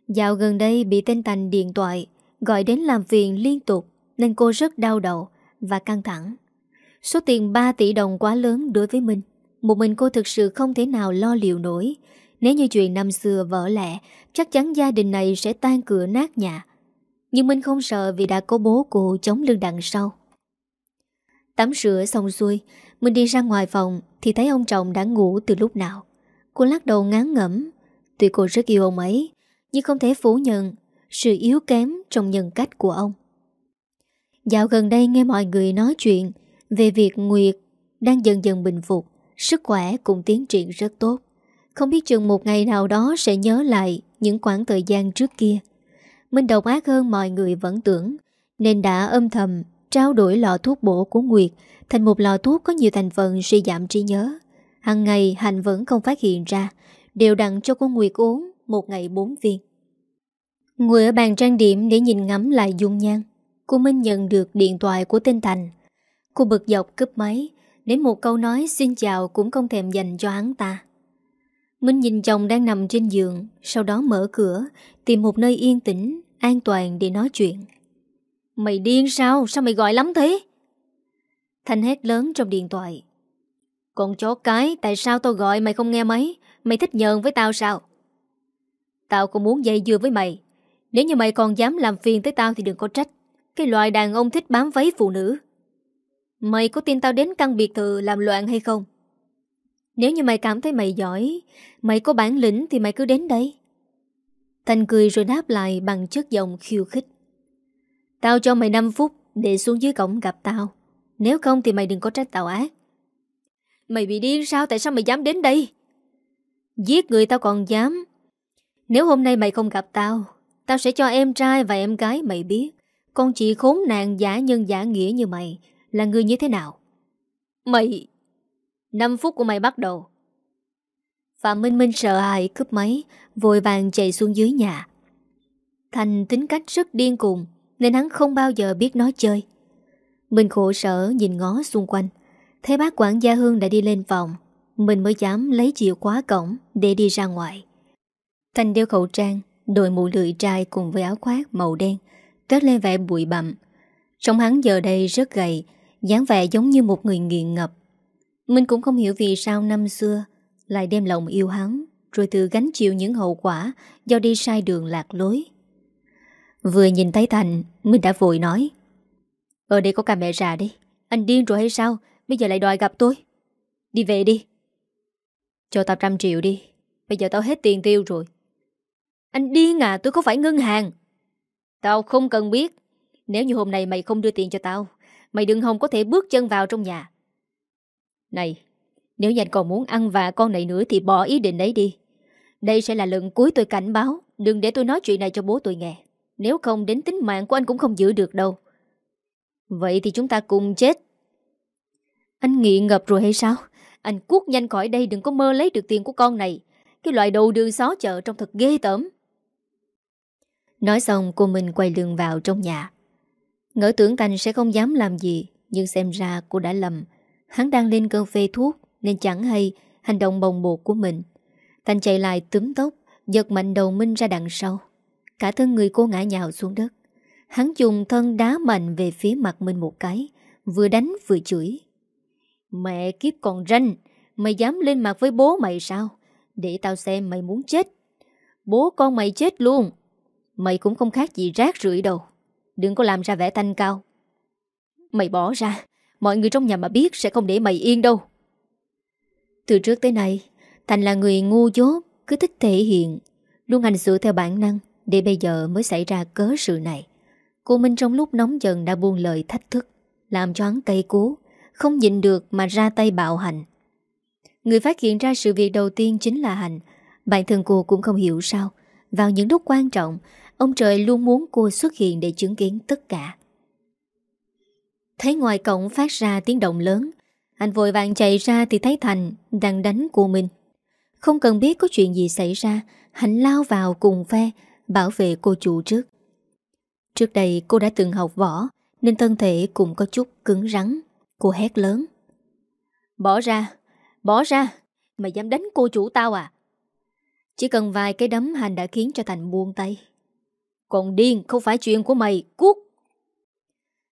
Dạo gần đây bị tên Thành điện thoại, Gọi đến làm phiền liên tục, Nên cô rất đau đầu Và căng thẳng. Số tiền 3 tỷ đồng quá lớn đối với mình một mình cô thực sự không thể nào lo liệu nổi. Nếu như chuyện năm xưa vỡ lẽ, Chắc chắn gia đình này sẽ tan cửa nát nhà. Nhưng Minh không sợ vì đã có bố cô chống lưng đằng sau. Tắm rửa xong xuôi, Minh đi ra ngoài phòng Thì thấy ông chồng đã ngủ từ lúc nào. Cô lắc đầu ngán ngẩm. Tuy cô rất yêu ông ấy, Nhưng không thể phủ nhận Sự yếu kém trong nhân cách của ông. Dạo gần đây nghe mọi người nói chuyện Về việc Nguyệt Đang dần dần bình phục. Sức khỏe cũng tiến triển rất tốt. Không biết chừng một ngày nào đó sẽ nhớ lại Những khoảng thời gian trước kia. Minh độc ác hơn mọi người vẫn tưởng, Nên đã âm thầm trao đổi lọ thuốc bổ của Nguyệt. Thành một lọ thuốc có nhiều thành phần suy giảm trí nhớ. Hằng ngày Hành vẫn không phát hiện ra, Đều đặn cho cô Nguyệt uống Một ngày bốn viên. Ngồi ở bàn trang điểm để nhìn ngắm lại dung nhan, Cô Minh nhận được điện thoại của tên Thành. Cô bực dọc cướp máy Đến một câu nói, xin chào cũng không thèm dành cho hắn ta. Minh nhìn chồng đang nằm trên giường, Sau đó mở cửa, Tìm một nơi yên tĩnh, An toàn để nói chuyện. Mày điên sao? Sao mày gọi lắm thế? Thanh hét lớn trong điện thoại. Con chó cái, Tại sao tao gọi mày không nghe máy? Mày thích nhờn với tao sao? Tao cũng muốn dây dưa với mày. Nếu như mày còn dám làm phiền tới tao Thì đừng có trách. Cái loại đàn ông thích bám váy phụ nữ. Mày có tin tao đến căn biệt thự làm loạn hay không? Nếu như mày cảm thấy mày giỏi, Mày có bản lĩnh thì mày cứ đến đây. Thành cười rồi đáp lại bằng chất giọng khiêu khích. Tao cho mày 5 phút Để xuống dưới cổng gặp tao. Nếu không thì mày đừng có trách tao ác. Mày bị điên sao? Tại sao mày dám đến đây? Giết người tao còn dám. Nếu hôm nay mày không gặp tao Tao sẽ cho em trai và em gái mày biết. Con chị khốn nạn giả nhân giả nghĩa như mày. Là người như thế nào? Mày 5 phút của mày bắt đầu. Phạm Minh Minh sợ hãi cướp máy Vội vàng chạy xuống dưới nhà. Thành tính cách rất điên cuồng Nên hắn không bao giờ biết nói chơi. Mình khổ sở nhìn ngó xung quanh. Thấy bác quản gia Hương đã đi lên phòng Mình mới dám lấy chìa khóa cổng Để đi ra ngoài. Thành đeo khẩu trang Đội mũ lưỡi trai cùng với áo khoác màu đen Tết lên vẻ bụi bặm. Trong hắn giờ đây rất gầy dáng vẻ giống như một người nghiện ngập mình cũng không hiểu vì sao năm xưa lại đem lòng yêu hắn rồi tự gánh chịu những hậu quả do đi sai đường lạc lối. Vừa nhìn thấy Thành, mình đã vội nói ờ, Ở đây có camera đi, anh điên rồi hay sao, bây giờ lại đòi gặp tôi. Đi về đi. Cho tao trăm triệu đi, bây giờ tao hết tiền tiêu rồi. Anh điên à, tôi có phải ngân hàng. Tao không cần biết, nếu như hôm nay mày không đưa tiền cho tao, mày đừng hòng có thể bước chân vào trong nhà. Này, nếu anh còn muốn ăn vạ con này nữa thì bỏ ý định ấy đi. Đây sẽ là lần cuối tôi cảnh báo, đừng để tôi nói chuyện này cho bố tôi nghe. Nếu không đến tính mạng của anh cũng không giữ được đâu. Vậy thì chúng ta cùng chết. Anh nghiện ngập rồi hay sao? Anh cuốc nhanh khỏi đây đừng có mơ lấy được tiền của con này. Cái loại đầu đường xó chợ trong thật ghê tởm. Nói xong cô mình quay lưng vào trong nhà. Ngỡ tưởng Thành sẽ không dám làm gì, nhưng xem ra cô đã lầm. Hắn đang lên cơn phê thuốc Nên chẳng hay hành động bồng bột của mình. Thành chạy lại túm tóc Giật mạnh đầu Minh ra đằng sau. Cả thân người cô ngã nhào xuống đất. Hắn dùng thân đá mạnh về phía mặt Minh một cái Vừa đánh vừa chửi. Mẹ kiếp còn ranh Mày dám lên mặt với bố mày sao? Để tao xem mày muốn chết. Bố con mày chết luôn. Mày cũng không khác gì rác rưởi đâu. Đừng có làm ra vẻ thanh cao. Mày bỏ ra. Mọi người trong nhà mà biết sẽ không để mày yên đâu. Từ trước tới nay, Thành là người ngu dốt, Cứ thích thể hiện. Luôn hành xử theo bản năng, Để bây giờ mới xảy ra cớ sự này. Cô Minh trong lúc nóng giận đã buông lời thách thức, Làm cho hắn cây cú, Không nhịn được mà ra tay bạo hành. Người phát hiện ra sự việc đầu tiên chính là Hành Bản thân cô cũng không hiểu sao, Vào những lúc quan trọng Ông trời luôn muốn cô xuất hiện để chứng kiến tất cả. Thấy ngoài cổng phát ra tiếng động lớn Anh vội vàng chạy ra thì thấy Thành đang đánh cô mình. Không cần biết có chuyện gì xảy ra Hạnh lao vào cùng phe Bảo vệ cô chủ trước. Trước đây cô đã từng học võ Nên thân thể cũng có chút cứng rắn. Cô hét lớn. Bỏ ra, bỏ ra Mày dám đánh cô chủ tao à? Chỉ cần vài cái đấm hành đã khiến cho Thành buông tay. Còn điên, không phải chuyện của mày Cút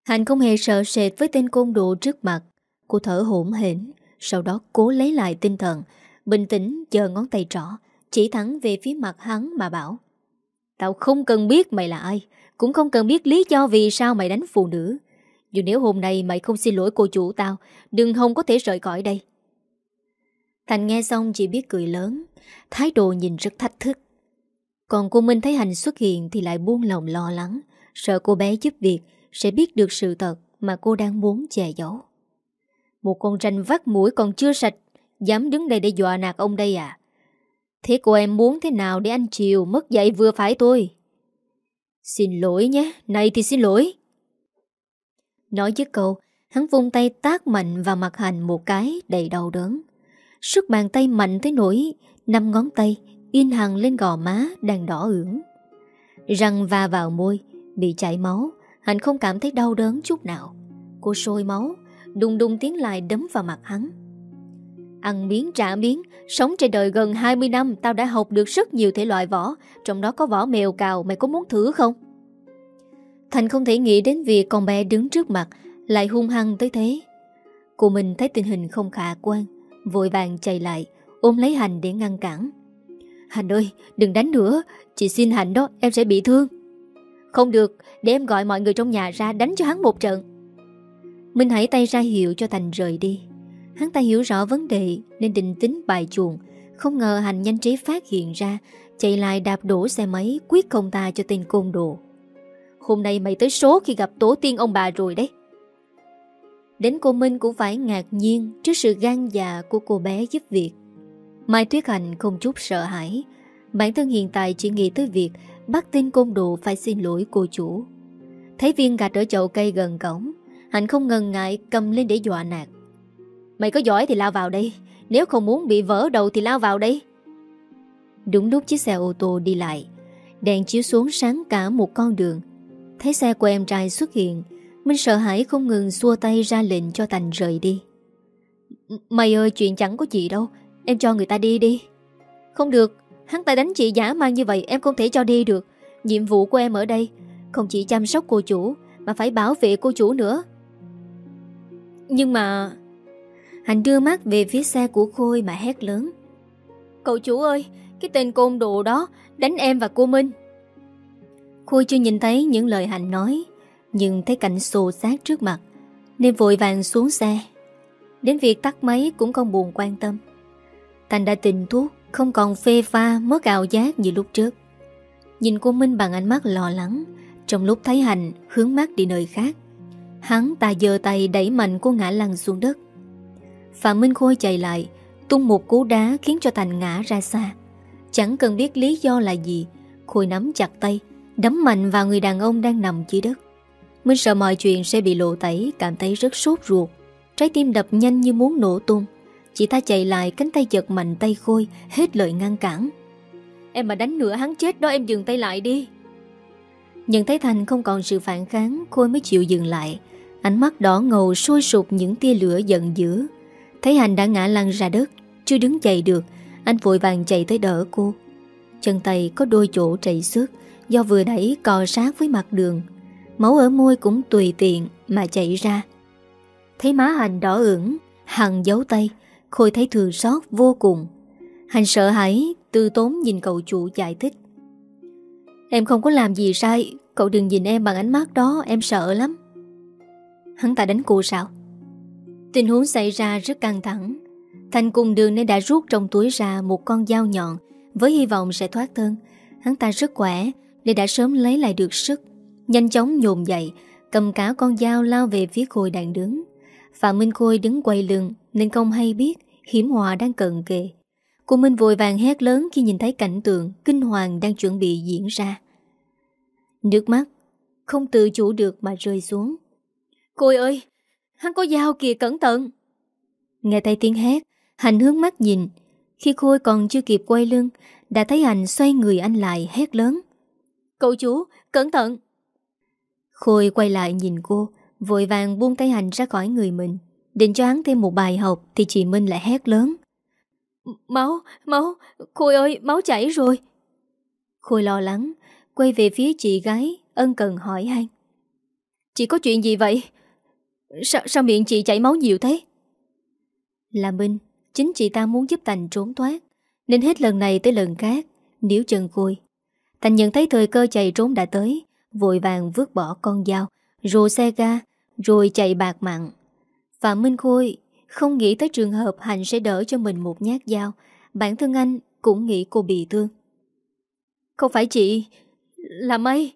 Hạnh không hề sợ sệt với tên côn đồ trước mặt. Cô thở hổn hển, Sau đó cố lấy lại tinh thần, Bình tĩnh chờ ngón tay trỏ, Chỉ thẳng về phía mặt hắn mà bảo, Tao không cần biết mày là ai, Cũng không cần biết lý do vì sao mày đánh phụ nữ. Dù nếu hôm nay mày không xin lỗi cô chủ tao, Đừng không có thể rời khỏi đây. Thành nghe xong chỉ biết cười lớn, Thái độ nhìn rất thách thức. Còn cô Minh thấy Hành xuất hiện Thì lại buông lòng lo lắng Sợ cô bé giúp việc sẽ biết được sự thật mà cô đang muốn che giấu. Một con ranh vắt mũi còn chưa sạch, dám đứng đây để dọa nạt ông đây à? Thế cô em muốn thế nào để anh chiều mất dạy vừa phải tôi? Xin lỗi nhé, này thì xin lỗi. Nói dứt câu, hắn vung tay tác mạnh vào mặt hành một cái đầy đau đớn. Sức bàn tay mạnh tới nỗi năm ngón tay in hằng lên gò má đang đỏ ửng. Răng va vào môi, bị chảy máu, Hạnh không cảm thấy đau đớn chút nào. Cô sôi máu, đùng đùng tiến lại đấm vào mặt hắn. Ăn miếng trả miếng, sống trên đời gần 20 năm tao đã học được rất nhiều thể loại võ, trong đó có võ mèo cào, mày có muốn thử không? Thành không thể nghĩ đến việc con bé đứng trước mặt lại hung hăng tới thế. Cô mình thấy tình hình không khả quan, vội vàng chạy lại, ôm lấy Hành để ngăn cản. Hạnh ơi, đừng đánh nữa, chị xin Hạnh đó, em sẽ bị thương. Không được, để em gọi mọi người trong nhà ra đánh cho hắn một trận. Minh hãy tay ra hiệu cho Thành rời đi. Hắn ta hiểu rõ vấn đề nên định tính bài chuồng. Không ngờ hành nhanh trí phát hiện ra, chạy lại đạp đổ xe máy quyết không ta cho tên côn đồ. Hôm nay mày tới số khi gặp tổ tiên ông bà rồi đấy. Đến cô Minh cũng phải ngạc nhiên trước sự gan dạ của cô bé giúp việc. Mai Tuyết Hành không chút sợ hãi. Bản thân hiện tại chỉ nghĩ tới việc bắt tin côn đồ phải xin lỗi cô chủ. Thấy viên gạch ở chậu cây gần cổng, Hạnh không ngần ngại cầm lên để dọa nạt. Mày có giỏi thì lao vào đây, nếu không muốn bị vỡ đầu thì lao vào đây. Đúng lúc chiếc xe ô tô đi lại, đèn chiếu xuống sáng cả một con đường. Thấy xe của em trai xuất hiện, Minh sợ hãi không ngừng xua tay ra lệnh cho Thành rời đi. Mày ơi, chuyện chẳng có gì đâu, em cho người ta đi đi. Không được, hắn ta đánh chị giả mang như vậy em không thể cho đi được. Nhiệm vụ của em ở đây, không chỉ chăm sóc cô chủ, mà phải bảo vệ cô chủ nữa. Nhưng mà... Hành đưa mắt về phía xe của Khôi mà hét lớn. Cậu chủ ơi, cái tên côn đồ đó đánh em và cô Minh. Khôi chưa nhìn thấy những lời Hành nói, nhưng thấy cảnh xô sát trước mặt, nên vội vàng xuống xe. Đến việc tắt máy cũng không buồn quan tâm. Thành đã tình thuốc, không còn phê pha mất ảo giác như lúc trước. Nhìn cô Minh bằng ánh mắt lo lắng, trong lúc thấy Hành hướng mắt đi nơi khác. Hắn ta giơ tay đẩy mạnh cô ngã lăn xuống đất. Phạm Minh Khôi chạy lại, tung một cú đá khiến cho Thành ngã ra xa. Chẳng cần biết lý do là gì, Khôi nắm chặt tay, đấm mạnh vào người đàn ông đang nằm dưới đất. Minh sợ mọi chuyện sẽ bị lộ tẩy, cảm thấy rất sốt ruột. Trái tim đập nhanh như muốn nổ tung. Chị ta chạy lại, cánh tay giật mạnh tay Khôi, hết lời ngăn cản. Em mà đánh nữa hắn chết đó em dừng tay lại đi. Nhận thấy Thành không còn sự phản kháng, Khôi mới chịu dừng lại. Ánh mắt đỏ ngầu sôi sụp những tia lửa giận dữ. Thấy Hành đã ngã lăn ra đất Chưa đứng dậy được Anh vội vàng chạy tới đỡ cô Chân tay có đôi chỗ chảy xước Do vừa đẩy cò sát với mặt đường Máu ở môi cũng tùy tiện Mà chạy ra Thấy má Hành đỏ ửng Hằng giấu tay Khôi thấy thường xót vô cùng Hành sợ hãi Tư tốn nhìn cậu chủ giải thích Em không có làm gì sai Cậu đừng nhìn em bằng ánh mắt đó Em sợ lắm Hắn ta đánh cô sao Tình huống xảy ra rất căng thẳng Thành cùng đường nên đã rút trong túi ra một con dao nhọn với hy vọng sẽ thoát thân. Hắn ta rất khỏe nên đã sớm lấy lại được sức. Nhanh chóng nhồn dậy, cầm cả con dao lao về phía Khôi đang đứng. Phạm Minh Khôi đứng quay lưng nên không hay biết hiểm họa đang cận kề. Cô Minh vội vàng hét lớn khi nhìn thấy cảnh tượng kinh hoàng đang chuẩn bị diễn ra. Nước mắt không tự chủ được mà rơi xuống. Khôi ơi, Hắn có dao kìa cẩn thận Nghe tay tiếng hét Hành hướng mắt nhìn Khi Khôi còn chưa kịp quay lưng Đã thấy Hành xoay người anh lại hét lớn Cậu chú cẩn thận Khôi quay lại nhìn cô Vội vàng buông tay Hành ra khỏi người mình Định cho hắn thêm một bài học Thì chị Minh lại hét lớn Máu, máu, Khôi ơi, máu chảy rồi Khôi lo lắng Quay về phía chị gái Ân cần hỏi han Chị có chuyện gì vậy Sao, sao miệng chị chảy máu nhiều thế? Là Minh, chính chị ta muốn giúp Thành trốn thoát, nên hết lần này tới lần khác, níu chân Khôi. Thành nhận thấy thời cơ chạy trốn đã tới, vội vàng vứt bỏ con dao, Rồ xe ga, rồi chạy bạc mặn. Phạm Minh Khôi không nghĩ tới trường hợp Hành sẽ đỡ cho mình một nhát dao, bản thân anh cũng nghĩ cô bị thương. Không phải chị, là mây.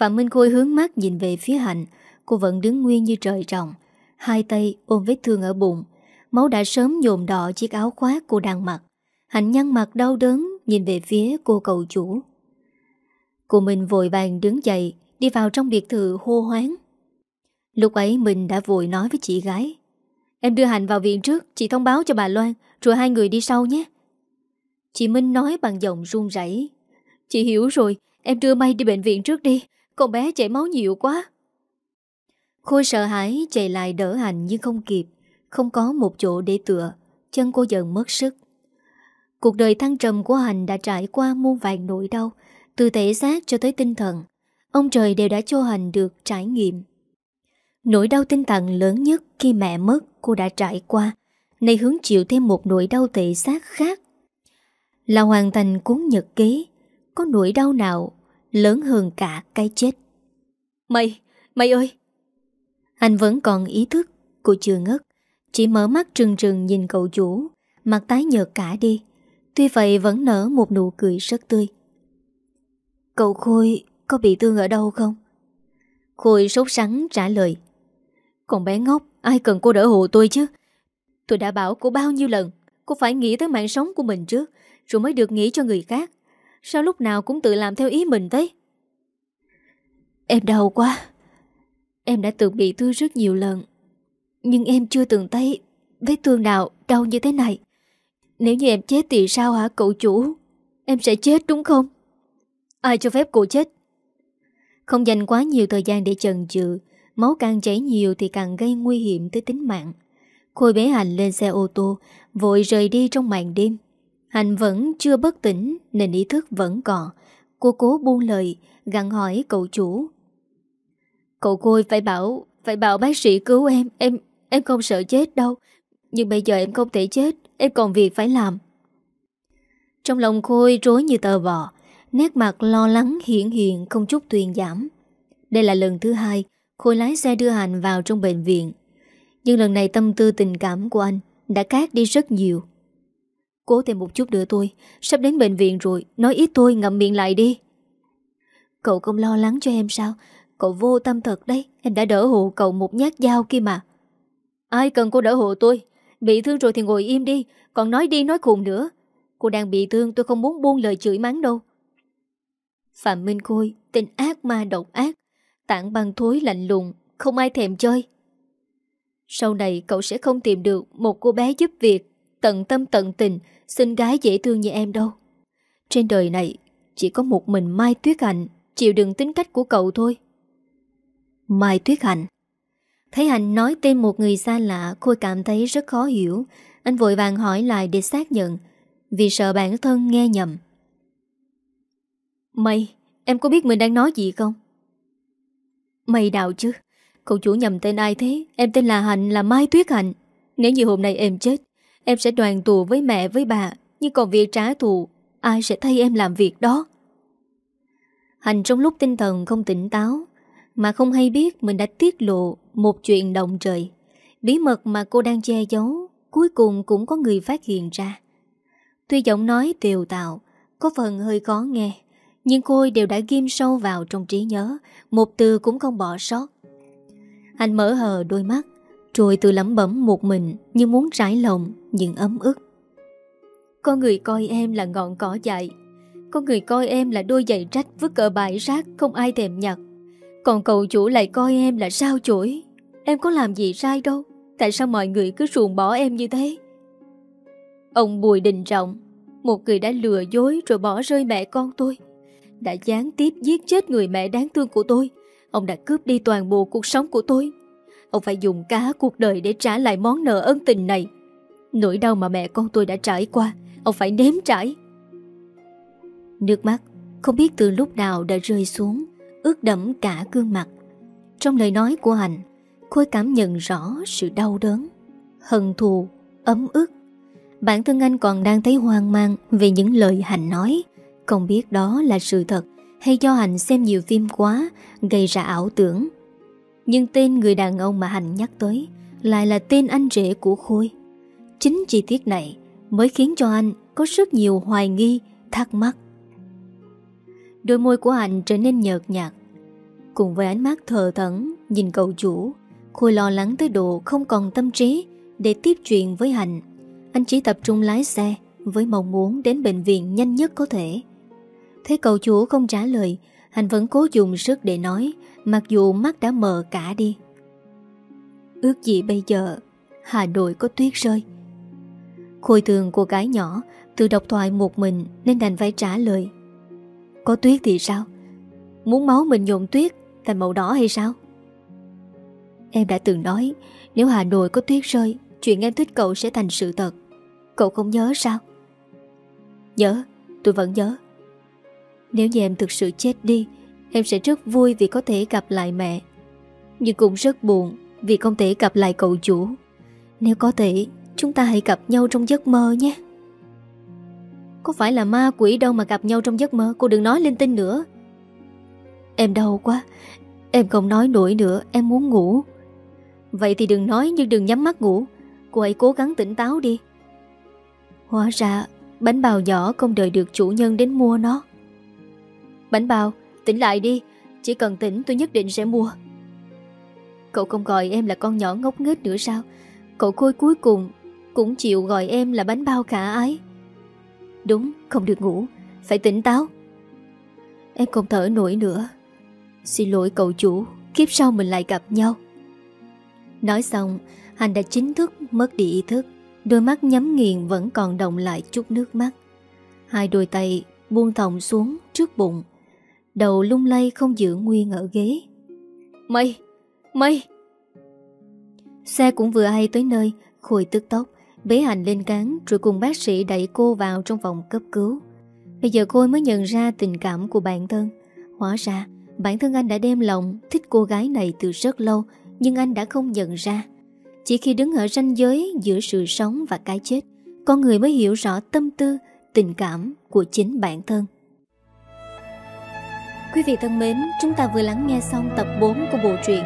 Phạm Minh Khôi hướng mắt nhìn về phía Hành, Cô vẫn đứng nguyên như trời trồng Hai tay ôm vết thương ở bụng Máu đã sớm nhồm đỏ chiếc áo khoác cô đang mặc Hạnh nhăn mặt đau đớn Nhìn về phía cô cậu chủ Cô mình vội vàng đứng dậy Đi vào trong biệt thự hô hoáng Lúc ấy mình đã vội nói với chị gái. Em đưa Hạnh vào viện trước, Chị thông báo cho bà Loan, Rồi hai người đi sau nhé. Chị Minh nói bằng giọng run rẩy. Chị hiểu rồi, Em đưa May đi bệnh viện trước đi, Con bé chảy máu nhiều quá. Khôi sợ hãi chạy lại đỡ Hạnh nhưng không kịp, Không có một chỗ để tựa, Chân cô dần mất sức. Cuộc đời thăng trầm của Hạnh đã trải qua muôn vàng nỗi đau, Từ thể xác cho tới tinh thần. Ông trời đều đã cho Hạnh được trải nghiệm. Nỗi đau tinh thần lớn nhất khi mẹ mất cô đã trải qua. Nay hướng chịu thêm một nỗi đau thể xác khác. Là hoàn thành cuốn nhật ký Có nỗi đau nào lớn hơn cả cái chết? Mày, mày ơi! Anh vẫn còn ý thức Cô chưa ngất. Chỉ mở mắt trừng trừng nhìn cậu chủ Mặt tái nhợt cả đi. Tuy vậy vẫn nở một nụ cười rất tươi. Cậu Khôi có bị thương ở đâu không? Khôi sốt sắng trả lời còn bé ngốc, Ai cần cô đỡ hộ tôi chứ? Tôi đã bảo cô bao nhiêu lần, Cô phải nghĩ tới mạng sống của mình trước, Rồi mới được nghĩ cho người khác. Sao lúc nào cũng tự làm theo ý mình thế? Em đau quá. Em đã từng bị thương rất nhiều lần, Nhưng em chưa từng thấy, Vết thương nào đau như thế này. Nếu như em chết thì sao hả cậu chủ? Em sẽ chết đúng không? Ai cho phép cô chết? Không dành quá nhiều thời gian để chần chừ Máu càng chảy nhiều thì càng gây nguy hiểm tới tính mạng. Khôi bế Hành lên xe ô tô, Vội rời đi trong màn đêm. Hành vẫn chưa bất tỉnh, Nên ý thức vẫn còn. Cô cố buông lời Gặn hỏi cậu chủ. Cậu Khôi, phải bảo Phải bảo bác sĩ cứu em. Em em không sợ chết đâu. Nhưng bây giờ em không thể chết, Em còn việc phải làm. Trong lòng Khôi rối như tờ vò, Nét mặt lo lắng hiện hiện Không chút tuyền giảm. Đây là lần thứ hai Khôi lái xe đưa Hành vào trong bệnh viện. Nhưng lần này tâm tư tình cảm của anh Đã cát đi rất nhiều. Cố thêm một chút nữa tôi Sắp đến bệnh viện rồi, Nói ít tôi ngậm miệng lại đi. Cậu không lo lắng cho em sao? Cậu vô tâm thật đấy, Em đã đỡ hộ cậu một nhát dao kia mà. Ai cần cô đỡ hộ tôi? Bị thương rồi thì ngồi im đi, Còn nói đi nói khùng nữa. Cô đang bị thương, tôi không muốn buông lời chửi mắng đâu. Phạm Minh Khôi, Tên ác ma độc ác. Tảng băng thối lạnh lùng, Không ai thèm chơi. Sau này cậu sẽ không tìm được Một cô bé giúp việc, Tận tâm tận tình, Xinh gái dễ thương như em đâu. Trên đời này, Chỉ có một mình Mai Tuyết Hạnh Chịu đựng tính cách của cậu thôi. Mai Tuyết Hạnh. Thấy Hạnh nói tên một người xa lạ, Khôi cảm thấy rất khó hiểu. Anh vội vàng hỏi lại để xác nhận, Vì sợ bản thân nghe nhầm. Mày Em có biết mình đang nói gì không? Mày đạo chứ? Cậu chủ nhầm tên ai thế? Em tên là Hạnh, là Mai Tuyết Hạnh. Nếu như hôm nay em chết, Em sẽ đoàn tù với mẹ, với bà. Nhưng còn việc trả thù, Ai sẽ thay em làm việc đó? Hạnh trong lúc tinh thần không tỉnh táo, Mà không hay biết mình đã tiết lộ Một chuyện động trời. Bí mật mà cô đang che giấu, Cuối cùng cũng có người phát hiện ra. Tuy giọng nói tiều tạo Có phần hơi khó nghe nhưng cô đều đã ghim sâu vào trong trí nhớ, Một từ cũng không bỏ sót. Anh mở hờ đôi mắt, Rồi từ lẩm bẩm một mình Như muốn trải lòng những ấm ức. Có người coi em là ngọn cỏ dại. Có người coi em là đôi giày rách Vứt ở bãi rác không ai thèm nhặt. Còn cậu chủ lại coi em là sao chổi. Em có làm gì sai đâu? Tại sao mọi người cứ ruồng bỏ em như thế? Ông Bùi Đình Trọng, Một người đã lừa dối rồi bỏ rơi mẹ con tôi. Đã gián tiếp giết chết người mẹ đáng thương của tôi. Ông đã cướp đi toàn bộ cuộc sống của tôi. Ông phải dùng cả cuộc đời để trả lại món nợ ân tình này. Nỗi đau mà mẹ con tôi đã trải qua Ông phải nếm trải. Nước mắt không biết từ lúc nào đã rơi xuống Ướt đẫm cả gương mặt. Trong lời nói của hành, Khôi cảm nhận rõ sự đau đớn Hận thù, ấm ức. Bản thân anh còn đang thấy hoang mang Về những lời hành nói. Không biết đó là sự thật Hay do Hạnh xem nhiều phim quá, Gây ra ảo tưởng. Nhưng tên người đàn ông mà Hạnh nhắc tới Lại là tên anh rể của Khôi. Chính chi tiết này Mới khiến cho anh có rất nhiều hoài nghi, Thắc mắc. Đôi môi của Hạnh trở nên nhợt nhạt. Cùng với ánh mắt thờ thẫn Nhìn cậu chủ, Khôi lo lắng tới độ không còn tâm trí Để tiếp chuyện với Hạnh. Anh chỉ tập trung lái xe Với mong muốn đến bệnh viện nhanh nhất có thể. Thấy cậu chủ không trả lời Hành vẫn cố dùng sức để nói Mặc dù mắt đã mờ cả đi. Ước gì bây giờ Hà Nội có tuyết rơi. Khôi thường cô gái nhỏ Từ độc thoại một mình Nên đành phải trả lời. Có tuyết thì sao? Muốn máu mình nhộn tuyết Thành màu đỏ hay sao? Em đã từng nói Nếu Hà Nội có tuyết rơi Chuyện em thích cậu sẽ thành sự thật. Cậu không nhớ sao? Nhớ, tôi vẫn nhớ. Nếu như em thực sự chết đi, Em sẽ rất vui vì có thể gặp lại mẹ. Nhưng cũng rất buồn Vì không thể gặp lại cậu chủ. Nếu có thể, Chúng ta hãy gặp nhau trong giấc mơ nhé. Có phải là ma quỷ đâu mà gặp nhau trong giấc mơ? Cô đừng nói linh tinh nữa. Em đau quá. Em không nói nổi nữa. Em muốn ngủ. Vậy thì đừng nói nhưng đừng nhắm mắt ngủ. Cô ấy cố gắng tỉnh táo đi. Hóa ra, Bánh bào nhỏ không đợi được chủ nhân đến mua nó. Bánh bao, Tỉnh lại đi. Chỉ cần tỉnh tôi nhất định sẽ mua. Cậu không gọi em là con nhỏ ngốc nghếch nữa sao? Cậu khôi cuối cùng Cũng chịu gọi em là bánh bao khả ái. Đúng, không được ngủ. Phải tỉnh táo. Em không thở nổi nữa. Xin lỗi cậu chủ, Kiếp sau mình lại gặp nhau. Nói xong Hành đã chính thức mất đi ý thức. Đôi mắt nhắm nghiền vẫn còn động lại chút nước mắt. Hai đôi tay buông thòng xuống trước bụng. Đầu lung lay không giữ nguyên ở ghế Mây! Mây! Xe cũng vừa ai tới nơi Khôi tức tốc Bế hành lên cán Rồi cùng bác sĩ đẩy cô vào trong phòng cấp cứu Bây giờ Khôi mới nhận ra tình cảm của bản thân Hóa ra Bản thân anh đã đem lòng Thích cô gái này từ rất lâu Nhưng anh đã không nhận ra Chỉ khi đứng ở ranh giới Giữa sự sống và cái chết Con người mới hiểu rõ tâm tư Tình cảm của chính bản thân Quý vị thân mến, chúng ta vừa lắng nghe xong tập 4 của bộ truyện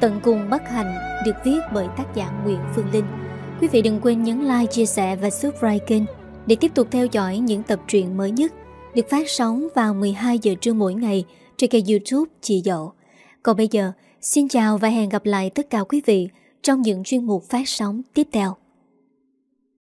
Tận cùng bất hành được viết bởi tác giả Nguyễn Phương Linh. Quý vị đừng quên nhấn like, chia sẻ và subscribe kênh để tiếp tục theo dõi những tập truyện mới nhất được phát sóng vào 12 giờ trưa mỗi ngày trên kênh youtube Chị Dậu. Còn bây giờ, xin chào và hẹn gặp lại tất cả quý vị trong những chuyên mục phát sóng tiếp theo.